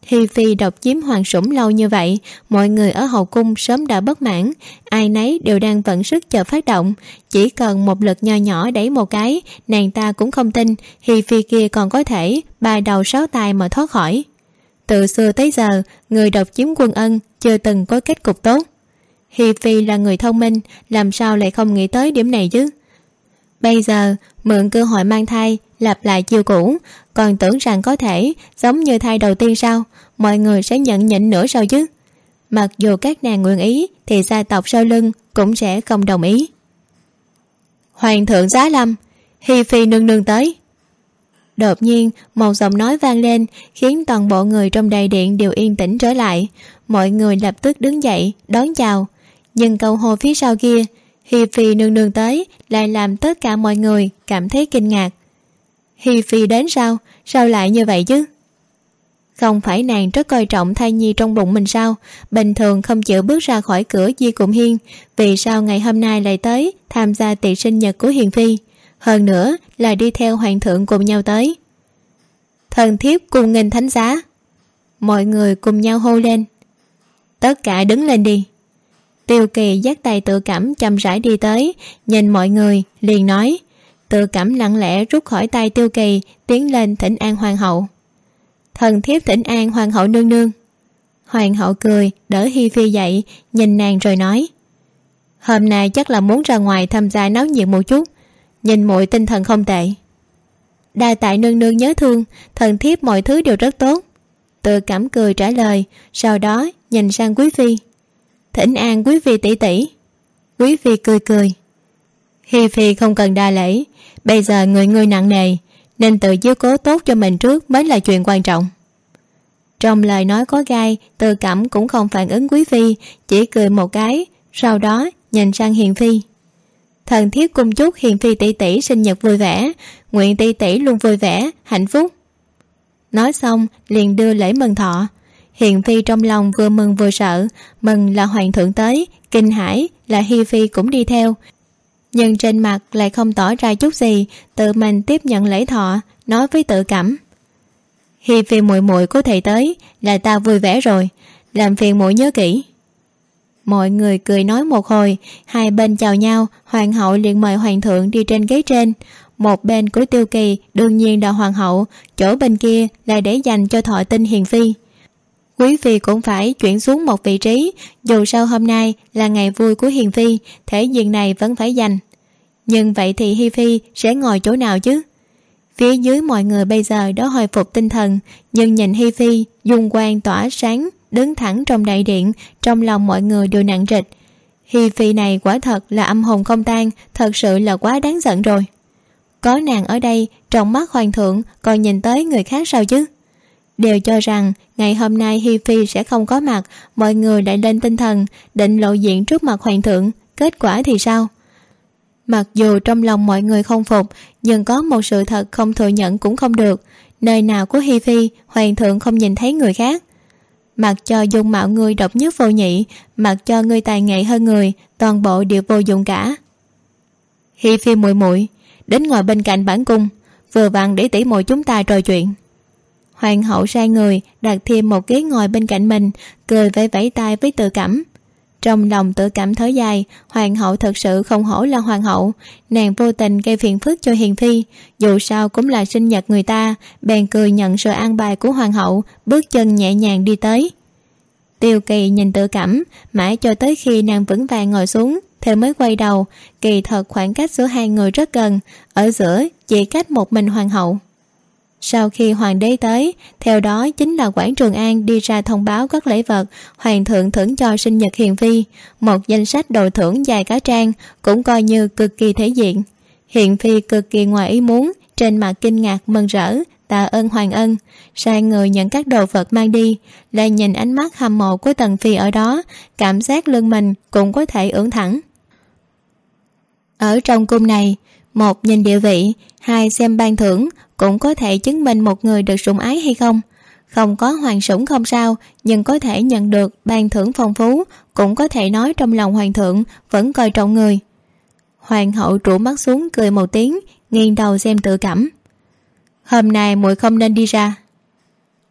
hi phi độc chiếm hoàng sủng lâu như vậy, mọi người ở hậu cung sớm đã bất mãn. Ai nấy đều đang vận sức chờ phát động. Chỉ cần một lực nho nhỏ đẩy một cái, nàng ta cũng không tin hi phi kia còn có thể bài đầu sáu tay mà thoát khỏi. Từ xưa tới giờ, người độc chiếm quân ân chưa từng có kết cục tốt. Hi phi là người thông minh, làm sao lại không nghĩ tới điểm này chứ? Bây giờ, mượn cơ hội mang thai, lặp lại chiêu cũ còn tưởng rằng có thể, giống như thai đầu tiên sao? Mọi người sẽ nhận nhịn nữa sao chứ? Mặc dù các nàng nguyện ý, thì gia tộc sau lưng cũng sẽ không đồng ý. Hoàng thượng giá lâm, hi phi nương nương tới. Đột nhiên, một giọng nói vang lên, khiến toàn bộ người trong đại điện đều yên tĩnh trở lại. Mọi người lập tức đứng dậy, đón chào. Nhưng câu hô phía sau kia, hi phi nương nương tới, lại làm tất cả mọi người cảm thấy kinh ngạc hi phi đến sao? Sao lại như vậy chứ? Không phải nàng rất coi trọng thai nhi trong bụng mình sao? Bình thường không chịu bước ra khỏi cửa di cụm hiên. Vì sao ngày hôm nay lại tới tham gia tiệc sinh nhật của hiền phi? Hơn nữa là đi theo hoàng thượng cùng nhau tới. Thần thiếp cùng nghìn thánh giá. Mọi người cùng nhau hô lên. Tất cả đứng lên đi. Tiêu kỳ dắt tay tự cảm chậm rãi đi tới, nhìn mọi người, liền nói tự cảm lặng lẽ rút khỏi tay tiêu kỳ, tiến lên thỉnh an hoàng hậu. Thần thiếp thỉnh an hoàng hậu nương nương. Hoàng hậu cười, đỡ hi phi dậy, nhìn nàng rồi nói, hôm nay chắc là muốn ra ngoài tham gia náo nhiệt một chút, nhìn muội tinh thần không tệ. Đa tại nương nương nhớ thương, thần thiếp mọi thứ đều rất tốt. Tự cảm cười trả lời, sau đó nhìn sang quý phi. Thỉnh an quý phi tỷ tỷ. Quý phi cười cười hi phi không cần đa lễ. Bây giờ người ngươi nặng nề, nên tự chiếu cố tốt cho mình trước mới là chuyện quan trọng. Trong lời nói có gai từ cẩm cũng không phản ứng quý phi, chỉ cười một cái, sau đó nhìn sang hiền phi. Thần thiếp cung chúc hiền phi tỷ tỷ sinh nhật vui vẻ, nguyện tỷ tỷ luôn vui vẻ, hạnh phúc. Nói xong, liền đưa lễ mừng thọ. Hiền phi trong lòng vừa mừng vừa sợ, mừng là hoàng thượng tới, kinh hãi là hi phi cũng đi theo nhưng trên mặt lại không tỏ ra chút gì, tự mình tiếp nhận lễ thọ, nói với tự cảm. Hi phiền muội muội có thể tới, là ta vui vẻ rồi, làm phiền muội nhớ kỹ. Mọi người cười nói một hồi, hai bên chào nhau, hoàng hậu liền mời hoàng thượng đi trên ghế trên. Một bên của tiêu kỳ đương nhiên là hoàng hậu, chỗ bên kia là để dành cho thọ tinh hiền phi. Quý phi cũng phải chuyển xuống một vị trí, dù sao hôm nay là ngày vui của hiền phi, thể diện này vẫn phải dành nhưng vậy thì hi phi sẽ ngồi chỗ nào chứ? Phía dưới mọi người bây giờ đã hồi phục tinh thần, nhưng nhìn hi phi, dung quang tỏa sáng, đứng thẳng trong đại điện, trong lòng mọi người đều nặng trịch. Hi phi này quả thật là âm hồn không tan, thật sự là quá đáng giận rồi. Có nàng ở đây, trong mắt hoàng thượng còn nhìn tới người khác sao chứ? Đều cho rằng ngày hôm nay hi phi sẽ không có mặt, mọi người lại lên tinh thần, định lộ diện trước mặt hoàng thượng, kết quả thì sao? Mặc dù trong lòng mọi người không phục, nhưng có một sự thật không thừa nhận cũng không được. Nơi nào của hi phi, hoàng thượng không nhìn thấy người khác. Mặc cho dung mạo người độc nhất vô nhị, mặc cho người tài nghệ hơn người, toàn bộ đều vô dụng cả. Hi phi muội muội, đến ngồi bên cạnh bản cung, vừa vặn để tỉ muội chúng ta trò chuyện. Hoàng hậu sai người, đặt thêm một ghế ngồi bên cạnh mình, cười vẫy vẫy tay với tự cảm trong lòng tự cảm thở dài, hoàng hậu thật sự không hổ là hoàng hậu. Nàng vô tình gây phiền phức cho hiền phi. Dù sao cũng là sinh nhật người ta. Bèn cười nhận sự an bài của hoàng hậu, bước chân nhẹ nhàng đi tới. Tiêu kỳ nhìn tự cảm, mãi cho tới khi nàng vững vàng ngồi xuống thì mới quay đầu. Kỳ thật khoảng cách giữa hai người rất gần, ở giữa chỉ cách một mình hoàng hậu sau khi hoàng đế tới, theo đó chính là quảng trường an đi ra thông báo các lễ vật, hoàng thượng thưởng cho sinh nhật hiền phi một danh sách đồ thưởng dài cá trang, cũng coi như cực kỳ thể diện. Hiền phi cực kỳ ngoài ý muốn, trên mặt kinh ngạc mừng rỡ, tạ ơn hoàng ân. Sai người nhận các đồ vật mang đi lại nhìn ánh mắt hâm mộ của tần phi ở đó, cảm giác lưng mình cũng có thể ưỡn thẳng. Ở trong cung này một nhìn địa vị, hai xem ban thưởng, cũng có thể chứng minh một người được sủng ái hay không. Không có hoàng sủng không sao, nhưng có thể nhận được ban thưởng phong phú, cũng có thể nói trong lòng hoàng thượng vẫn coi trọng người. Hoàng hậu trụ mắt xuống cười một tiếng, nghiêng đầu xem tự cảm. Hôm nay muội không nên đi ra.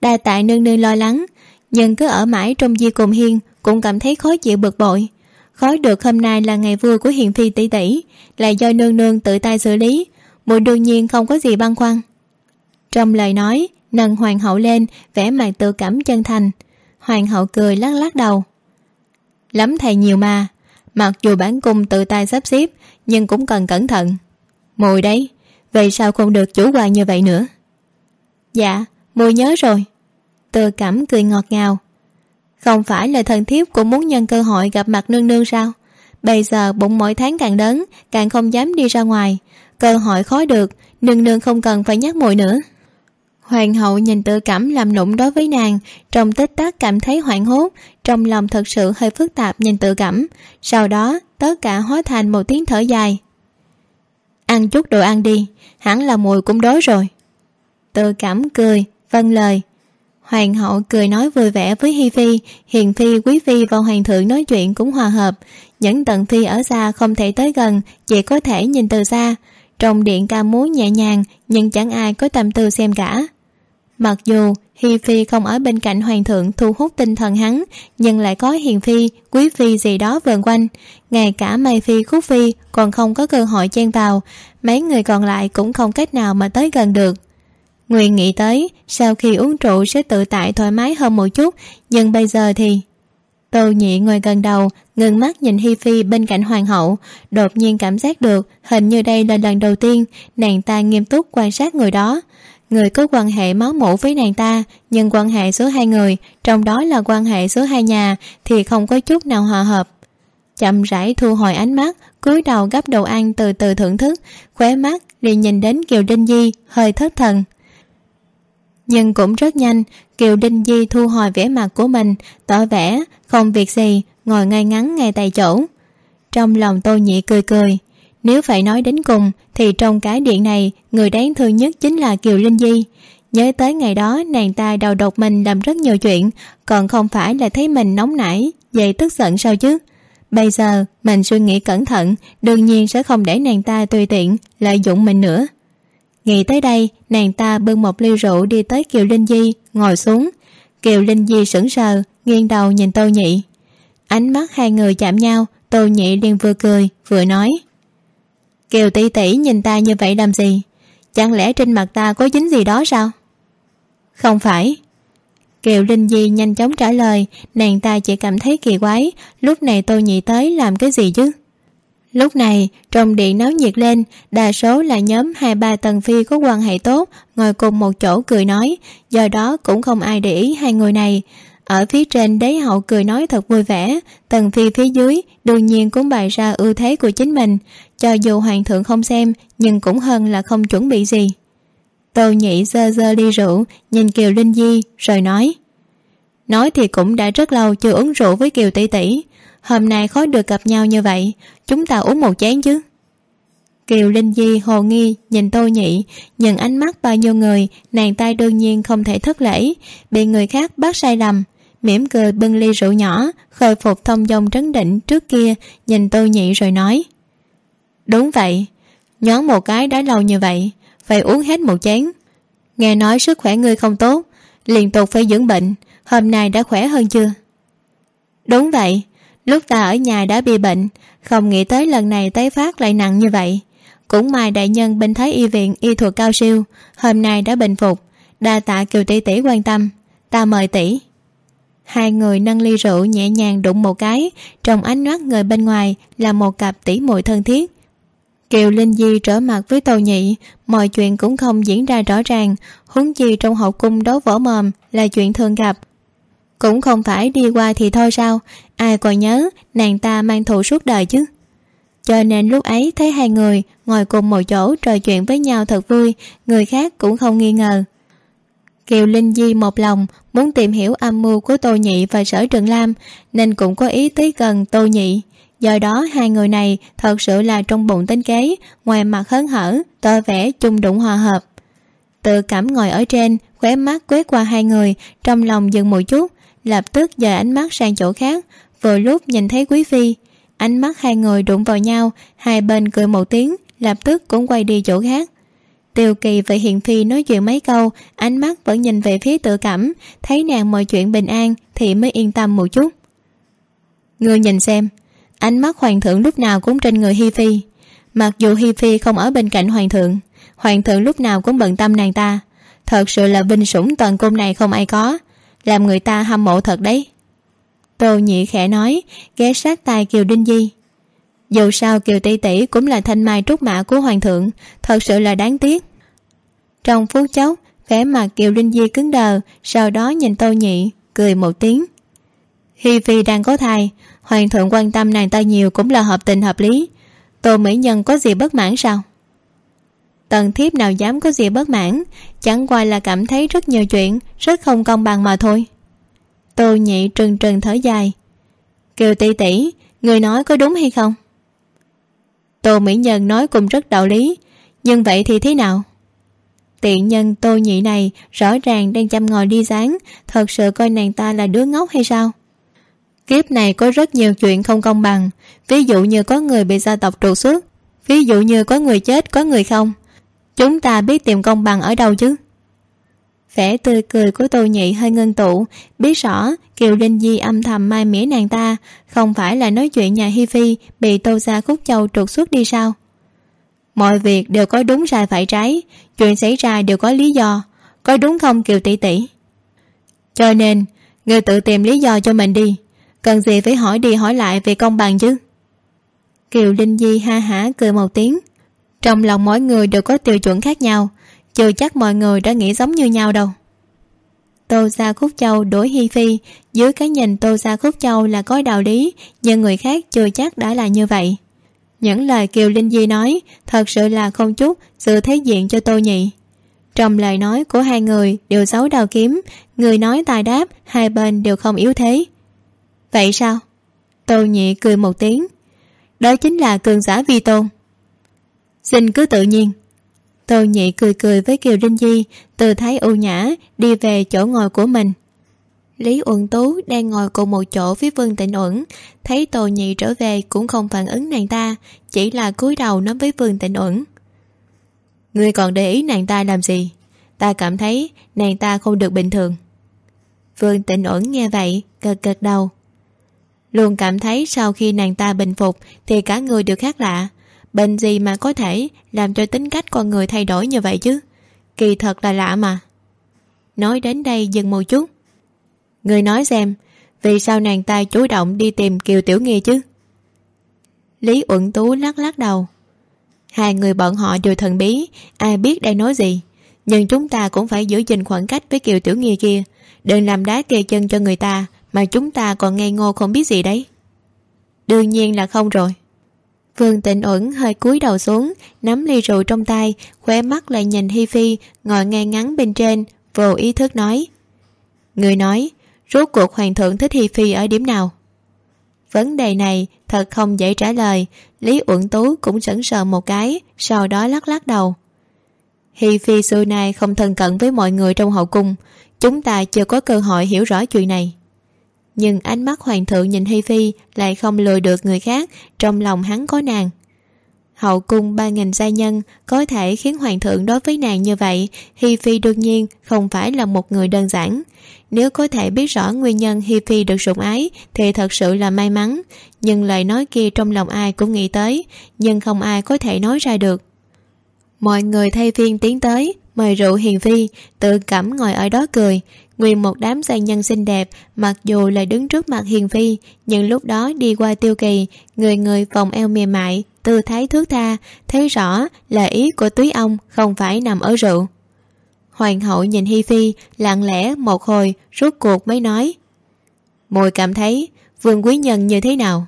Đa tại nương nương lo lắng, nhưng cứ ở mãi trong di cùng hiên cũng cảm thấy khó chịu bực bội khó được hôm nay là ngày vui của hiền phi tỷ tỷ. Là do nương nương tự tay xử lý. Muội đương nhiên không có gì băn khoăn. Trong lời nói nâng hoàng hậu lên, vẻ mặt tự cảm chân thành. Hoàng hậu cười lắc lắc đầu. Lắm thầy nhiều mà. Mặc dù bản cung tự tay sắp xếp, nhưng cũng cần cẩn thận. Mùi đấy về sao không được chủ quan như vậy nữa? Dạ mùi nhớ rồi. Tự cảm cười ngọt ngào không phải là thần thiếp cũng muốn nhân cơ hội gặp mặt nương nương sao? Bây giờ bụng mỗi tháng càng lớn càng không dám đi ra ngoài. Cơ hội khó được, nương nương không cần phải nhắc mùi nữa. Hoàng hậu nhìn tự cảm làm nụng đối với nàng, trong tích tắc cảm thấy hoảng hốt, trong lòng thật sự hơi phức tạp nhìn tự cảm. Sau đó, tất cả hóa thành một tiếng thở dài. Ăn chút đồ ăn đi, hẳn là mùi cũng đói rồi. Tự cảm cười vâng lời hoàng hậu cười nói vui vẻ với hi phi. Hiền phi, quý phi và hoàng thượng nói chuyện cũng hòa hợp. Những tận phi ở xa không thể tới gần, chỉ có thể nhìn từ xa. Trong điện ca múa nhẹ nhàng, nhưng chẳng ai có tâm tư xem cả mặc dù hi phi không ở bên cạnh hoàng thượng thu hút tinh thần hắn, nhưng lại có hiền phi, quý phi gì đó vờn quanh. Ngay cả mai phi, khúc phi còn không có cơ hội chen vào. Mấy người còn lại cũng không cách nào mà tới gần được nguyên nghĩ tới, sau khi uống rượu sẽ tự tại thoải mái hơn một chút. Nhưng bây giờ thì, tô nhị ngồi gần đầu, ngừng mắt nhìn hi phi bên cạnh hoàng hậu. Đột nhiên cảm giác được, hình như đây là lần đầu tiên, nàng ta nghiêm túc quan sát người đó. Người có quan hệ máu mủ với nàng ta, nhưng quan hệ giữa hai người, trong đó là quan hệ giữa hai nhà, thì không có chút nào hòa hợp. Chậm rãi thu hồi ánh mắt, cúi đầu gắp đồ ăn từ từ thưởng thức. Khóe mắt liền nhìn đến kiều đinh di, hơi thất thần nhưng cũng rất nhanh. Kiều đinh di thu hồi vẻ mặt của mình, tỏ vẻ không việc gì, ngồi ngay ngắn ngay tại chỗ. Trong lòng tô nhị cười cười, nếu phải nói đến cùng, thì trong cái điện này, người đáng thương nhất chính là kiều linh di. Nhớ tới ngày đó, nàng ta đầu độc mình làm rất nhiều chuyện, còn không phải là thấy mình nóng nảy vậy tức giận sao chứ? Bây giờ, mình suy nghĩ cẩn thận, đương nhiên sẽ không để nàng ta tùy tiện lợi dụng mình nữa nghĩ tới đây, nàng ta bưng một ly rượu đi tới kiều linh di, ngồi xuống. Kiều linh di sững sờ, nghiêng đầu nhìn tô nhị. Ánh mắt hai người chạm nhau, tô nhị liền vừa cười, vừa nói. Kiều tỷ tỷ nhìn ta như vậy làm gì? Chẳng lẽ trên mặt ta có dính gì đó sao? Không phải. Kiều linh di nhanh chóng trả lời, nàng ta chỉ cảm thấy kỳ quái, lúc này tô nhị tới làm cái gì chứ? Lúc này, trong điện náo nhiệt lên, đa số là nhóm hai ba tần phi có quan hệ tốt, ngồi cùng một chỗ cười nói. Do đó cũng không ai để ý hai người này. Ở phía trên đế hậu cười nói thật vui vẻ tần phi phía dưới đương nhiên cũng bày ra ưu thế của chính mình. Cho dù hoàng thượng không xem, nhưng cũng hơn là không chuẩn bị gì. Tô nhị giơ giơ ly rượu, nhìn kiều linh di, rồi nói. Nói thì cũng đã rất lâu chưa uống rượu với kiều tỷ tỷ hôm nay khó được gặp nhau như vậy, chúng ta uống một chén chứ? Kiều linh di, hồ nghi nhìn tôi nhị nhận ánh mắt bao nhiêu người, nàng ta đương nhiên không thể thất lễ. Bị người khác bắt sai lầm, mỉm cười bưng ly rượu nhỏ, khôi phục thông dong trấn định trước kia, nhìn tôi nhị rồi nói. Đúng vậy nhón một cái đã lâu như vậy, phải uống hết một chén. Nghe nói sức khỏe ngươi không tốt liên tục phải dưỡng bệnh, hôm nay đã khỏe hơn chưa? Đúng vậy lúc ta ở nhà đã bị bệnh, không nghĩ tới lần này tái phát lại nặng như vậy. Cũng may đại nhân bên thái y viện, y thuật cao siêu, hôm nay đã bình phục. Đa tạ kiều tỷ tỷ quan tâm. Ta mời tỷ. Hai người nâng ly rượu nhẹ nhàng đụng một cái, trong ánh mắt người bên ngoài là một cặp tỷ muội thân thiết. Kiều linh di trở mặt với tàu nhị, mọi chuyện cũng không diễn ra rõ ràng. Huống chi trong hậu cung đấu võ mồm là chuyện thường gặp cũng không phải đi qua thì thôi sao? Ai còn nhớ, nàng ta mang thù suốt đời chứ? Cho nên lúc ấy thấy hai người ngồi cùng một chỗ trò chuyện với nhau thật vui, người khác cũng không nghi ngờ. Kiều linh di một lòng muốn tìm hiểu âm mưu của tô nhị và sở trường lam, nên cũng có ý tới gần tô nhị. Do đó hai người này thật sự là trong bụng tính kế, ngoài mặt hớn hở, tỏ vẻ chung đụng hòa hợp. Tự cảm ngồi ở trên, khóe mắt quét qua hai người, trong lòng dừng một chút lập tức dời ánh mắt sang chỗ khác, vừa lúc nhìn thấy quý phi. Ánh mắt hai người đụng vào nhau, hai bên cười một tiếng, lập tức cũng quay đi chỗ khác. Tiêu kỳ và hiền phi nói chuyện mấy câu, ánh mắt vẫn nhìn về phía tự cảm, thấy nàng mọi chuyện bình an thì mới yên tâm một chút. Ngươi nhìn xem, ánh mắt hoàng thượng lúc nào cũng trên người hi phi. Mặc dù hi phi không ở bên cạnh hoàng thượng hoàng thượng lúc nào cũng bận tâm nàng ta. Thật sự là vinh sủng toàn cung này không ai có làm người ta hâm mộ thật đấy. Tô nhị khẽ nói, ghé sát tai kiều đinh di. Dù sao kiều tỷ tỷ cũng là thanh mai trúc mã của hoàng thượng, thật sự là đáng tiếc. Trong phút chốc, vẻ mặt kiều đinh di cứng đờ, sau đó nhìn tô nhị, cười một tiếng. Hi phi đang có thai, hoàng thượng quan tâm nàng ta nhiều cũng là hợp tình hợp lý. Tô mỹ nhân có gì bất mãn sao? Tần thiếp nào dám có gì bất mãn, chẳng qua là cảm thấy rất nhiều chuyện, rất không công bằng mà thôi. Tô nhị trừng trừng thở dài. Kiều tỷ tỷ, người nói có đúng hay không? Tô mỹ nhân nói cũng rất đạo lý, nhưng vậy thì thế nào? Tiện nhân tô nhị này rõ ràng đang chăm ngồi đi dáng, thật sự coi nàng ta là đứa ngốc hay sao? Kiếp này có rất nhiều chuyện không công bằng, ví dụ như có người bị gia tộc trục xuất, ví dụ như có người chết, có người không? Chúng ta biết tìm công bằng ở đâu chứ? Vẻ tươi cười của tô nhị hơi ngân tụ, biết rõ kiều linh di âm thầm mai mỉa nàng ta, không phải là nói chuyện nhà hi phi bị tô gia khúc châu trục xuất đi sao? Mọi việc đều có đúng sai phải trái, chuyện xảy ra đều có lý do, có đúng không kiều tỷ tỷ? Cho nên người tự tìm lý do cho mình đi, cần gì phải hỏi đi hỏi lại về công bằng chứ? Kiều linh di ha hả cười một tiếng trong lòng mỗi người đều có tiêu chuẩn khác nhau, chưa chắc mọi người đã nghĩ giống như nhau đâu. Tô gia khúc châu đổi hi phi, dưới cái nhìn tô gia khúc châu là có đạo lý, nhưng người khác chưa chắc đã là như vậy. Những lời kiều linh di nói thật sự là không chút sự thế diện cho tô nhị. Trong lời nói của hai người đều xấu đào kiếm, người nói tài đáp, hai bên đều không yếu thế. Vậy sao? Tô nhị cười một tiếng. Đó chính là cường giả vi tôn xin cứ tự nhiên. Tô nhị cười cười với kiều linh di, từ thái ưu nhã đi về chỗ ngồi của mình. Lý uẩn tú đang ngồi cùng một chỗ với vương tịnh uẩn. Thấy tô nhị trở về cũng không phản ứng nàng ta, chỉ là cúi đầu nói với vương tịnh uẩn. Ngươi còn để ý nàng ta làm gì? Ta cảm thấy nàng ta không được bình thường. Vương tịnh uẩn nghe vậy, gật gật đầu. Luôn cảm thấy sau khi nàng ta bình phục, thì cả người đều khác lạ bệnh gì mà có thể làm cho tính cách con người thay đổi như vậy chứ? Kỳ thật là lạ mà. Nói đến đây dừng một chút. Người nói xem, vì sao nàng ta chủ động đi tìm kiều tiểu nghi chứ? Lý uẩn tú lắc lắc đầu. Hai người bọn họ đều thần bí, ai biết đây nói gì. Nhưng chúng ta cũng phải giữ gìn khoảng cách với kiều tiểu nghi kia. Đừng làm đá kê chân cho người ta mà chúng ta còn ngây ngô không biết gì đấy. Đương nhiên là không rồi vương tịnh uẩn hơi cúi đầu xuống, nắm ly rượu trong tay, khóe mắt lại nhìn hi phi, ngồi ngay ngắn bên trên, vô ý thức nói. Người nói, rốt cuộc hoàng thượng thích hi phi ở điểm nào? Vấn đề này thật không dễ trả lời, lý uẩn tú cũng sững sờ một cái, sau đó lắc lắc đầu. Hi phi xưa nay không thân cận với mọi người trong hậu cung, chúng ta chưa có cơ hội hiểu rõ chuyện này nhưng ánh mắt hoàng thượng nhìn hi phi lại không lừa được người khác, trong lòng hắn có nàng. Hậu cung ba nghìn gia nhân có thể khiến hoàng thượng đối với nàng như vậy, hi phi đương nhiên không phải là một người đơn giản. Nếu có thể biết rõ nguyên nhân hi phi được sủng ái, thì thật sự là may mắn. Nhưng lời nói kia trong lòng ai cũng nghĩ tới, nhưng không ai có thể nói ra được. Mọi người thay phiên tiến tới, mời rượu hiền phi, tự cảm ngồi ở đó cười nguyên một đám giai nhân xinh đẹp, mặc dù là đứng trước mặt hiền phi nhưng lúc đó đi qua tiêu kỳ, người người vòng eo mềm mại, tư thái thước tha, thấy rõ là ý của túy ông không phải nằm ở rượu. Hoàng hậu nhìn hi phi, lặng lẽ một hồi, rốt cuộc mới nói, mùi cảm thấy vương quý nhân như thế nào?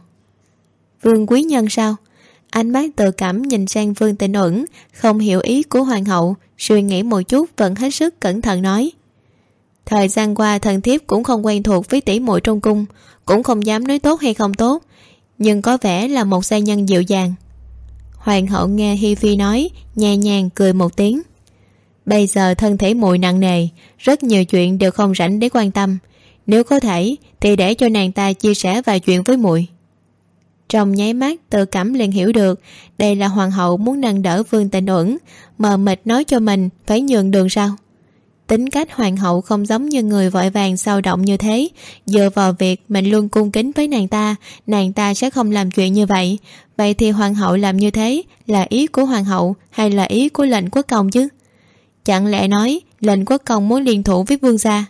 Vương quý nhân sao? Ánh mắt tự cảm nhìn sang vương tình uẩn, không hiểu ý của hoàng hậu, suy nghĩ một chút vẫn hết sức cẩn thận nói thời gian qua, thần thiếp cũng không quen thuộc với tỷ muội trong cung, cũng không dám nói tốt hay không tốt, nhưng có vẻ là một gia nhân dịu dàng. Hoàng hậu nghe hi phi nói, nhẹ nhàng cười một tiếng. Bây giờ thân thể muội nặng nề, rất nhiều chuyện đều không rảnh để quan tâm. Nếu có thể, thì để cho nàng ta chia sẻ vài chuyện với muội. Trong nháy mắt, tự cảm liền hiểu được, đây là hoàng hậu muốn nâng đỡ vương tịnh uẩn, mờ mịt nói cho mình, phải nhường đường sao? Tính cách hoàng hậu không giống như người vội vàng sao động như thế. Dựa vào việc mình luôn cung kính với nàng ta nàng ta sẽ không làm chuyện như vậy. Vậy thì hoàng hậu làm như thế là ý của hoàng hậu hay là ý của lệnh quốc công chứ? Chẳng lẽ nói lệnh quốc công muốn liên thủ với vương gia?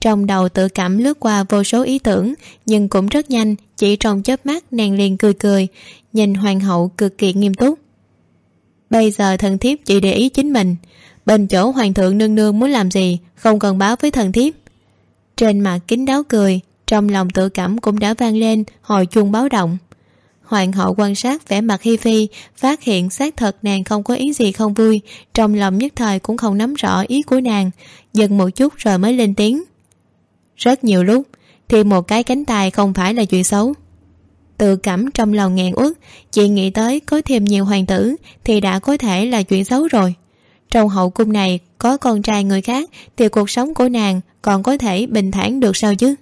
Trong đầu tự cảm lướt qua vô số ý tưởng, nhưng cũng rất nhanh, chỉ trong chớp mắt nàng liền cười cười, nhìn hoàng hậu cực kỳ nghiêm túc. Bây giờ thần thiếp chỉ để ý chính mình bên chỗ hoàng thượng nương nương muốn làm gì, không cần báo với thần thiếp. Trên mặt kính đáo cười, trong lòng tự cảm cũng đã vang lên hồi chuông báo động. Hoàng hậu quan sát vẻ mặt hi phi, phát hiện xác thật nàng không có ý gì không vui, trong lòng nhất thời cũng không nắm rõ ý của nàng, dừng một chút rồi mới lên tiếng. Rất nhiều lúc thì một cái cánh tay không phải là chuyện xấu. Tự cảm trong lòng nghẹn uất chị nghĩ tới có thêm nhiều hoàng tử thì đã có thể là chuyện xấu rồi trong hậu cung này, có con trai người khác, thì cuộc sống của nàng còn có thể bình thản được sao chứ?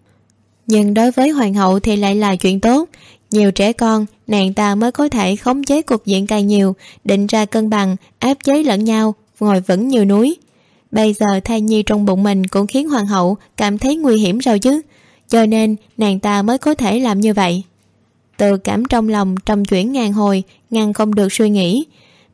Nhưng đối với hoàng hậu thì lại là chuyện tốt. Nhiều trẻ con, nàng ta mới có thể khống chế cục diện càng nhiều, định ra cân bằng, áp chế lẫn nhau, ngồi vững như núi. Bây giờ thai nhi trong bụng mình cũng khiến hoàng hậu cảm thấy nguy hiểm rồi chứ? Cho nên, nàng ta mới có thể làm như vậy. Tự cảm trong lòng, trong chuyển ngàn hồi, ngăn không được suy nghĩ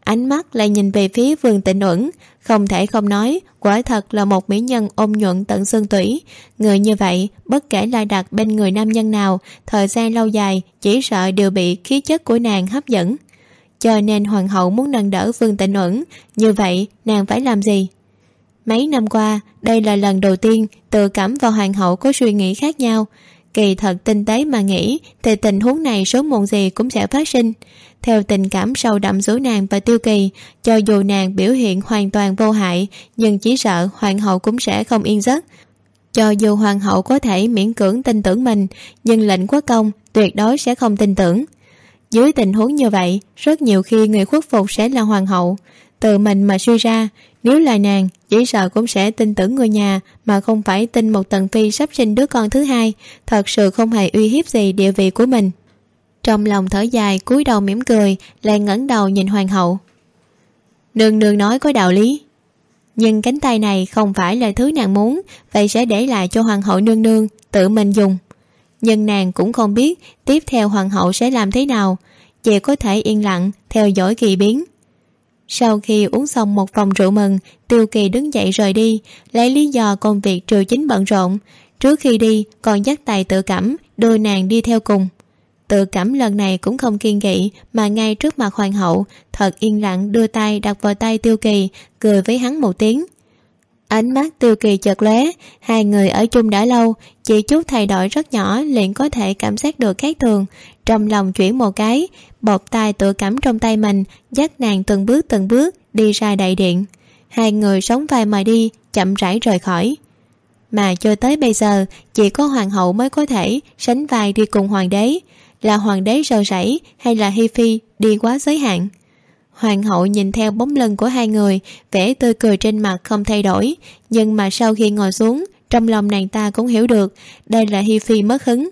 ánh mắt lại nhìn về phía vườn tịnh uẩn. Không thể không nói, quả thật là một mỹ nhân ôm nhuận tận xương tủy. Người như vậy, bất kể lai đặt bên người nam nhân nào, thời gian lâu dài, chỉ sợ đều bị khí chất của nàng hấp dẫn. Cho nên hoàng hậu muốn nâng đỡ vương tịnh uẩn. Như vậy, nàng phải làm gì? Mấy năm qua, đây là lần đầu tiên, tự cảm và hoàng hậu có suy nghĩ khác nhau kỳ thật tinh tế mà nghĩ, thì tình huống này sớm muộn gì cũng sẽ phát sinh. Theo tình cảm sâu đậm giữa nàng và tiêu kỳ, cho dù nàng biểu hiện hoàn toàn vô hại, nhưng chỉ sợ hoàng hậu cũng sẽ không yên giấc. Cho dù hoàng hậu có thể miễn cưỡng tin tưởng mình, nhưng lệnh quốc công tuyệt đối sẽ không tin tưởng. Dưới tình huống như vậy, rất nhiều khi người khuất phục sẽ là hoàng hậu từ mình mà suy ra. Nếu là nàng, chỉ sợ cũng sẽ tin tưởng người nhà mà không phải tin một tần phi sắp sinh đứa con thứ hai. Thật sự không hề uy hiếp gì địa vị của mình. Trong lòng thở dài, cúi đầu mỉm cười, lại ngẩng đầu nhìn hoàng hậu. Nương nương nói có đạo lý. Nhưng cánh tay này không phải là thứ nàng muốn, vậy sẽ để lại cho hoàng hậu nương nương, tự mình dùng. Nhưng nàng cũng không biết tiếp theo hoàng hậu sẽ làm thế nào. Chỉ có thể yên lặng, theo dõi kỳ biến sau khi uống xong một vòng rượu mừng, tiêu kỳ đứng dậy rời đi, lấy lý do công việc triều chính bận rộn. Trước khi đi, còn dắt tay tự cảm đôi nàng đi theo cùng. Tự cảm lần này cũng không kiên kỵ, mà ngay trước mặt hoàng hậu, thật yên lặng đưa tay đặt vào tay tiêu kỳ, cười với hắn một tiếng. Ánh mắt tiêu kỳ chợt lóe, hai người ở chung đã lâu, chỉ chút thay đổi rất nhỏ liền có thể cảm giác được khác thường. Trong lòng chuyển một cái bột tay tự cắm trong tay mình, dắt nàng từng bước từng bước đi ra đại điện. Hai người sống vai mà đi, chậm rãi rời khỏi. Mà cho tới bây giờ, chỉ có hoàng hậu mới có thể sánh vai đi cùng hoàng đế. Là hoàng đế rờ rẫy hay là hi phi đi quá giới hạn? Hoàng hậu nhìn theo bóng lưng của hai người, vẻ tươi cười trên mặt không thay đổi. Nhưng mà sau khi ngồi xuống, trong lòng nàng ta cũng hiểu được, đây là hi phi mất hứng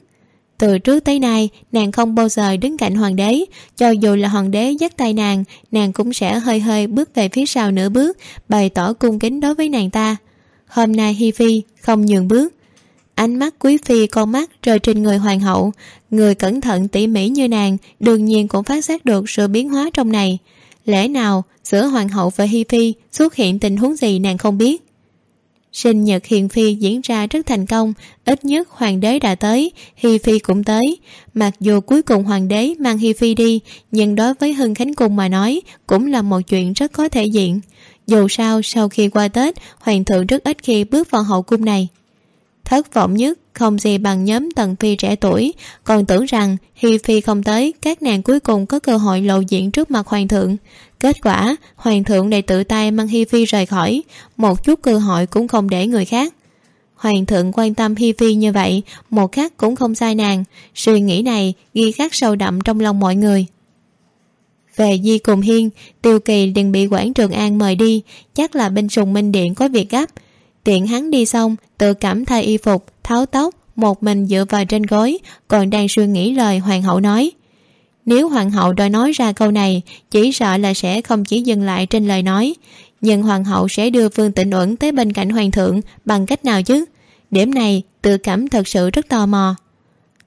từ trước tới nay, nàng không bao giờ đứng cạnh hoàng đế. Cho dù là hoàng đế dắt tay nàng nàng cũng sẽ hơi hơi bước về phía sau nửa bước, bày tỏ cung kính đối với nàng ta. Hôm nay hi phi không nhường bước. Ánh mắt quý phi con mắt rơi trên người hoàng hậu. Người cẩn thận tỉ mỉ như nàng, đương nhiên cũng phát giác được sự biến hóa trong này. Lẽ nào giữa hoàng hậu và hi phi xuất hiện tình huống gì nàng không biết? Sinh nhật hiền phi diễn ra rất thành công, ít nhất hoàng đế đã tới, hi phi cũng tới. Mặc dù cuối cùng hoàng đế mang hi phi đi, nhưng đối với hưng khánh cung mà nói, cũng là một chuyện rất có thể diện. Dù sao, sau khi qua tết, hoàng thượng rất ít khi bước vào hậu cung này thất vọng nhất, không gì bằng nhóm tần phi trẻ tuổi. Còn tưởng rằng hi phi không tới, các nàng cuối cùng có cơ hội lộ diện trước mặt hoàng thượng. Kết quả, hoàng thượng lại tự tay mang hi phi rời khỏi. Một chút cơ hội cũng không để người khác. Hoàng thượng quan tâm hi phi như vậy, một khắc cũng không sai nàng. Suy nghĩ này ghi khắc sâu đậm trong lòng mọi người. Về di cùng hiên, tiêu kỳ liền bị quản trường an mời đi. Chắc là bên sùng minh điện có việc gấp tiện hắn đi xong, tự cảm thay y phục, tháo tóc, một mình dựa vào trên gối, còn đang suy nghĩ lời hoàng hậu nói. Nếu hoàng hậu đòi nói ra câu này, chỉ sợ là sẽ không chỉ dừng lại trên lời nói. Nhưng hoàng hậu sẽ đưa phương tịnh uẩn tới bên cạnh hoàng thượng bằng cách nào chứ? Điểm này, tự cảm thật sự rất tò mò.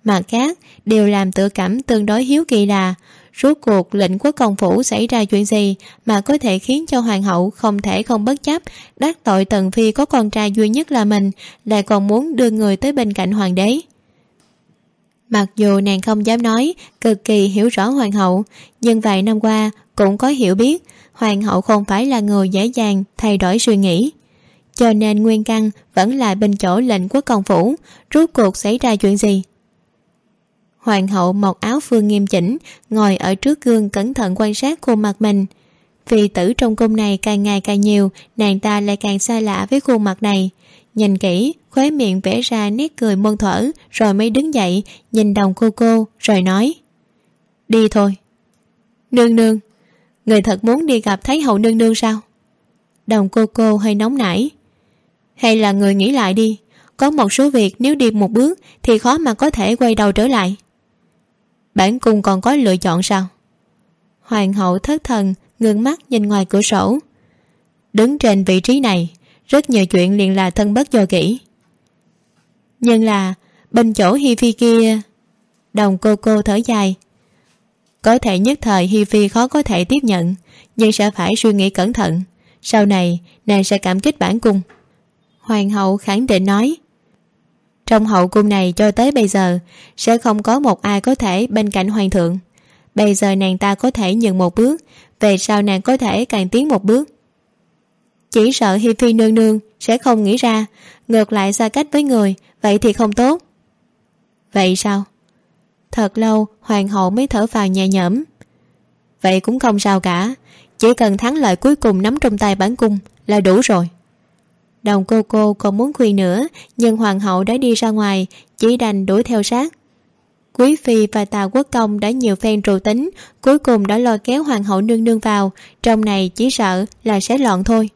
Mặt khác, điều làm tự cảm tương đối hiếu kỳ là rốt cuộc, lệnh quốc công phủ xảy ra chuyện gì mà có thể khiến cho hoàng hậu không thể không bất chấp? Đắc tội tần phi có con trai duy nhất là mình, lại còn muốn đưa người tới bên cạnh hoàng đế. Mặc dù nàng không dám nói, cực kỳ hiểu rõ hoàng hậu, nhưng vài năm qua cũng có hiểu biết, hoàng hậu không phải là người dễ dàng thay đổi suy nghĩ. Cho nên nguyên căn vẫn là bên chỗ lệnh quốc công phủ. Rốt cuộc xảy ra chuyện gì? Hoàng hậu mặc áo phương nghiêm chỉnh, ngồi ở trước gương cẩn thận quan sát khuôn mặt mình. Vì tử trong cung này càng ngày càng nhiều, nàng ta lại càng xa lạ với khuôn mặt này. Nhìn kỹ, khóe miệng vẽ ra nét cười mơn thở rồi mới đứng dậy, nhìn đồng cô cô, rồi nói, đi thôi. Nương nương, người thật muốn đi gặp thấy hậu nương nương sao? Đồng cô cô hơi nóng nảy. Hay là người nghĩ lại đi, có một số việc nếu đi một bước thì khó mà có thể quay đầu trở lại bản cung còn có lựa chọn sao? Hoàng hậu thất thần ngưng mắt nhìn ngoài cửa sổ. Đứng trên vị trí này, rất nhiều chuyện liền là thân bất do kỹ nhưng là, bên chỗ hi phi kia, đồng cô cô thở dài. Có thể nhất thời hi phi khó có thể tiếp nhận, nhưng sẽ phải suy nghĩ cẩn thận. Sau này, nàng sẽ cảm kích bản cung. Hoàng hậu khẳng định nói trong hậu cung này cho tới bây giờ, sẽ không có một ai có thể bên cạnh hoàng thượng. Bây giờ nàng ta có thể nhường một bước, về sau nàng có thể càng tiến một bước. Chỉ sợ hi phi nương nương sẽ không nghĩ ra, ngược lại xa cách với người, vậy thì không tốt. Vậy sao? Thật lâu, hoàng hậu mới thở vào nhẹ nhõm. Vậy cũng không sao cả, chỉ cần thắng lợi cuối cùng nắm trong tay bản cung là đủ rồi đồng cô cô còn muốn khuyên nữa, nhưng hoàng hậu đã đi ra ngoài, chỉ đành đuổi theo sát. Quý phi và tào quốc công đã nhiều phen trù tính, cuối cùng đã lôi kéo hoàng hậu nương nương vào, trong này chỉ sợ là sẽ loạn thôi.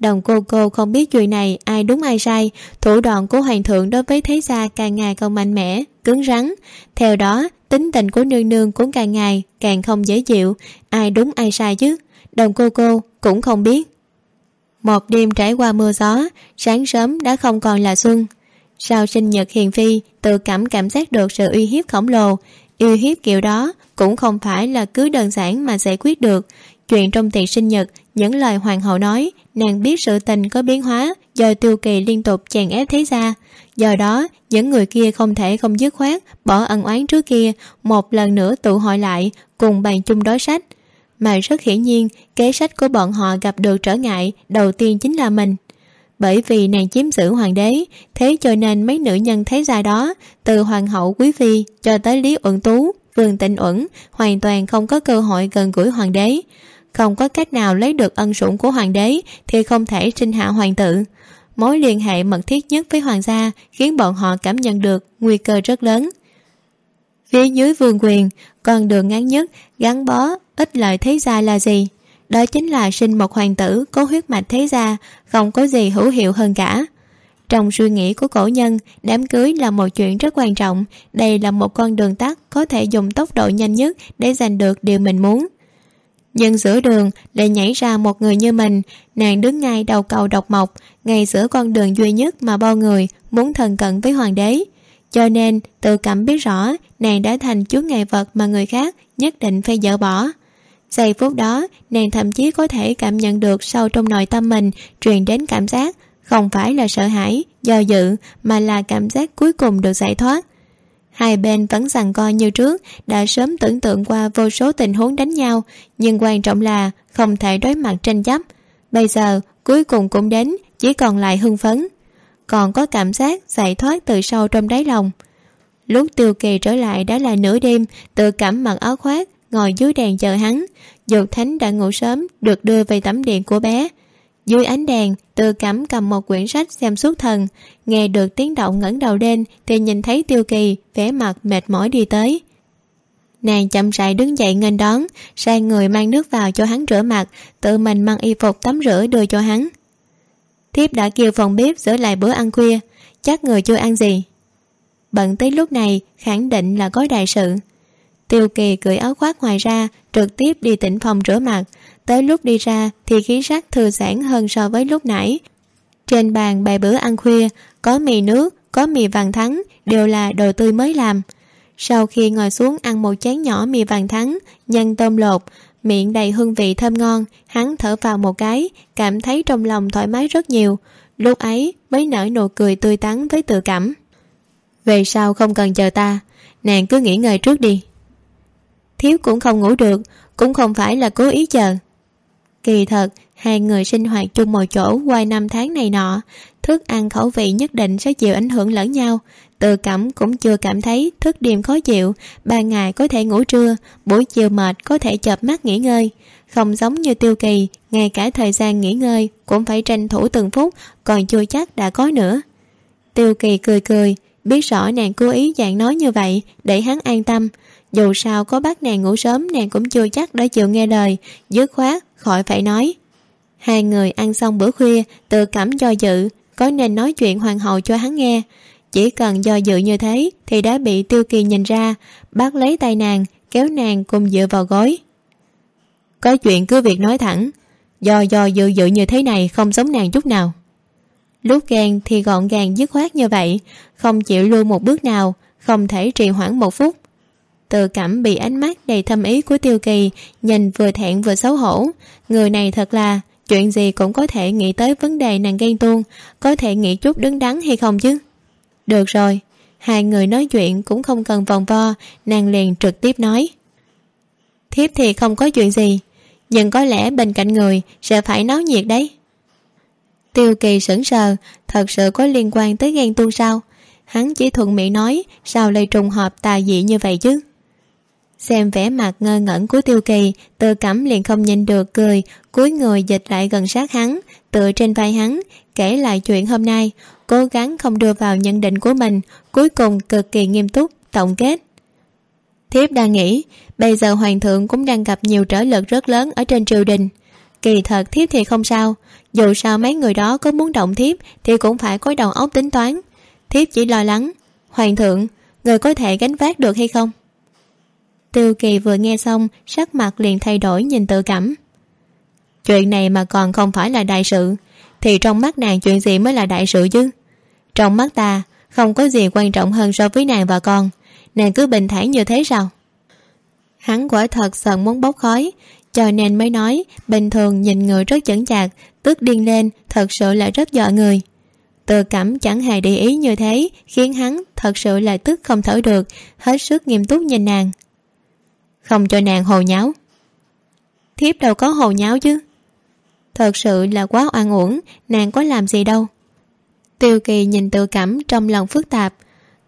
Đồng cô cô không biết chuyện này ai đúng ai sai, thủ đoạn của hoàng thượng đối với thế gia càng ngày càng mạnh mẽ, cứng rắn. Theo đó, tính tình của nương nương cũng càng ngày càng không dễ chịu, ai đúng ai sai chứ. Đồng cô cô cũng không biết một đêm trải qua mưa gió, sáng sớm đã không còn là xuân. Sau sinh nhật hiền phi, tự cảm cảm giác được sự uy hiếp khổng lồ. Uy hiếp kiểu đó cũng không phải là cứ đơn giản mà giải quyết được. Chuyện trong tiệc sinh nhật, những lời hoàng hậu nói, nàng biết sự tình có biến hóa, do tiêu kỳ liên tục chèn ép thế ra do đó, những người kia không thể không dứt khoát bỏ ân oán trước kia, một lần nữa tụ hội lại, cùng bàn chung đối sách mà rất hiển nhiên, kế sách của bọn họ gặp được trở ngại đầu tiên chính là mình. Bởi vì nàng chiếm giữ hoàng đế, thế cho nên mấy nữ nhân thế gia đó, từ hoàng hậu quý phi cho tới lý uẩn tú, vương tịnh uẩn, hoàn toàn không có cơ hội gần gũi hoàng đế. Không có cách nào lấy được ân sủng của hoàng đế thì không thể sinh hạ hoàng tử mối liên hệ mật thiết nhất với hoàng gia khiến bọn họ cảm nhận được nguy cơ rất lớn phía dưới vương quyền, con đường ngắn nhất, gắn bó ít lợi thế gia là gì? Đó chính là sinh một hoàng tử có huyết mạch thế gia, không có gì hữu hiệu hơn cả. Trong suy nghĩ của cổ nhân, đám cưới là một chuyện rất quan trọng. Đây là một con đường tắt có thể dùng tốc độ nhanh nhất để giành được điều mình muốn. Nhưng giữa đường lại nhảy ra một người như mình. Nàng đứng ngay đầu cầu độc mộc, ngay giữa con đường duy nhất mà bao người muốn thần cận với hoàng đế cho nên, tự cảm biết rõ, nàng đã thành chúa ngại vật mà người khác nhất định phải dỡ bỏ. Giây phút đó, nàng thậm chí có thể cảm nhận được sâu trong nội tâm mình truyền đến cảm giác không phải là sợ hãi, do dự, mà là cảm giác cuối cùng được giải thoát. Hai bên vẫn rằng co như trước, đã sớm tưởng tượng qua vô số tình huống đánh nhau, nhưng quan trọng là không thể đối mặt tranh chấp. Bây giờ, cuối cùng cũng đến, chỉ còn lại hưng phấn còn có cảm giác giải thoát từ sâu trong đáy lòng. Lúc tiêu kỳ trở lại đã là nửa đêm, tự cảm mặc áo khoác, ngồi dưới đèn chờ hắn. Dược thánh đã ngủ sớm, được đưa về tấm điện của bé. Dưới ánh đèn tự cảm cầm một quyển sách xem suốt thần. Nghe được tiếng động ngẩng đầu lên thì nhìn thấy tiêu kỳ, vẻ mặt mệt mỏi đi tới. Nàng chậm rãi đứng dậy nghênh đón, sai người mang nước vào cho hắn rửa mặt, tự mình mang y phục tắm rửa đưa cho hắn thiếp đã kêu phòng bếp giữ lại bữa ăn khuya. Chắc người chưa ăn gì? Bận tới lúc này, khẳng định là có đại sự. Tiêu kỳ cởi áo khoác ngoài ra, trực tiếp đi tỉnh phòng rửa mặt. Tới lúc đi ra thì khí sắc thừa giãn hơn so với lúc nãy. Trên bàn bày bữa ăn khuya, có mì nước, có mì vàng thắng, đều là đồ tươi mới làm. Sau khi ngồi xuống ăn một chén nhỏ mì vàng thắng, nhân tôm lột miệng đầy hương vị thơm ngon, hắn thở vào một cái, cảm thấy trong lòng thoải mái rất nhiều. Lúc ấy mới nở nụ cười tươi tắn với tự cảm. Về sau không cần chờ ta, nàng cứ nghỉ ngơi trước đi. Thiếu cũng không ngủ được, cũng không phải là cố ý chờ. Kỳ thật, hai người sinh hoạt chung một chỗ qua năm tháng này nọ thức ăn khẩu vị nhất định sẽ chịu ảnh hưởng lẫn nhau. Từ cẩm cũng chưa cảm thấy thức đêm khó chịu. Ban ngày có thể ngủ trưa, buổi chiều mệt có thể chợp mắt nghỉ ngơi. Không giống như tiêu kỳ, ngay cả thời gian nghỉ ngơi cũng phải tranh thủ từng phút, còn chưa chắc đã có nữa. Tiêu kỳ cười cười, biết rõ nàng cố ý dạng nói như vậy để hắn an tâm. Dù sao có bắt nàng ngủ sớm, nàng cũng chưa chắc đã chịu nghe lời, dứt khoát khỏi phải nói. Hai người ăn xong bữa khuya tự cảm do dự có nên nói chuyện hoàng hậu cho hắn nghe. Chỉ cần do dự như thế, thì đã bị tiêu kỳ nhìn ra. Bác lấy tay nàng, kéo nàng cùng dựa vào gối. Có chuyện cứ việc nói thẳng. Do do dự dự như thế này không giống nàng chút nào. Lúc ghen thì gọn gàng dứt khoát như vậy, không chịu lui một bước nào, không thể trì hoãn một phút. Từ cảm bị ánh mắt đầy thâm ý của tiêu kỳ nhìn vừa thẹn vừa xấu hổ. Người này thật là chuyện gì cũng có thể nghĩ tới vấn đề nàng ghen tuông, có thể nghĩ chút đứng đắn hay không chứ? Được rồi, hai người nói chuyện cũng không cần vòng vo, nàng liền trực tiếp nói. Thiếp thì không có chuyện gì, nhưng có lẽ bên cạnh người sẽ phải náo nhiệt đấy. Tiêu kỳ sững sờ, thật sự có liên quan tới ghen tuông sao? Hắn chỉ thuận miệng nói, sao lại trùng hợp tà dị như vậy chứ? Xem vẻ mặt ngơ ngẩn của tiêu kỳ tự cẩm liền không nhìn được, cười, cúi người dịch lại gần sát hắn, tựa trên vai hắn, kể lại chuyện hôm nay. Cố gắng không đưa vào nhận định của mình, cuối cùng cực kỳ nghiêm túc, tổng kết. Thiếp đang nghĩ bây giờ hoàng thượng cũng đang gặp nhiều trở lực rất lớn ở trên triều đình. Kỳ thật thiếp thì không sao, dù sao mấy người đó có muốn động thiếp thì cũng phải có đầu óc tính toán. Thiếp chỉ lo lắng, hoàng thượng, người có thể gánh vác được hay không? Tiêu kỳ vừa nghe xong, sắc mặt liền thay đổi nhìn tự cảm. Chuyện này mà còn không phải là đại sự, thì trong mắt nàng chuyện gì mới là đại sự chứ? Trong mắt ta, không có gì quan trọng hơn so với nàng và con, nàng cứ bình thản như thế sao? Hắn quả thật sợ muốn bốc khói, cho nên mới nói, bình thường nhìn người rất chững chạc, tức điên lên, thật sự là rất dọa người. Tự cảm chẳng hề để ý như thế, khiến hắn thật sự là tức không thở được, hết sức nghiêm túc nhìn nàng không cho nàng hồ nháo. Thiếp đâu có hồ nháo chứ. Thật sự là quá oan uổng, nàng có làm gì đâu. Tiêu kỳ nhìn tự cảm trong lòng phức tạp.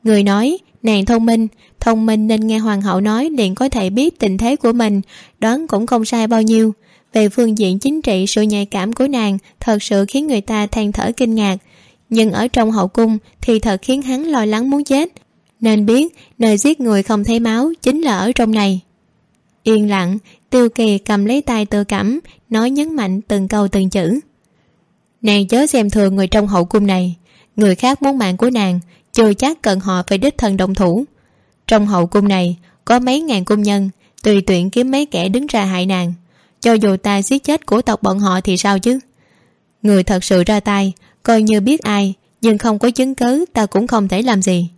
Người nói, nàng thông minh thông minh nên nghe hoàng hậu nói liền có thể biết tình thế của mình, đoán cũng không sai bao nhiêu. Về phương diện chính trị, sự nhạy cảm của nàng thật sự khiến người ta than thở kinh ngạc. Nhưng ở trong hậu cung thì thật khiến hắn lo lắng muốn chết. Nên biết, nơi giết người không thấy máu chính là ở trong này yên lặng, tiêu kỳ cầm lấy tay tự cảm nói nhấn mạnh từng câu từng chữ. Nàng chớ xem thường người trong hậu cung này. Người khác muốn mạng của nàng, chưa chắc cần họ phải đích thân động thủ. Trong hậu cung này, có mấy ngàn cung nhân, tùy tuyển kiếm mấy kẻ đứng ra hại nàng. Cho dù ta giết chết của tộc bọn họ thì sao chứ? Người thật sự ra tay, coi như biết ai, nhưng không có chứng cứ, ta cũng không thể làm gì.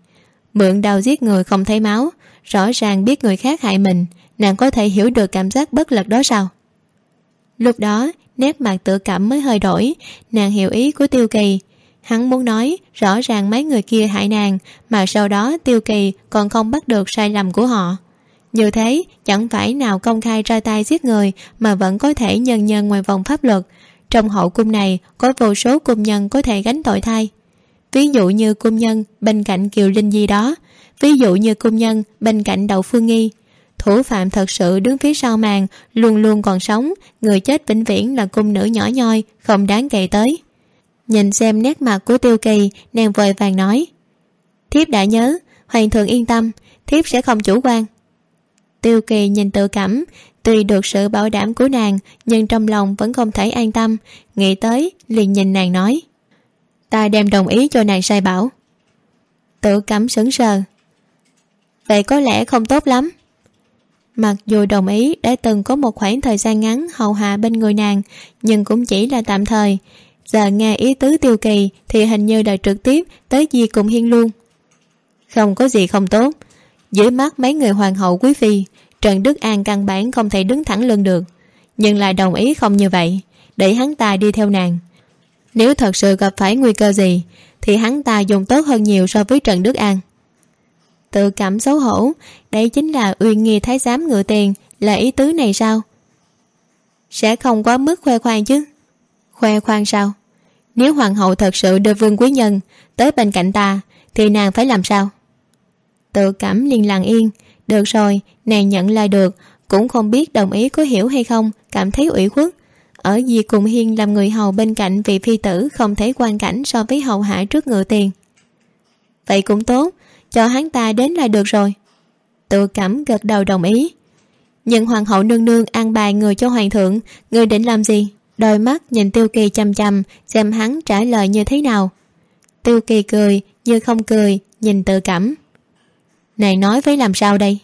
Mượn đau giết người không thấy máu, rõ ràng biết người khác hại mình nàng có thể hiểu được cảm giác bất lực đó sao? Lúc đó, nét mặt tự cảm mới hơi đổi. Nàng hiểu ý của tiêu kỳ. Hắn muốn nói, rõ ràng mấy người kia hại nàng, mà sau đó tiêu kỳ còn không bắt được sai lầm của họ. Như thế, chẳng phải nào công khai ra tay giết người mà vẫn có thể nhân nhân ngoài vòng pháp luật. Trong hậu cung này, có vô số cung nhân có thể gánh tội thay ví dụ như cung nhân bên cạnh kiều linh di đó. Ví dụ như cung nhân bên cạnh đậu phương nghi thủ phạm thật sự đứng phía sau màn, luôn luôn còn sống. Người chết vĩnh viễn là cung nữ nhỏ nhoi, không đáng kể tới. Nhìn xem nét mặt của tiêu kỳ, nàng vội vàng nói, thiếp đã nhớ, hoàng thượng yên tâm, thiếp sẽ không chủ quan. Tiêu kỳ nhìn tự cảm, tuy được sự bảo đảm của nàng, nhưng trong lòng vẫn không thể an tâm. Nghĩ tới, liền nhìn nàng nói, ta đem đồng ý cho nàng sai bảo. Tự cảm sững sờ. Vậy có lẽ không tốt lắm mặc dù đồng ý, đã từng có một khoảng thời gian ngắn hầu hạ bên người nàng, nhưng cũng chỉ là tạm thời. Giờ nghe ý tứ tiêu kỳ, thì hình như đợi trực tiếp tới gì cùng hiên luôn. Không có gì không tốt. Dưới mắt mấy người hoàng hậu quý phi, trần đức an căn bản không thể đứng thẳng lưng được. Nhưng lại đồng ý không như vậy, để hắn ta đi theo nàng. Nếu thật sự gặp phải nguy cơ gì, thì hắn ta dùng tốt hơn nhiều so với trần đức an tự cảm xấu hổ. Đây chính là uyên nghi thái giám ngựa tiền. Là ý tứ này sao? Sẽ không quá mức khoe khoang chứ? Khoe khoang sao? Nếu hoàng hậu thật sự đưa vương quý nhân tới bên cạnh ta, thì nàng phải làm sao? Tự cảm liền lặng yên. Được rồi, nàng nhận là được. Cũng không biết đồng ý có hiểu hay không, cảm thấy ủy khuất. Ở gì cùng hiên làm người hầu bên cạnh vị phi tử không thấy quan cảnh so với hầu hạ trước ngựa tiền. Vậy cũng tốt cho hắn ta đến là được rồi. Tự cảm gật đầu đồng ý. Nhưng hoàng hậu nương nương an bài người cho hoàng thượng, người định làm gì? Đôi mắt nhìn tiêu kỳ chăm chăm xem hắn trả lời như thế nào. Tiêu kỳ cười, như không cười, nhìn tự cảm này nói với làm sao đây?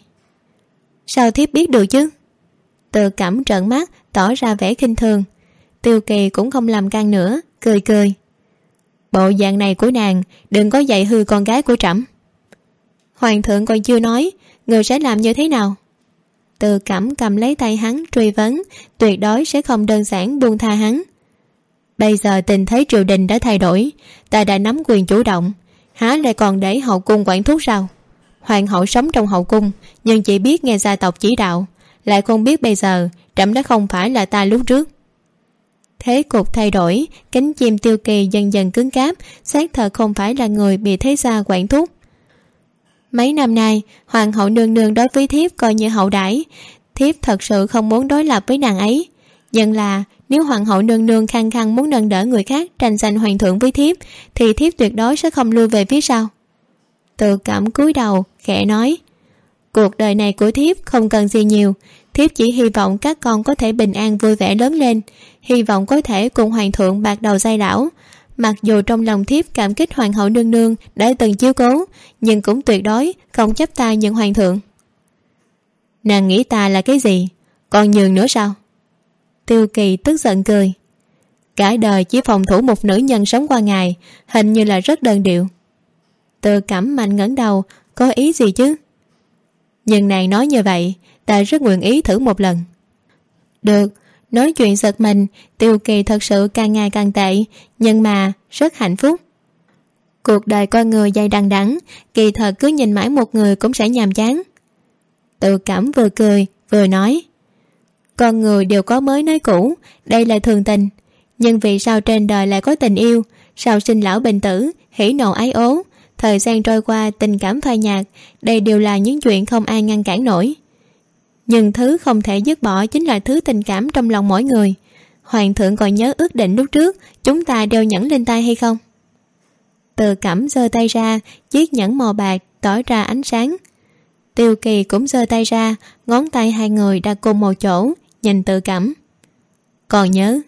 Sao thiếp biết được chứ? Tự cảm trợn mắt, tỏ ra vẻ khinh thường. Tiêu kỳ cũng không làm can nữa, cười cười. Bộ dạng này của nàng, đừng có dạy hư con gái của trẫm hoàng thượng còn chưa nói, người sẽ làm như thế nào? Từ cẩm cầm lấy tay hắn, truy vấn, tuyệt đối sẽ không đơn giản buông tha hắn. Bây giờ tình thế triều đình đã thay đổi, ta đã nắm quyền chủ động, há lại còn để hậu cung quản thúc sao hoàng hậu sống trong hậu cung, nhưng chỉ biết nghe gia tộc chỉ đạo, lại không biết bây giờ trẫm đã không phải là ta lúc trước. Thế cục thay đổi, cánh chim tiêu kỳ dần dần cứng cáp, xác thật không phải là người bị thế gia quản thúc mấy năm nay, hoàng hậu nương nương đối với thiếp coi như hậu đãi. Thiếp thật sự không muốn đối lập với nàng ấy. Dân là, nếu hoàng hậu nương nương khăng khăng muốn nâng đỡ người khác tranh giành hoàng thượng với thiếp, thì thiếp tuyệt đối sẽ không lui về phía sau. Tự cảm cúi đầu, khẽ nói, cuộc đời này của thiếp không cần gì nhiều. Thiếp chỉ hy vọng các con có thể bình an vui vẻ lớn lên. Hy vọng có thể cùng hoàng thượng bạc đầu dây lão mặc dù trong lòng thiếp cảm kích hoàng hậu nương nương đã từng chiếu cố, nhưng cũng tuyệt đối không chấp tay nhận hoàng thượng. Nàng nghĩ ta là cái gì? Còn nhường nữa sao? Tiêu kỳ tức giận cười. Cả đời chỉ phòng thủ một nữ nhân sống qua ngày, hình như là rất đơn điệu. Từ cảm mạnh ngẩng đầu, có ý gì chứ? Nhưng nàng nói như vậy, ta rất nguyện ý thử một lần. Được nói chuyện giật mình, tiêu kỳ thật sự càng ngày càng tệ, nhưng mà rất hạnh phúc. Cuộc đời con người dày đằng đẵng, kỳ thật cứ nhìn mãi một người cũng sẽ nhàm chán. Tự cảm vừa cười, vừa nói, con người đều có mới nói cũ, đây là thường tình, nhưng vì sao trên đời lại có tình yêu, sao sinh lão bệnh tử, hỉ nộ ái ố? Thời gian trôi qua, tình cảm phai nhạt, đây đều là những chuyện không ai ngăn cản nổi nhưng thứ không thể dứt bỏ chính là thứ tình cảm trong lòng mỗi người. Hoàng thượng còn nhớ ước định lúc trước, chúng ta đeo nhẫn lên tay hay không? Từ cẩm giơ tay ra, chiếc nhẫn màu bạc tỏ ra ánh sáng. Tiêu kỳ cũng giơ tay ra, ngón tay hai người đặt cùng một chỗ, nhìn tự cẩm. Còn nhớ.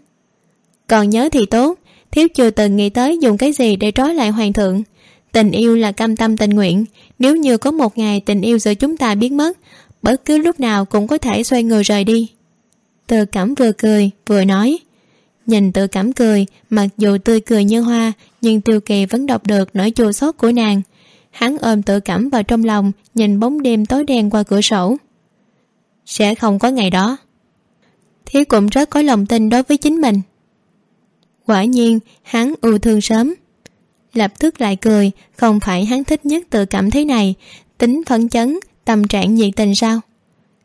Còn nhớ thì tốt thiếp chưa từng nghĩ tới dùng cái gì để trói lại hoàng thượng. Tình yêu là cam tâm tình nguyện, nếu như có một ngày tình yêu giữa chúng ta biến mất bất cứ lúc nào cũng có thể xoay người rời đi. Tự cảm vừa cười, vừa nói. Nhìn tự cảm cười, mặc dù tươi cười như hoa, nhưng tiêu kỳ vẫn đọc được nỗi chua xót của nàng. Hắn ôm tự cảm vào trong lòng, nhìn bóng đêm tối đen qua cửa sổ. Sẽ không có ngày đó. Thiếu cũng rất có lòng tin đối với chính mình. Quả nhiên, hắn ưu thương sớm. Lập tức lại cười, không phải hắn thích nhất tự cảm thế này. Tính phấn chấn tâm trạng nhiệt tình sao?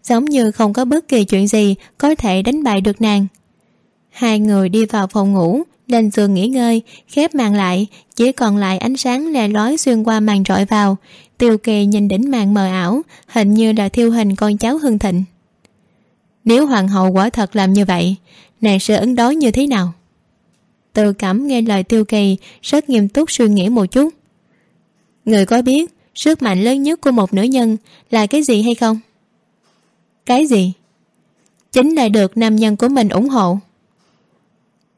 Giống như không có bất kỳ chuyện gì có thể đánh bại được nàng. Hai người đi vào phòng ngủ, lên giường nghỉ ngơi, khép màn lại, chỉ còn lại ánh sáng lè lói xuyên qua màn rọi vào. Tiêu kỳ nhìn đỉnh màn mờ ảo, hình như là thiêu hình con cháu hưng thịnh. Nếu hoàng hậu quả thật làm như vậy, nàng sẽ ứng đối như thế nào? Tự cảm nghe lời tiêu kỳ, rất nghiêm túc suy nghĩ một chút. Người có biết sức mạnh lớn nhất của một nữ nhân là cái gì hay không? Cái gì? Chính là được nam nhân của mình ủng hộ.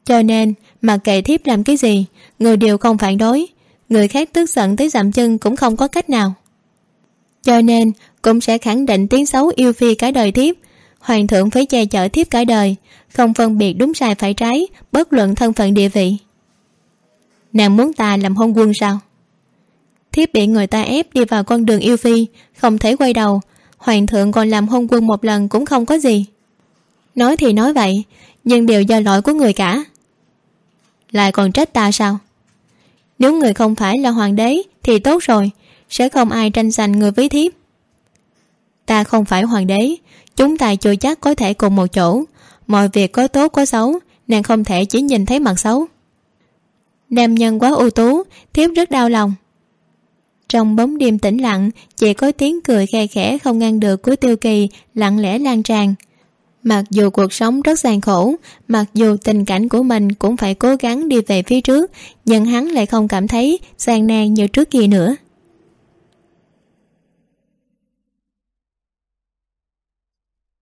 Cho nên, mặc kệ thiếp làm cái gì, người đều không phản đối. Người khác tức giận tới dậm chân cũng không có cách nào. Cho nên, cũng sẽ khẳng định tiếng xấu yêu phi cả đời thiếp. Hoàng thượng phải che chở thiếp cả đời, không phân biệt đúng sai phải trái, bất luận thân phận địa vị. Nàng muốn ta làm hôn quân sao? Thiếp bị người ta ép đi vào con đường yêu phi, không thể quay đầu. Hoàng thượng còn làm hôn quân một lần cũng không có gì. Nói thì nói vậy, nhưng đều do lỗi của người cả. Lại còn trách ta sao? Nếu người không phải là hoàng đế thì tốt rồi, sẽ không ai tranh giành người với thiếp. Ta không phải hoàng đế, chúng ta chưa chắc có thể cùng một chỗ. Mọi việc có tốt có xấu, nàng không thể chỉ nhìn thấy mặt xấu. Nam nhân quá ưu tú, thiếp rất đau lòng trong bóng đêm tĩnh lặng, chỉ có tiếng cười khe khẽ không ngăn được của tiêu kỳ, lặng lẽ lan tràn. Mặc dù cuộc sống rất gian khổ, mặc dù tình cảnh của mình cũng phải cố gắng đi về phía trước, nhưng hắn lại không cảm thấy gian nan như trước kia nữa.